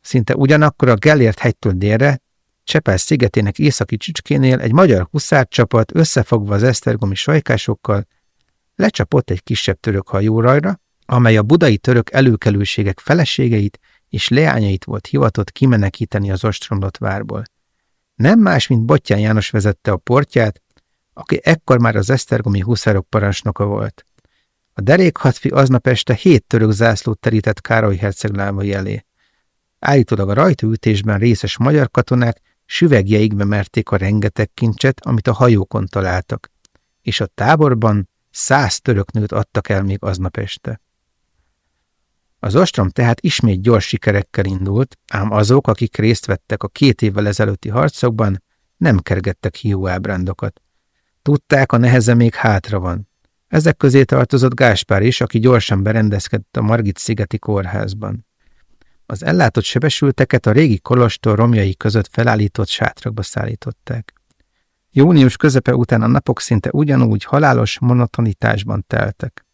Szinte ugyanakkor a Gellért hegytől délre, Csepel szigetének északi csücskénél egy magyar huszárcsapat összefogva az esztergomi sajkásokkal lecsapott egy kisebb török hajórajra, amely a budai török előkelőségek feleségeit és leányait volt hivatott kimenekíteni az ostromlott várból. Nem más, mint Bottyán János vezette a portját, aki ekkor már az esztergomi huszárok parancsnoka volt. A derékhadfi aznap este hét török zászlót terített Károly herceg lábai elé. Állítólag a rajtaütésben részes magyar katonák süvegjeikbe merték a rengeteg kincset, amit a hajókon találtak, és a táborban száz török adtak el még aznap este. Az ostrom tehát ismét gyors sikerekkel indult, ám azok, akik részt vettek a két évvel ezelőtti harcokban, nem kergettek hiú ábrándokat. Tudták, a neheze még hátra van. Ezek közé tartozott Gáspár is, aki gyorsan berendezkedett a Margit-szigeti kórházban. Az ellátott sebesülteket a régi kolostor romjai között felállított sátrakba szállították. Június közepe után a napok szinte ugyanúgy halálos monotonitásban teltek.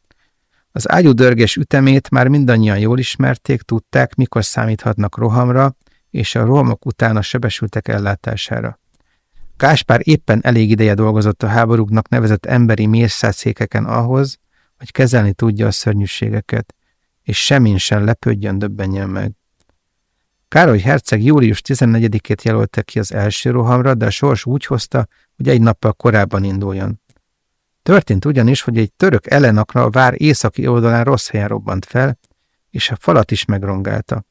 Az ágyúdörges ütemét már mindannyian jól ismerték, tudták, mikor számíthatnak rohamra, és a rohamok után a sebesültek ellátására. Káspár éppen elég ideje dolgozott a háborúknak nevezett emberi mészszátszékeken ahhoz, hogy kezelni tudja a szörnyűségeket, és semmin sem lepődjön, döbbenjen meg. Károly herceg július 14-ét jelölte ki az első rohamra, de a sors úgy hozta, hogy egy nappal korábban induljon. Történt ugyanis, hogy egy török ellenakra a vár északi oldalán rossz helyen robbant fel, és a falat is megrongálta.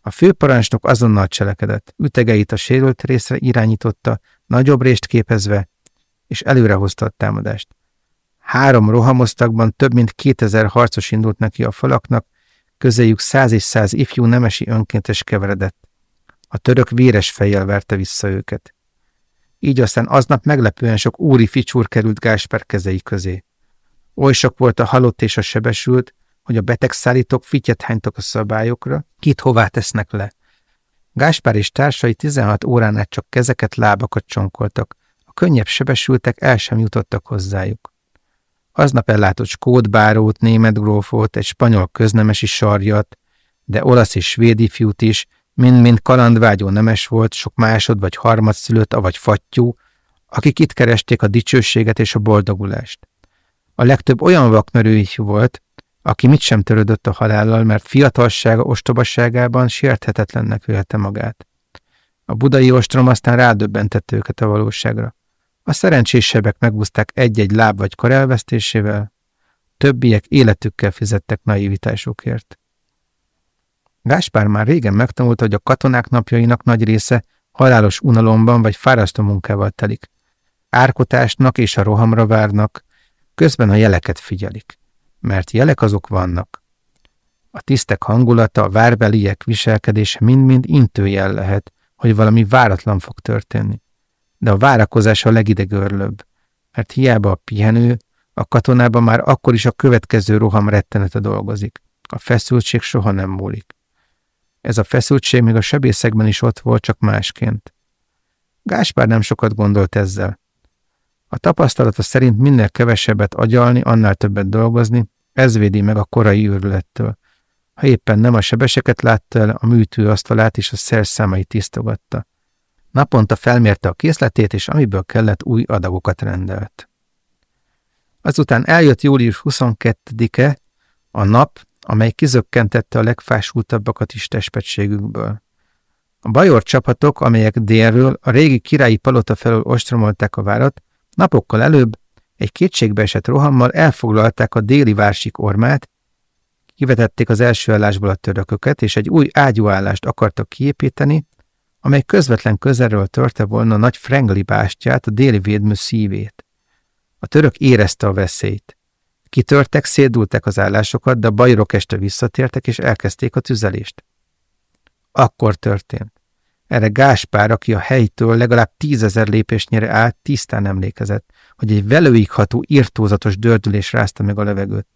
A főparancsnok azonnal cselekedett, ütegeit a sérült részre irányította, nagyobb részt képezve, és előrehozta a támadást. Három rohamosztakban több mint 2000 harcos indult neki a falaknak, közéjük száz és száz ifjú nemesi önkéntes keveredett. A török véres fejjel verte vissza őket. Így aztán aznap meglepően sok úri ficsúr került Gásper kezei közé. Oly sok volt a halott és a sebesült, hogy a betegszállítók fityet hánytak a szabályokra, kit hová tesznek le. Gáspár és társai 16 órán át csak kezeket, lábakat csonkoltak, a könnyebb sebesültek el sem jutottak hozzájuk. Aznap ellátott skótbárót, német grófot, egy spanyol köznemesi sarjat, de olasz és svéd ifjút is, mind-mind kalandvágyó nemes volt, sok másod vagy harmadszülött, avagy fattyú, akik itt keresték a dicsőséget és a boldogulást. A legtöbb olyan vakmerő ifjú volt, aki mit sem törődött a halállal, mert fiatalsága ostobasságában sérthetetlennek vélte magát. A budai ostrom aztán rádöbbentette őket a valóságra. A szerencsésebbek megúzták egy-egy láb vagy kar elvesztésével, többiek életükkel fizettek naivitásukért. Gáspár már régen megtanulta, hogy a katonák napjainak nagy része halálos unalomban vagy fárasztó munkával telik. Árkotásnak és a rohamra várnak, közben a jeleket figyelik, mert jelek azok vannak. A tisztek hangulata, a várbeliek viselkedése mind-mind intőjel lehet, hogy valami váratlan fog történni de a várakozás a legidegörlőbb, mert hiába a pihenő, a katonában már akkor is a következő roham rettenete dolgozik. A feszültség soha nem múlik. Ez a feszültség még a sebészekben is ott volt, csak másként. Gáspár nem sokat gondolt ezzel. A tapasztalata szerint minél kevesebbet agyalni, annál többet dolgozni, ez védi meg a korai őrülettől. Ha éppen nem a sebeseket látta el, a műtő asztalát és a szerszámait tisztogatta. Naponta felmérte a készletét, és amiből kellett, új adagokat rendelt. Azután eljött július 22-e, a nap, amely kizökkentette a legfásultabbakat is testpetségükből. A bajor csapatok, amelyek délről a régi királyi palota felől ostromolták a várat, napokkal előbb egy kétségbeesett rohammal elfoglalták a déli vársik ormát, kivetették az első állásból a törököket, és egy új ágyúállást akartak kiépíteni, amely közvetlen közelről törte volna nagy Frengli bástyát, a déli védmű szívét. A török érezte a veszélyt. Kitörtek, szédulták az állásokat, de a bajrok este visszatértek, és elkezdték a tüzelést. Akkor történt. Erre Gáspár, aki a helytől legalább tízezer lépésnyire állt, tisztán emlékezett, hogy egy velőig ható, írtózatos dördülés rázta meg a levegőt.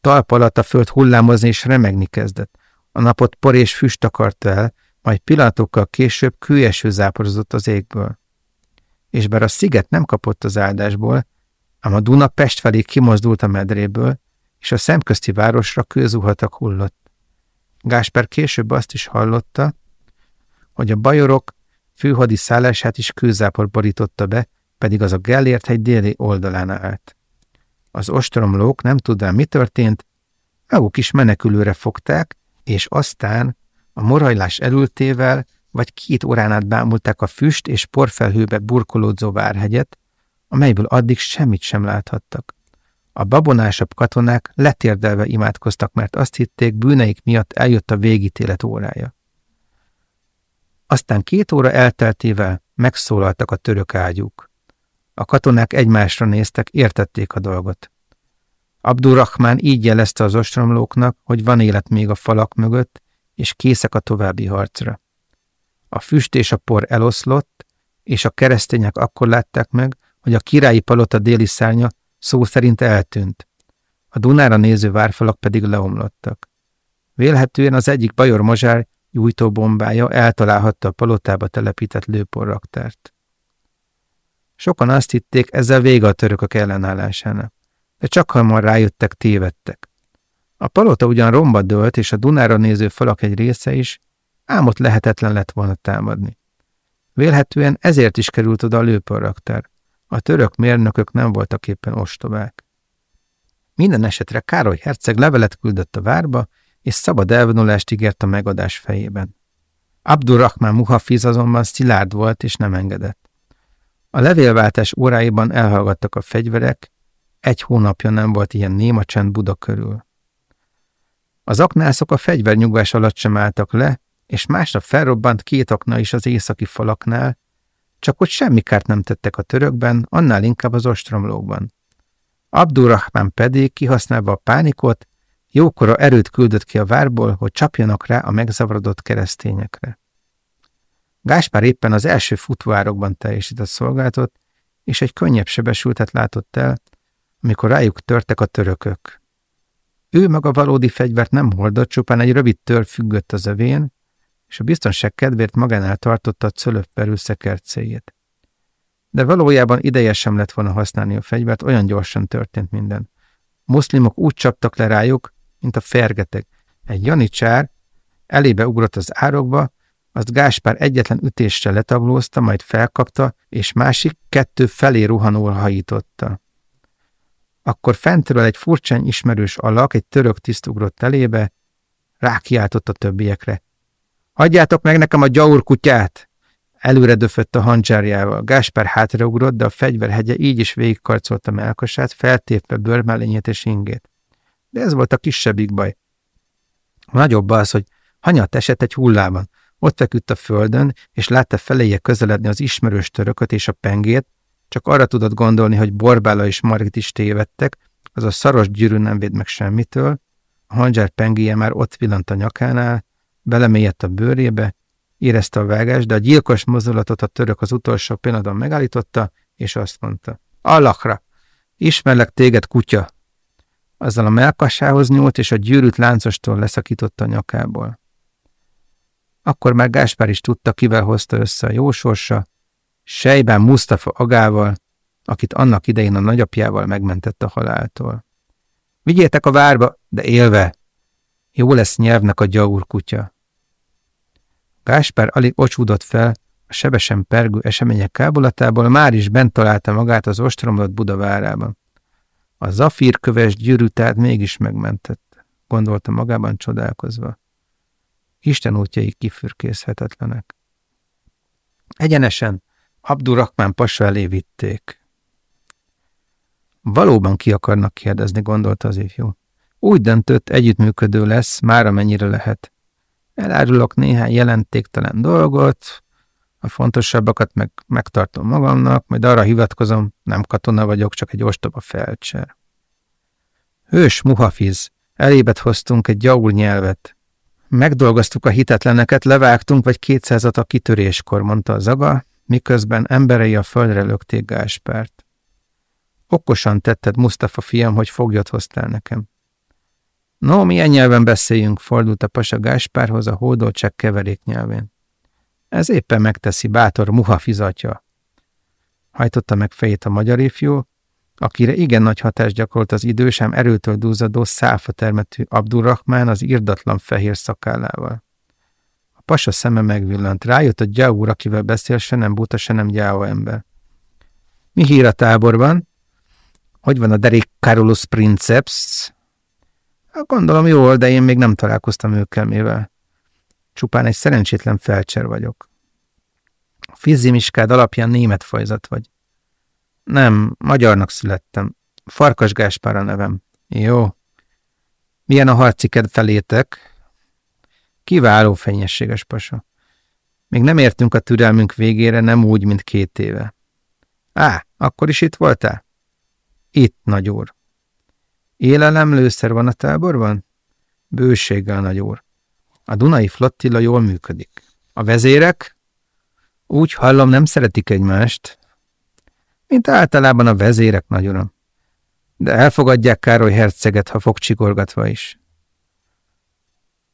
Talp alatt a föld hullámozni és remegni kezdett. A napot por és füst akarta el, majd pillanatokkal később kőeső záporozott az égből. És bár a sziget nem kapott az áldásból, ám a Duna Pest felé kimozdult a medréből, és a szemközti városra kőzuhatak hullott. Gásper később azt is hallotta, hogy a bajorok főhadi szállását is kőzápor borította be, pedig az a Gellért hegy déli oldalán állt. Az ostromlók nem tudván mi történt, maguk is menekülőre fogták, és aztán a morajlás elültével vagy két órán át bámulták a füst és porfelhőbe burkolódzó várhegyet, amelyből addig semmit sem láthattak. A babonásabb katonák letérdelve imádkoztak, mert azt hitték, bűneik miatt eljött a végítélet órája. Aztán két óra elteltével megszólaltak a török ágyúk. A katonák egymásra néztek, értették a dolgot. Abdurrahman így jelezte az ostromlóknak, hogy van élet még a falak mögött, és készek a további harcra. A füst és a por eloszlott, és a keresztények akkor látták meg, hogy a királyi palota déli szárnya szó szerint eltűnt. A Dunára néző várfalak pedig leomlottak. Vélhetően az egyik bajor mazsár gyújtóbombája eltalálhatta a palotába telepített lőporraktárt. Sokan azt hitték, ezzel vége a törökök ellenállásának, de csak hamar rájöttek, tévedtek. A palota ugyan romba dőlt, és a Dunára néző falak egy része is, ám ott lehetetlen lett volna támadni. Vélhetően ezért is került oda a lőporraktár. A török mérnökök nem voltak éppen ostobák. Minden esetre Károly herceg levelet küldött a várba, és szabad elvonulást ígért a megadás fejében. Abdurrahman Muhafiz azonban szilárd volt, és nem engedett. A levélváltás óráiban elhallgattak a fegyverek, egy hónapja nem volt ilyen néma csend Buda körül. Az aknászok a fegyvernyugvás alatt sem álltak le, és másnap felrobbant két akna is az északi falaknál, csak hogy semmi kárt nem tettek a törökben, annál inkább az ostromlókban. Abdurrahman pedig, kihasználva a pánikot, jókora erőt küldött ki a várból, hogy csapjanak rá a megzavarodott keresztényekre. Gáspár éppen az első futvárokban teljesített szolgálatot, és egy könnyebb sebesültet látott el, amikor rájuk törtek a törökök. Ő maga valódi fegyvert nem hordott, csupán egy rövid tör függött az övén, és a biztonság kedvéért magánál tartotta a cölöpperű szekercéjét. De valójában ideje sem lett volna használni a fegyvert, olyan gyorsan történt minden. Muszlimok úgy csaptak le rájuk, mint a fergeteg. Egy janicsár elébe ugrott az árokba, azt Gáspár egyetlen ütéssel letaglózta, majd felkapta, és másik kettő felé ruhanul hajította. Akkor fentről egy furcsán ismerős alak, egy török tiszt ugrott elébe, rákiáltott a többiekre. Hagyjátok meg nekem a gyaur kutyát! Előre döfött a hancsárjával. Gáspár hátraugrott, de a fegyverhegye így is végigkarcolta melkasát, feltépve bőrmellényét és ingét. De ez volt a kisebbik baj. A nagyobb az, hogy hanyat esett egy hullában. Ott feküdt a földön, és látta feléje közeledni az ismerős törököt és a pengét, csak arra tudott gondolni, hogy Borbála és Margit is tévedtek, az a szaros gyűrű nem véd meg semmitől, a hangyár pengéje már ott villant a nyakánál, belemélyedt a bőrébe, érezte a vágást, de a gyilkos mozdulatot a török az utolsó pillanatban megállította, és azt mondta, Allakra, ismerlek téged, kutya! Azzal a melkasához nyúlt, és a gyűrűt láncostól leszakította a nyakából. Akkor már Gáspár is tudta, kivel hozta össze a jósorsa, Sejben Mustafa agával, akit annak idején a nagyapjával megmentett a haláltól. Vigyétek a várba, de élve! Jó lesz nyelvnek a gyaur kutya. Gáspár alig ocsúdott fel, a sebesen pergő események kábulatából már is bent találta magát az ostromlott Budavárában. A zafírköves gyűrű tehát mégis megmentett, gondolta magában csodálkozva. Isten útjai kifürkészhetetlenek. Egyenesen Abdurrahman pasa elé vitték. Valóban ki akarnak kérdezni, gondolta az ifjú. Úgy döntött, együttműködő lesz, már amennyire lehet. Elárulok néhány jelentéktelen dolgot, a fontosabbakat meg megtartom magamnak, majd arra hivatkozom, nem katona vagyok, csak egy ostoba felcser. Hős Muhafiz, elébet hoztunk egy gyaul nyelvet. Megdolgoztuk a hitetleneket, levágtunk vagy kétszázat a kitöréskor, mondta az aga, miközben emberei a földre lökték Gáspárt. Okosan tetted, Mustafa fiam, hogy foglyot hoztál nekem. No, milyen nyelven beszéljünk, fordult a pasa Gáspárhoz a hódoltság keverék nyelvén. Ez éppen megteszi bátor muha fizatja. Hajtotta meg fejét a magyar ifjú, akire igen nagy hatást gyakorolt az idősem erőtől duzzadó szálfa termetű Abdurrahmán az irdatlan fehér szakállával. Pasa szeme megvillant, rájött a gyáúr, akivel beszél, se nem buta, se nem gyáó ember. Mi hír a táborban? Hogy van a Derek Carolus Princeps? Hát gondolom jól, de én még nem találkoztam őkkel mivel. Csupán egy szerencsétlen felcser vagyok. A fizzimiskád alapján német fajzat vagy. Nem, magyarnak születtem. Farkas Gáspár a nevem. Jó. Milyen a harciked felétek? Kiváló fenyességes pasa. Még nem értünk a türelmünk végére, nem úgy, mint két éve. Á, akkor is itt voltál? Itt, nagy úr. Élelem, lőszer van a táborban? Bőséggel, nagy úr. A Dunai flottilla jól működik. A vezérek? Úgy hallom, nem szeretik egymást. Mint általában a vezérek, nagy uram. De elfogadják Károly herceget, ha fogcsigorgatva is.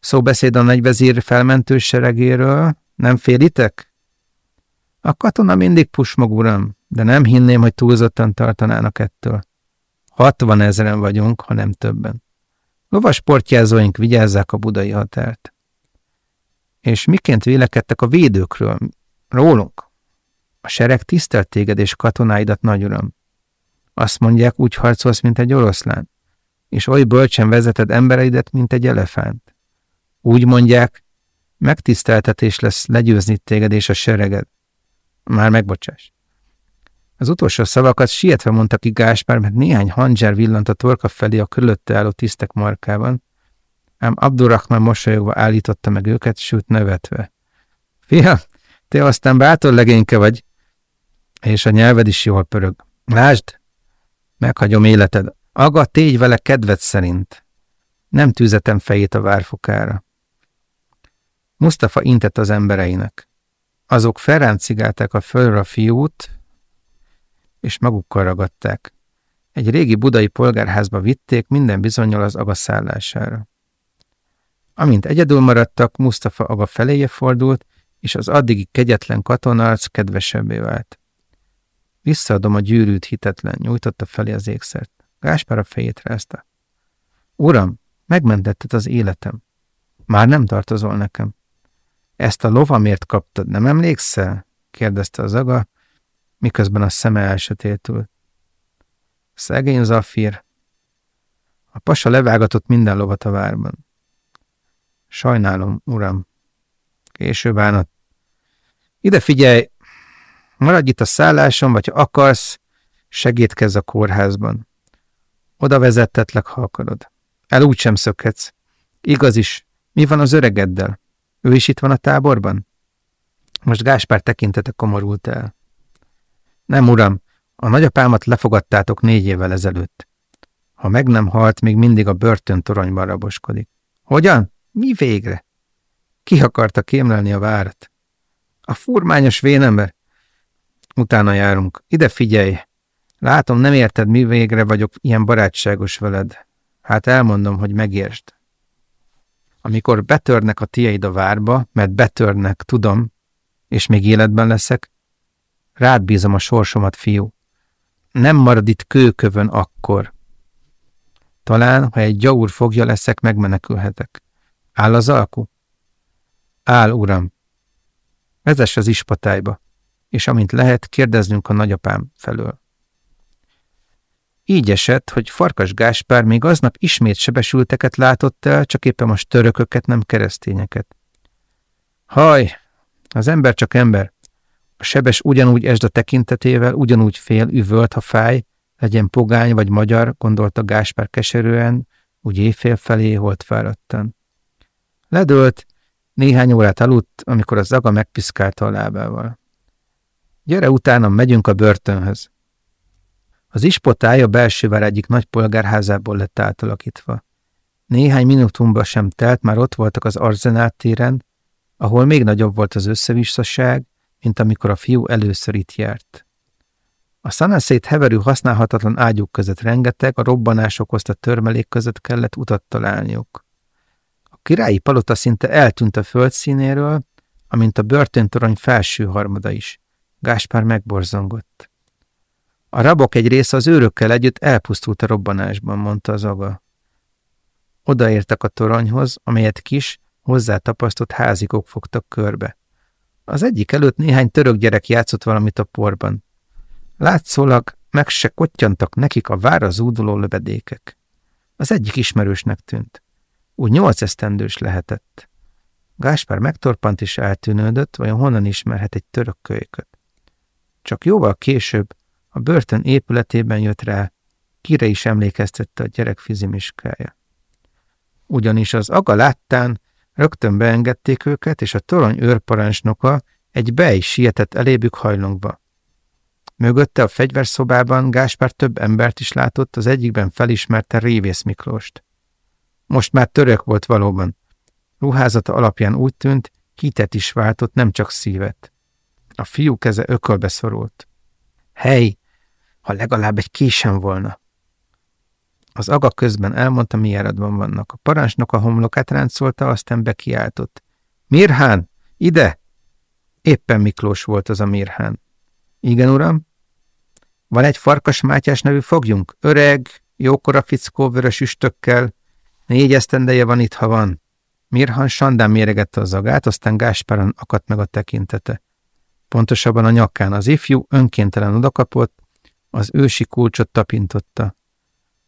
Szóbeszéd a nagyvezír felmentő seregéről? Nem félitek? A katona mindig pusmog, uram, de nem hinném, hogy túlzottan tartanának ettől. Hatvan ezeren vagyunk, ha nem többen. Lovas vigyázzák a budai határt. És miként vélekedtek a védőkről? Rólunk? A sereg tisztelt téged és katonáidat, nagy uram. Azt mondják, úgy harcolsz, mint egy oroszlán, és oly bölcsen vezeted embereidet, mint egy elefánt. Úgy mondják, megtiszteltetés lesz legyőzni téged és a sereged. Már megbocsáss. Az utolsó szavakat sietve mondta ki Gáspár, mert néhány handzsár villant a torka felé a körülötte álló tisztek markában, ám Abdurrahman mosolyogva állította meg őket, sőt nevetve. Fia, te aztán bátor legényke vagy, és a nyelved is jól pörög. Lásd, meghagyom életed. Aga, tégy vele kedved szerint. Nem tűzetem fejét a várfokára. Mustafa intett az embereinek. Azok felráncigálták a földre a fiút, és magukkal ragadták. Egy régi budai polgárházba vitték minden bizonyal az aga szállására. Amint egyedül maradtak, Mustafa aga feléje fordult, és az addigi kegyetlen katonarc kedvesebbé vált. Visszaadom a gyűrűt hitetlen, nyújtotta felé az ékszert. Gáspár a fejét rázta. Uram, megmentetted az életem. Már nem tartozol nekem. Ezt a lovamért kaptad, nem emlékszel? kérdezte az aga, miközben a szeme elsötétült. Szegény Zafír. A pasa levágatott minden lovat a várban. Sajnálom, uram. Később bánat. Ide figyelj, maradj itt a szálláson, vagy ha akarsz, segítkezz a kórházban. Oda vezettetlek, ha akarod. El úgy sem szökhetsz. Igaz is, mi van az öregeddel? Ő is itt van a táborban? Most Gáspár tekintete komorult el. Nem, uram, a nagyapámat lefogadtátok négy évvel ezelőtt. Ha meg nem halt, még mindig a börtön toronyban raboskodik. Hogyan? Mi végre? Ki akarta kémlelni a várat? A furmányos vénember? Utána járunk. Ide figyelj! Látom, nem érted, mi végre vagyok ilyen barátságos veled. Hát elmondom, hogy megértsd. Amikor betörnek a tieid a várba, mert betörnek, tudom, és még életben leszek, Rád bízom a sorsomat, fiú. Nem marad itt kőkövön akkor. Talán, ha egy gyaur fogja leszek, megmenekülhetek. Áll az alku? Áll, uram. Vezess az ispatályba, és amint lehet, kérdeznünk a nagyapám felől. Így esett, hogy Farkas Gáspár még aznap ismét sebesülteket látott el, csak éppen most törököket, nem keresztényeket. Haj, az ember csak ember. A sebes ugyanúgy esd a tekintetével, ugyanúgy fél, üvölt, ha fáj, legyen pogány vagy magyar, gondolta Gáspár keserűen, úgy éjfél felé holt fáradtan. Ledőlt, néhány órát aludt, amikor az zaga megpiszkálta a lábával. Gyere utána, megyünk a börtönhöz. Az ispotály a belsővár egyik nagy polgárházából lett átalakítva. Néhány minutumba sem telt, már ott voltak az arzenát téren, ahol még nagyobb volt az összevisszaság, mint amikor a fiú először itt járt. A szanaszét heverő használhatatlan ágyuk között rengeteg, a robbanás okozta törmelék között kellett utat találniuk. A királyi palota szinte eltűnt a földszínéről, amint a börtöntorony felső harmada is. Gáspár megborzongott. A rabok egy része az őrökkel együtt elpusztult a robbanásban, mondta az aga. Odaértek a toronyhoz, amelyet kis, hozzátapasztott házikok fogtak körbe. Az egyik előtt néhány török gyerek játszott valamit a porban. Látszólag meg se kottyantak nekik a vára zúduló lövedékek. Az egyik ismerősnek tűnt. Úgy nyolc esztendős lehetett. Gáspár megtorpant és eltűnődött, vajon honnan ismerhet egy török kölyköt. Csak jóval később a börtön épületében jött rá, kire is emlékeztette a gyerek fizimiskája. Ugyanis az aga láttán rögtön beengedték őket, és a torony őrparancsnoka egy bej sietett elébük hajlongva. Mögötte a fegyverszobában Gáspár több embert is látott, az egyikben felismerte Révész Miklóst. Most már török volt valóban. Ruházata alapján úgy tűnt, hitet is váltott, nem csak szívet. A fiú keze ökölbe szorult. Hely, ha legalább egy késem volna. Az aga közben elmondta, mi járatban vannak. A parancsnok a homlokát ráncolta, aztán bekiáltott. Mirhán, ide! Éppen Miklós volt az a Mirhán. Igen, uram? Van egy Farkas Mátyás nevű fogjunk? Öreg, jókora fickó vörös üstökkel. Négy esztendeje van itt, ha van. Mirhan sandán méregette az agát, aztán Gáspáron akadt meg a tekintete. Pontosabban a nyakán az ifjú önkéntelen odakapott, az ősi kulcsot tapintotta.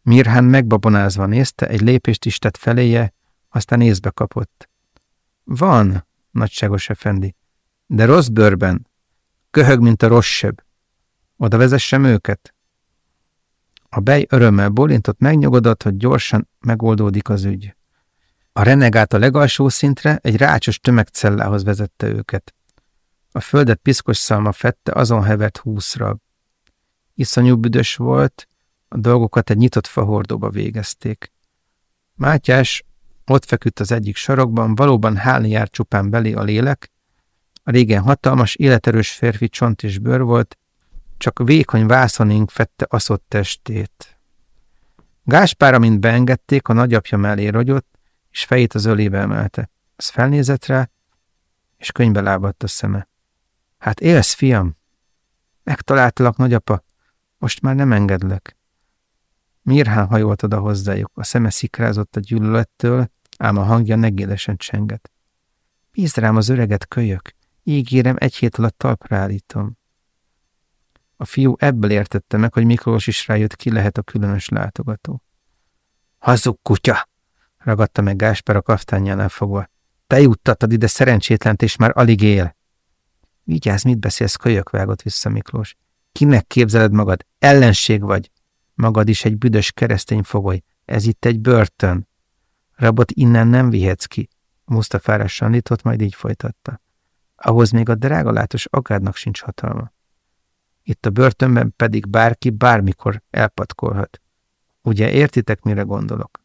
Mirhan megbabonázva nézte, egy lépést is tett feléje, aztán észbe kapott. Van, nagyságos efendi, de rossz bőrben, köhög, mint a rossz seb. Oda vezessem őket? A bej örömmel bólintott, megnyugodott, hogy gyorsan megoldódik az ügy. A renegát a legalsó szintre egy rácsos tömegcellához vezette őket. A földet piszkos szalma fette, azon hevert húszra. Iszonyú büdös volt, a dolgokat egy nyitott fahordóba végezték. Mátyás ott feküdt az egyik sarokban, valóban hálni járt csupán belé a lélek, a régen hatalmas, életerős férfi csont és bőr volt, csak vékony vászonink fette aszott testét. Gáspár, amint beengedték, a nagyapja mellé rogyott, és fejét az ölébe emelte. Az felnézett rá, és könybe lábadt a szeme. Hát élsz, fiam? Megtaláltalak, nagyapa. Most már nem engedlek. Mirhán hajolt oda hozzájuk, a szeme szikrázott a gyűlölettől, ám a hangja negélesen csengett. Bízd rám az öreget, kölyök, ígérem, egy hét alatt talpra állítom. A fiú ebből értette meg, hogy Miklós is rájött, ki lehet a különös látogató. Hazug kutya! ragadta meg Gásper a kaftányjánál fogva. Te juttattad ide szerencsétlent, és már alig él. Vigyázz, mit beszélsz, kölyök, vágott vissza Miklós. Kinek képzeled magad? Ellenség vagy. Magad is egy büdös keresztény fogoly. Ez itt egy börtön. Rabot innen nem vihetsz ki. Mustafára sandított, majd így folytatta. Ahhoz még a drágalátos akádnak sincs hatalma. Itt a börtönben pedig bárki bármikor elpatkolhat. Ugye értitek, mire gondolok?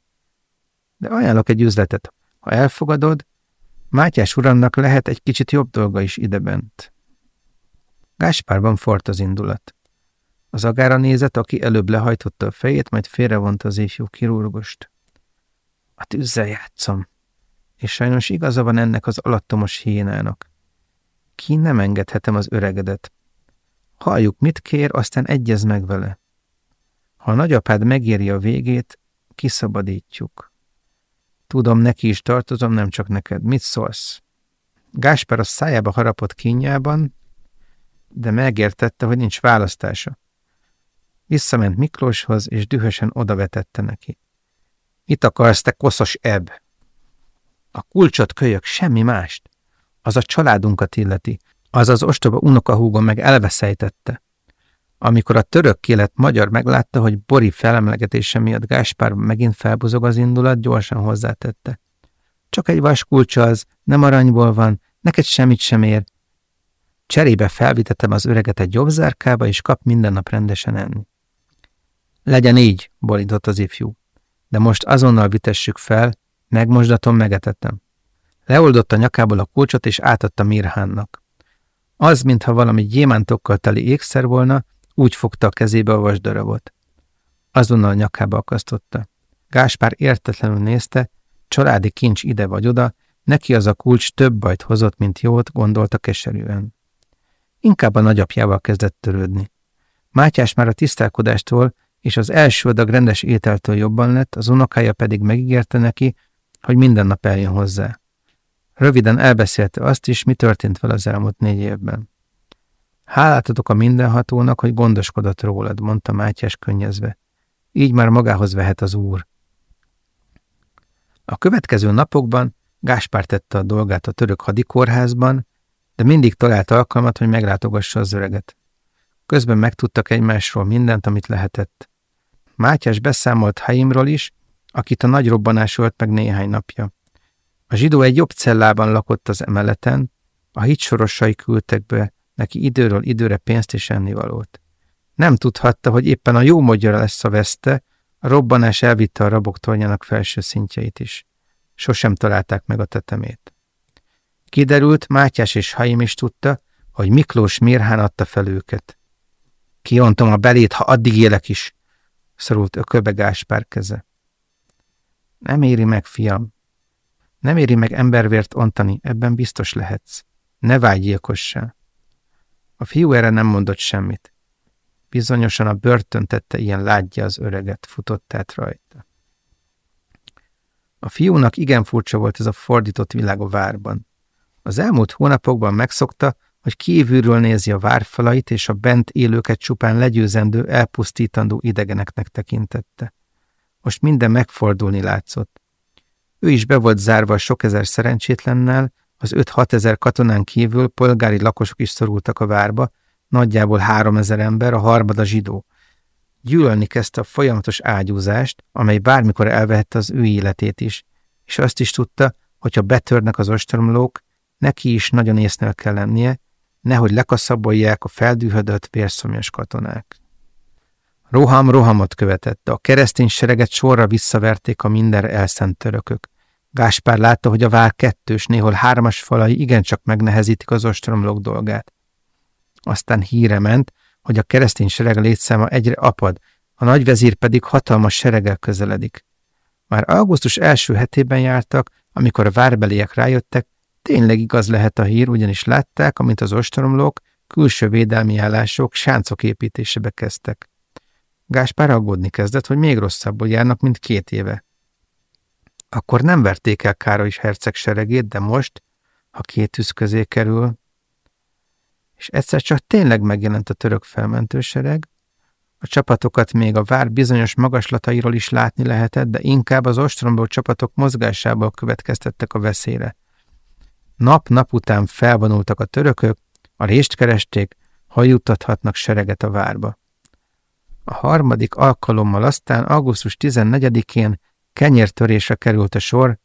De ajánlok egy üzletet. Ha elfogadod, Mátyás uramnak lehet egy kicsit jobb dolga is idebent. Gáspárban fort az indulat. Az agára nézett, aki előbb lehajtotta a fejét, majd félrevonta az ifjú kirurgost. A tűzzel játszom. És sajnos igaza van ennek az alattomos hiénának. Ki nem engedhetem az öregedet. Halljuk, mit kér, aztán egyez meg vele. Ha a nagyapád megéri a végét, kiszabadítjuk. Tudom, neki is tartozom, nem csak neked. Mit szólsz? Gásper a szájába harapott kínjában, de megértette, hogy nincs választása. Visszament Miklóshoz, és dühösen odavetette neki. Mit akarsz, te koszos ebb? A kulcsot kölyök, semmi mást. Az a családunkat illeti. Az az ostoba unokahúgom meg elveszejtette. Amikor a török kélet magyar meglátta, hogy Bori felemlegetése miatt Gáspár megint felbuzog az indulat, gyorsan hozzátette. Csak egy vaskulcsa az, nem aranyból van, neked semmit sem ér. Cserébe felvitetem az öreget egy jobb zárkába, és kap minden nap rendesen enni. Legyen így, bolított az ifjú. de most azonnal vitessük fel, megmosdatom, megetettem. Leoldotta nyakából a kulcsot, és átadta Mirhánnak. Az, mintha valami gyémántokkal teli ékszer volna, úgy fogta a kezébe a vasdarabot. Azonnal nyakába akasztotta. Gáspár értetlenül nézte, családi kincs ide vagy oda, neki az a kulcs több bajt hozott, mint jót, gondolta keserűen. Inkább a nagyapjával kezdett törődni. Mátyás már a tisztálkodástól és az első adag rendes ételtől jobban lett, az unokája pedig megígérte neki, hogy minden nap eljön hozzá. Röviden elbeszélte azt is, mi történt vele az elmúlt négy évben. Hálát adok a mindenhatónak, hogy gondoskodott rólad, mondta Mátyás könnyezve. Így már magához vehet az úr. A következő napokban Gáspár tette a dolgát a török hadikórházban, de mindig talált alkalmat, hogy meglátogassa az öreget. Közben megtudtak egymásról mindent, amit lehetett. Mátyás beszámolt Haimról is, akit a nagy robbanás ölt meg néhány napja. A zsidó egy jobb cellában lakott az emeleten, a hitsorosai küldtek be neki időről időre pénzt és ennivalót. Nem tudhatta, hogy éppen a jó magyara lesz a veszte, a robbanás elvitte a rabok tornyának felső szintjeit is. Sosem találták meg a tetemét. Kiderült, Mátyás és Haim is tudta, hogy Miklós Mirhán adta fel őket. Kiontom a belét, ha addig élek is, szorult ököbe Gáspár keze. Nem éri meg, fiam. Nem éri meg embervért ontani, ebben biztos lehetsz. Ne vágy gyilkossá. A fiú erre nem mondott semmit. Bizonyosan a börtön tette ilyen látja az öreget, futott át rajta. A fiúnak igen furcsa volt ez a fordított világ a várban. Az elmúlt hónapokban megszokta, hogy kívülről nézi a várfalait, és a bent élőket csupán legyőzendő, elpusztítandó idegeneknek tekintette. Most minden megfordulni látszott. Ő is be volt zárva a sok ezer szerencsétlennel, az 5-6 ezer katonán kívül polgári lakosok is szorultak a várba, nagyjából három ezer ember, a harmada zsidó. Gyűlölni kezdte a folyamatos ágyúzást, amely bármikor elvehette az ő életét is, és azt is tudta, hogyha betörnek az ostromlók, neki is nagyon észnél kell lennie, nehogy lekaszabolják a feldűhödött vérszomjas katonák. Roham rohamot követett, a keresztény sereget sorra visszaverték a minden elszent törökök. Gáspár látta, hogy a vár kettős, néhol hármas falai igencsak megnehezítik az ostromlók dolgát. Aztán híre ment, hogy a keresztény sereg létszáma egyre apad, a nagyvezír pedig hatalmas sereggel közeledik. Már augusztus első hetében jártak, amikor a várbeliek rájöttek, tényleg igaz lehet a hír, ugyanis látták, amint az ostromlók, külső védelmi állások, sáncok építésébe kezdtek. Gáspár aggódni kezdett, hogy még rosszabbul járnak, mint két éve. Akkor nem verték el Károly herceg seregét, de most, ha két tűz közé kerül, és egyszer csak tényleg megjelent a török felmentősereg, a csapatokat még a vár bizonyos magaslatairól is látni lehetett, de inkább az ostromból csapatok mozgásából következtettek a veszélyre. Nap-nap után felvonultak a törökök, a rést keresték, ha juttathatnak sereget a várba. A harmadik alkalommal aztán augusztus 14-én kenyértörésre került a sor,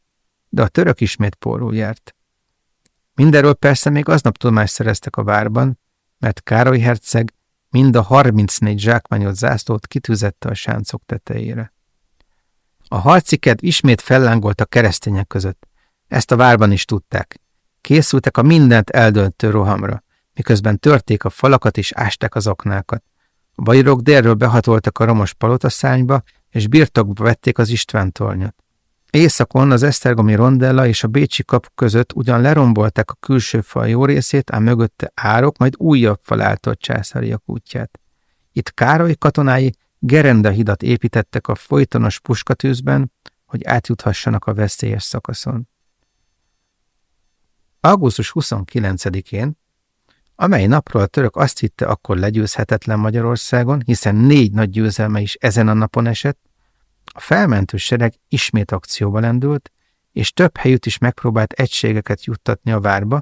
de a török ismét pórul járt. Mindenről persze még aznap tudomást szereztek a várban, mert Károly herceg mind a 34 zsákmányot zászlót kitűzette a sáncok tetejére. A harci kedv ismét fellángolt a keresztények között. Ezt a várban is tudták. Készültek a mindent eldöntő rohamra, miközben törték a falakat és ásták az oknákat. A bajorok délről behatoltak a romos palotaszányba, és birtokba vették az István tornyot. Északon az Esztergomi rondella és a Bécsi kap között ugyan lerombolták a külső fal jó részét, ám mögötte árok, majd újabb fal áltott császáriak útját. Itt Károly katonái Gerenda hidat építettek a folytonos puskatűzben, hogy átjuthassanak a veszélyes szakaszon. Augusztus 29-én, amely napról a török azt hitte akkor legyőzhetetlen Magyarországon, hiszen négy nagy győzelme is ezen a napon esett, a felmentő sereg ismét akcióba lendült, és több helyütt is megpróbált egységeket juttatni a várba,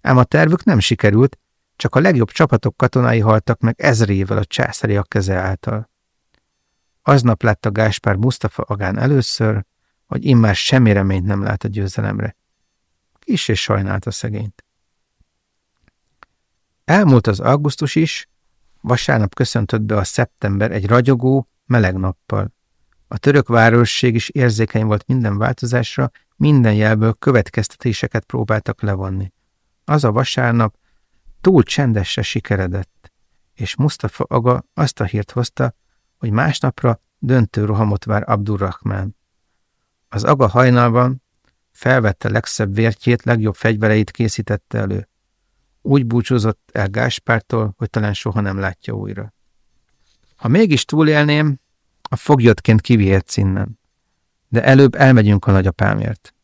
ám a tervük nem sikerült, csak a legjobb csapatok katonái haltak meg ezrével a császáriak keze által. Aznap látta Gáspár Mustafa Agán először, hogy immár semmi reményt nem lát a győzelemre. Kis és sajnálta szegényt. Elmúlt az augusztus is, vasárnap köszöntött be a szeptember egy ragyogó, meleg nappal. A török városség is érzékeny volt minden változásra, minden jelből következtetéseket próbáltak levonni. Az a vasárnap túl csendesre sikeredett, és Mustafa Aga azt a hírt hozta, hogy másnapra döntő rohamot vár Abdurrahman. Az Aga hajnalban felvette legszebb vértjét, legjobb fegyvereit készítette elő. Úgy búcsúzott el Gáspártól, hogy talán soha nem látja újra. Ha mégis túlélném, a foglyottként kivihetsz innen. De előbb elmegyünk a nagyapámért.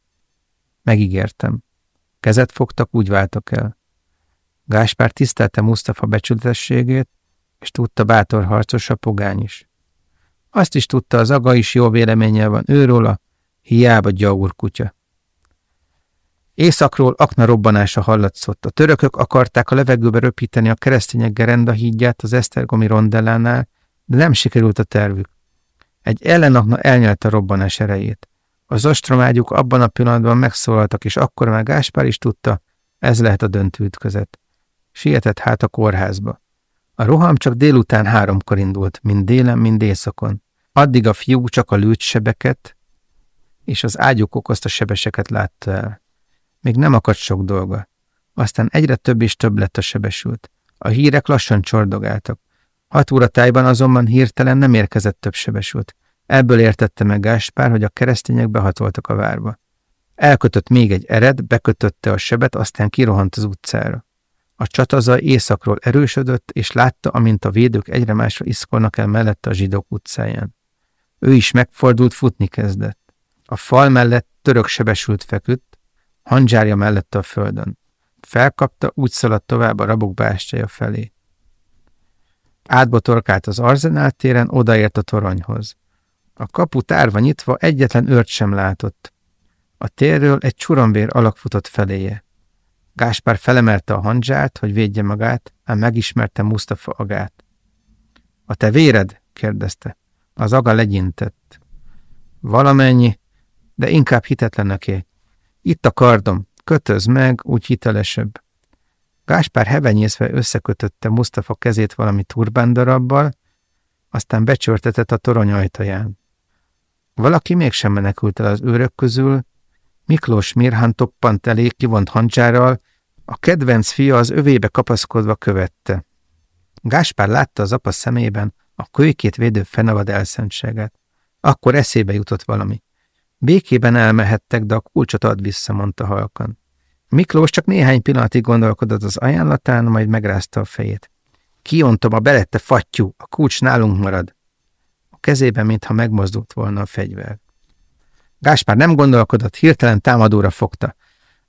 Megígértem. Kezet fogtak, úgy váltak el. Gáspár tisztelte Mustafa becsületességét, és tudta bátor harcos a pogány is. Azt is tudta, az aga is jó véleménnyel van őróla, hiába gyaur kutya. Északról akna robbanása hallatszott. A törökök akarták a levegőbe röpíteni a keresztények gerenda hídját az Esztergomi rondellánál, de nem sikerült a tervük. Egy ellenakna elnyelte a robbanás erejét. Az ostromágyuk abban a pillanatban megszólaltak, és akkor már Gáspár is tudta, ez lehet a döntő ütközet. Sietett hát a kórházba. A roham csak délután háromkor indult, mind délen, mind éjszakon. Addig a fiú csak a lőtt és az ágyuk okozta sebeseket látta el. Még nem akadt sok dolga. Aztán egyre több és több lett a sebesült. A hírek lassan csordogáltak. Hat óra tájban azonban hirtelen nem érkezett több sebesült. Ebből értette meg Gáspár, hogy a keresztények behatoltak a várba. Elkötött még egy ered, bekötötte a sebet, aztán kirohant az utcára. A csatazaj északról erősödött, és látta, amint a védők egyre másra iszkolnak el mellette a zsidók utcáján. Ő is megfordult, futni kezdett. A fal mellett török sebesült feküdt, handzsárja mellette a földön. Felkapta, úgy szaladt tovább a rabok bástyája felé. Átbotorkált az arzenál téren, odaért a toronyhoz. A kapu tárva nyitva egyetlen őrt sem látott. A térről egy csuromvér alak futott feléje. Gáspár felemelte a handzsát, hogy védje magát, ám megismerte Mustafa agát. A te véred? kérdezte. Az aga legyintett. Valamennyi, de inkább hitetleneké. Itt a kardom, kötöz meg, úgy hitelesebb. Gáspár hevenyészve összekötötte Mustafa kezét valami turbándarabbal, aztán becsörtetett a torony ajtaján. Valaki mégsem menekült el az őrök közül, Miklós Mirhan toppant elé kivont hancsárral, a kedvenc fia az övébe kapaszkodva követte. Gáspár látta az apa szemében a kölykét védő fenavad elszentséget. Akkor eszébe jutott valami. Békében elmehettek, de a kulcsot ad vissza, mondta halkan. Miklós csak néhány pillanatig gondolkodott az ajánlatán, majd megrázta a fejét. Kiontom a belette fattyú, a kulcs nálunk marad. A kezében, mintha megmozdult volna a fegyver. Gáspár nem gondolkodott, hirtelen támadóra fogta.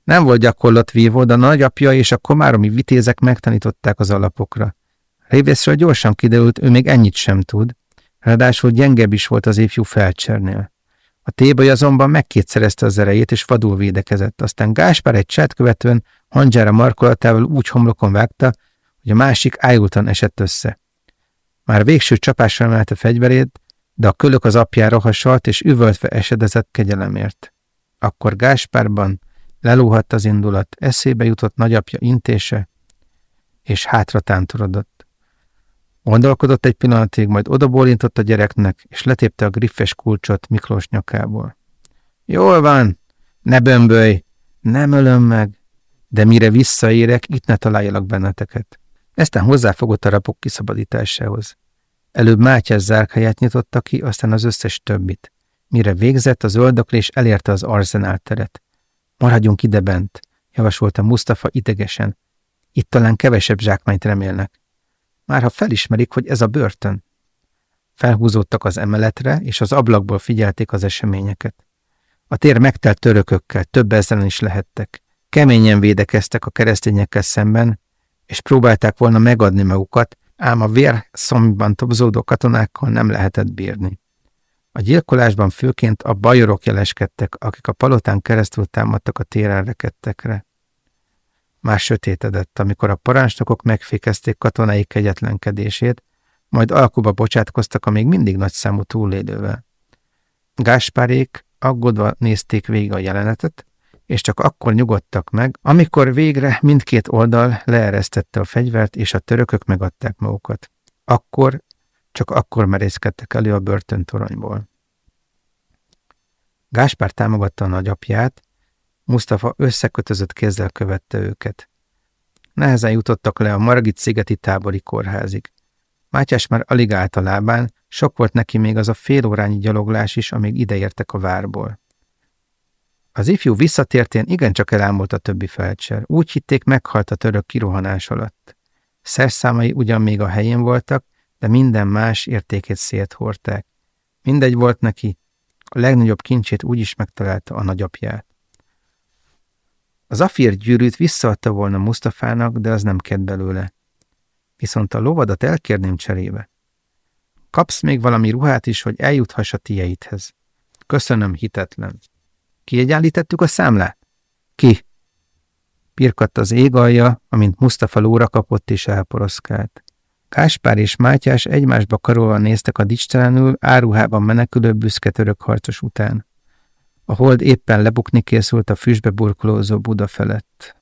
Nem volt gyakorlott vívó, de a nagyapja és a komáromi vitézek megtanították az alapokra. Révészről gyorsan kiderült, ő még ennyit sem tud, ráadásul gyengebb is volt az ifjú felcsernél. A téboly azonban megkétszerezte az erejét, és vadul védekezett. Aztán Gáspár egy csát követően hangyára markolatával úgy homlokon vágta, hogy a másik ájultan esett össze. Már végső csapásra emelte fegyverét, de a kölök az apjára hasalt, és üvöltve esedezett kegyelemért. Akkor Gáspárban lelóhadt az indulat, eszébe jutott nagyapja intése, és hátra tántorodott. Gondolkodott egy pillanatig, majd odabólintott a gyereknek, és letépte a griffes kulcsot Miklós nyakából. Jól van, ne bömbölj, nem ölöm meg, de mire visszaérek, itt ne találjalak benneteket. Eztán hozzáfogott a rapok kiszabadításához. Előbb Mátyás zárkáját nyitotta ki, aztán az összes többit. Mire végzett, az öldöklés elérte az arzenál teret. Maradjunk ide bent, javasolta Mustafa idegesen. Itt talán kevesebb zsákmányt remélnek. Már ha felismerik, hogy ez a börtön. Felhúzódtak az emeletre, és az ablakból figyelték az eseményeket. A tér megtelt törökökkel, több ezeren is lehettek. Keményen védekeztek a keresztényekkel szemben, és próbálták volna megadni magukat, ám a vér szomban tobzódó katonákkal nem lehetett bírni. A gyilkolásban főként a bajorok jeleskedtek, akik a palotán keresztül támadtak a téren rekedtekre. Már sötétedett, amikor a parancsnokok megfékezték katonai kegyetlenkedését, majd alkuba bocsátkoztak a még mindig nagy számú túlélővel. Gáspárék aggódva nézték végig a jelenetet, és csak akkor nyugodtak meg, amikor végre mindkét oldal leeresztette a fegyvert, és a törökök megadták magukat. Akkor, csak akkor merészkedtek elő a börtöntoronyból. Gáspár támogatta a nagyapját, Mustafa összekötözött kézzel követte őket. Nehezen jutottak le a Margit szigeti tábori kórházig. Mátyás már alig állt a lábán, sok volt neki még az a fél órányi gyaloglás is, amíg ideértek a várból. Az ifjú visszatértén igencsak elámult a többi felcser. Úgy hitték, meghalt a török kirohanás alatt. Szerszámai ugyan még a helyén voltak, de minden más értékét széthordták. Mindegy volt neki, a legnagyobb kincsét úgy is megtalálta a nagyapját. Az afír gyűrűt visszaadta volna Mustafának, de az nem kért belőle. Viszont a lovadat elkérném cserébe. Kapsz még valami ruhát is, hogy eljuthass a tieidhez. Köszönöm, hitetlen. Kiegyenlítettük a számlát? Ki? Pirkadt az ég alja, amint Mustafa lóra kapott és elporoszkált. Káspár és Mátyás egymásba karolva néztek a dicstelenül, áruhában menekülő büszke török harcos után. A hold éppen lebukni készült a füstbe burkolózó Buda felett.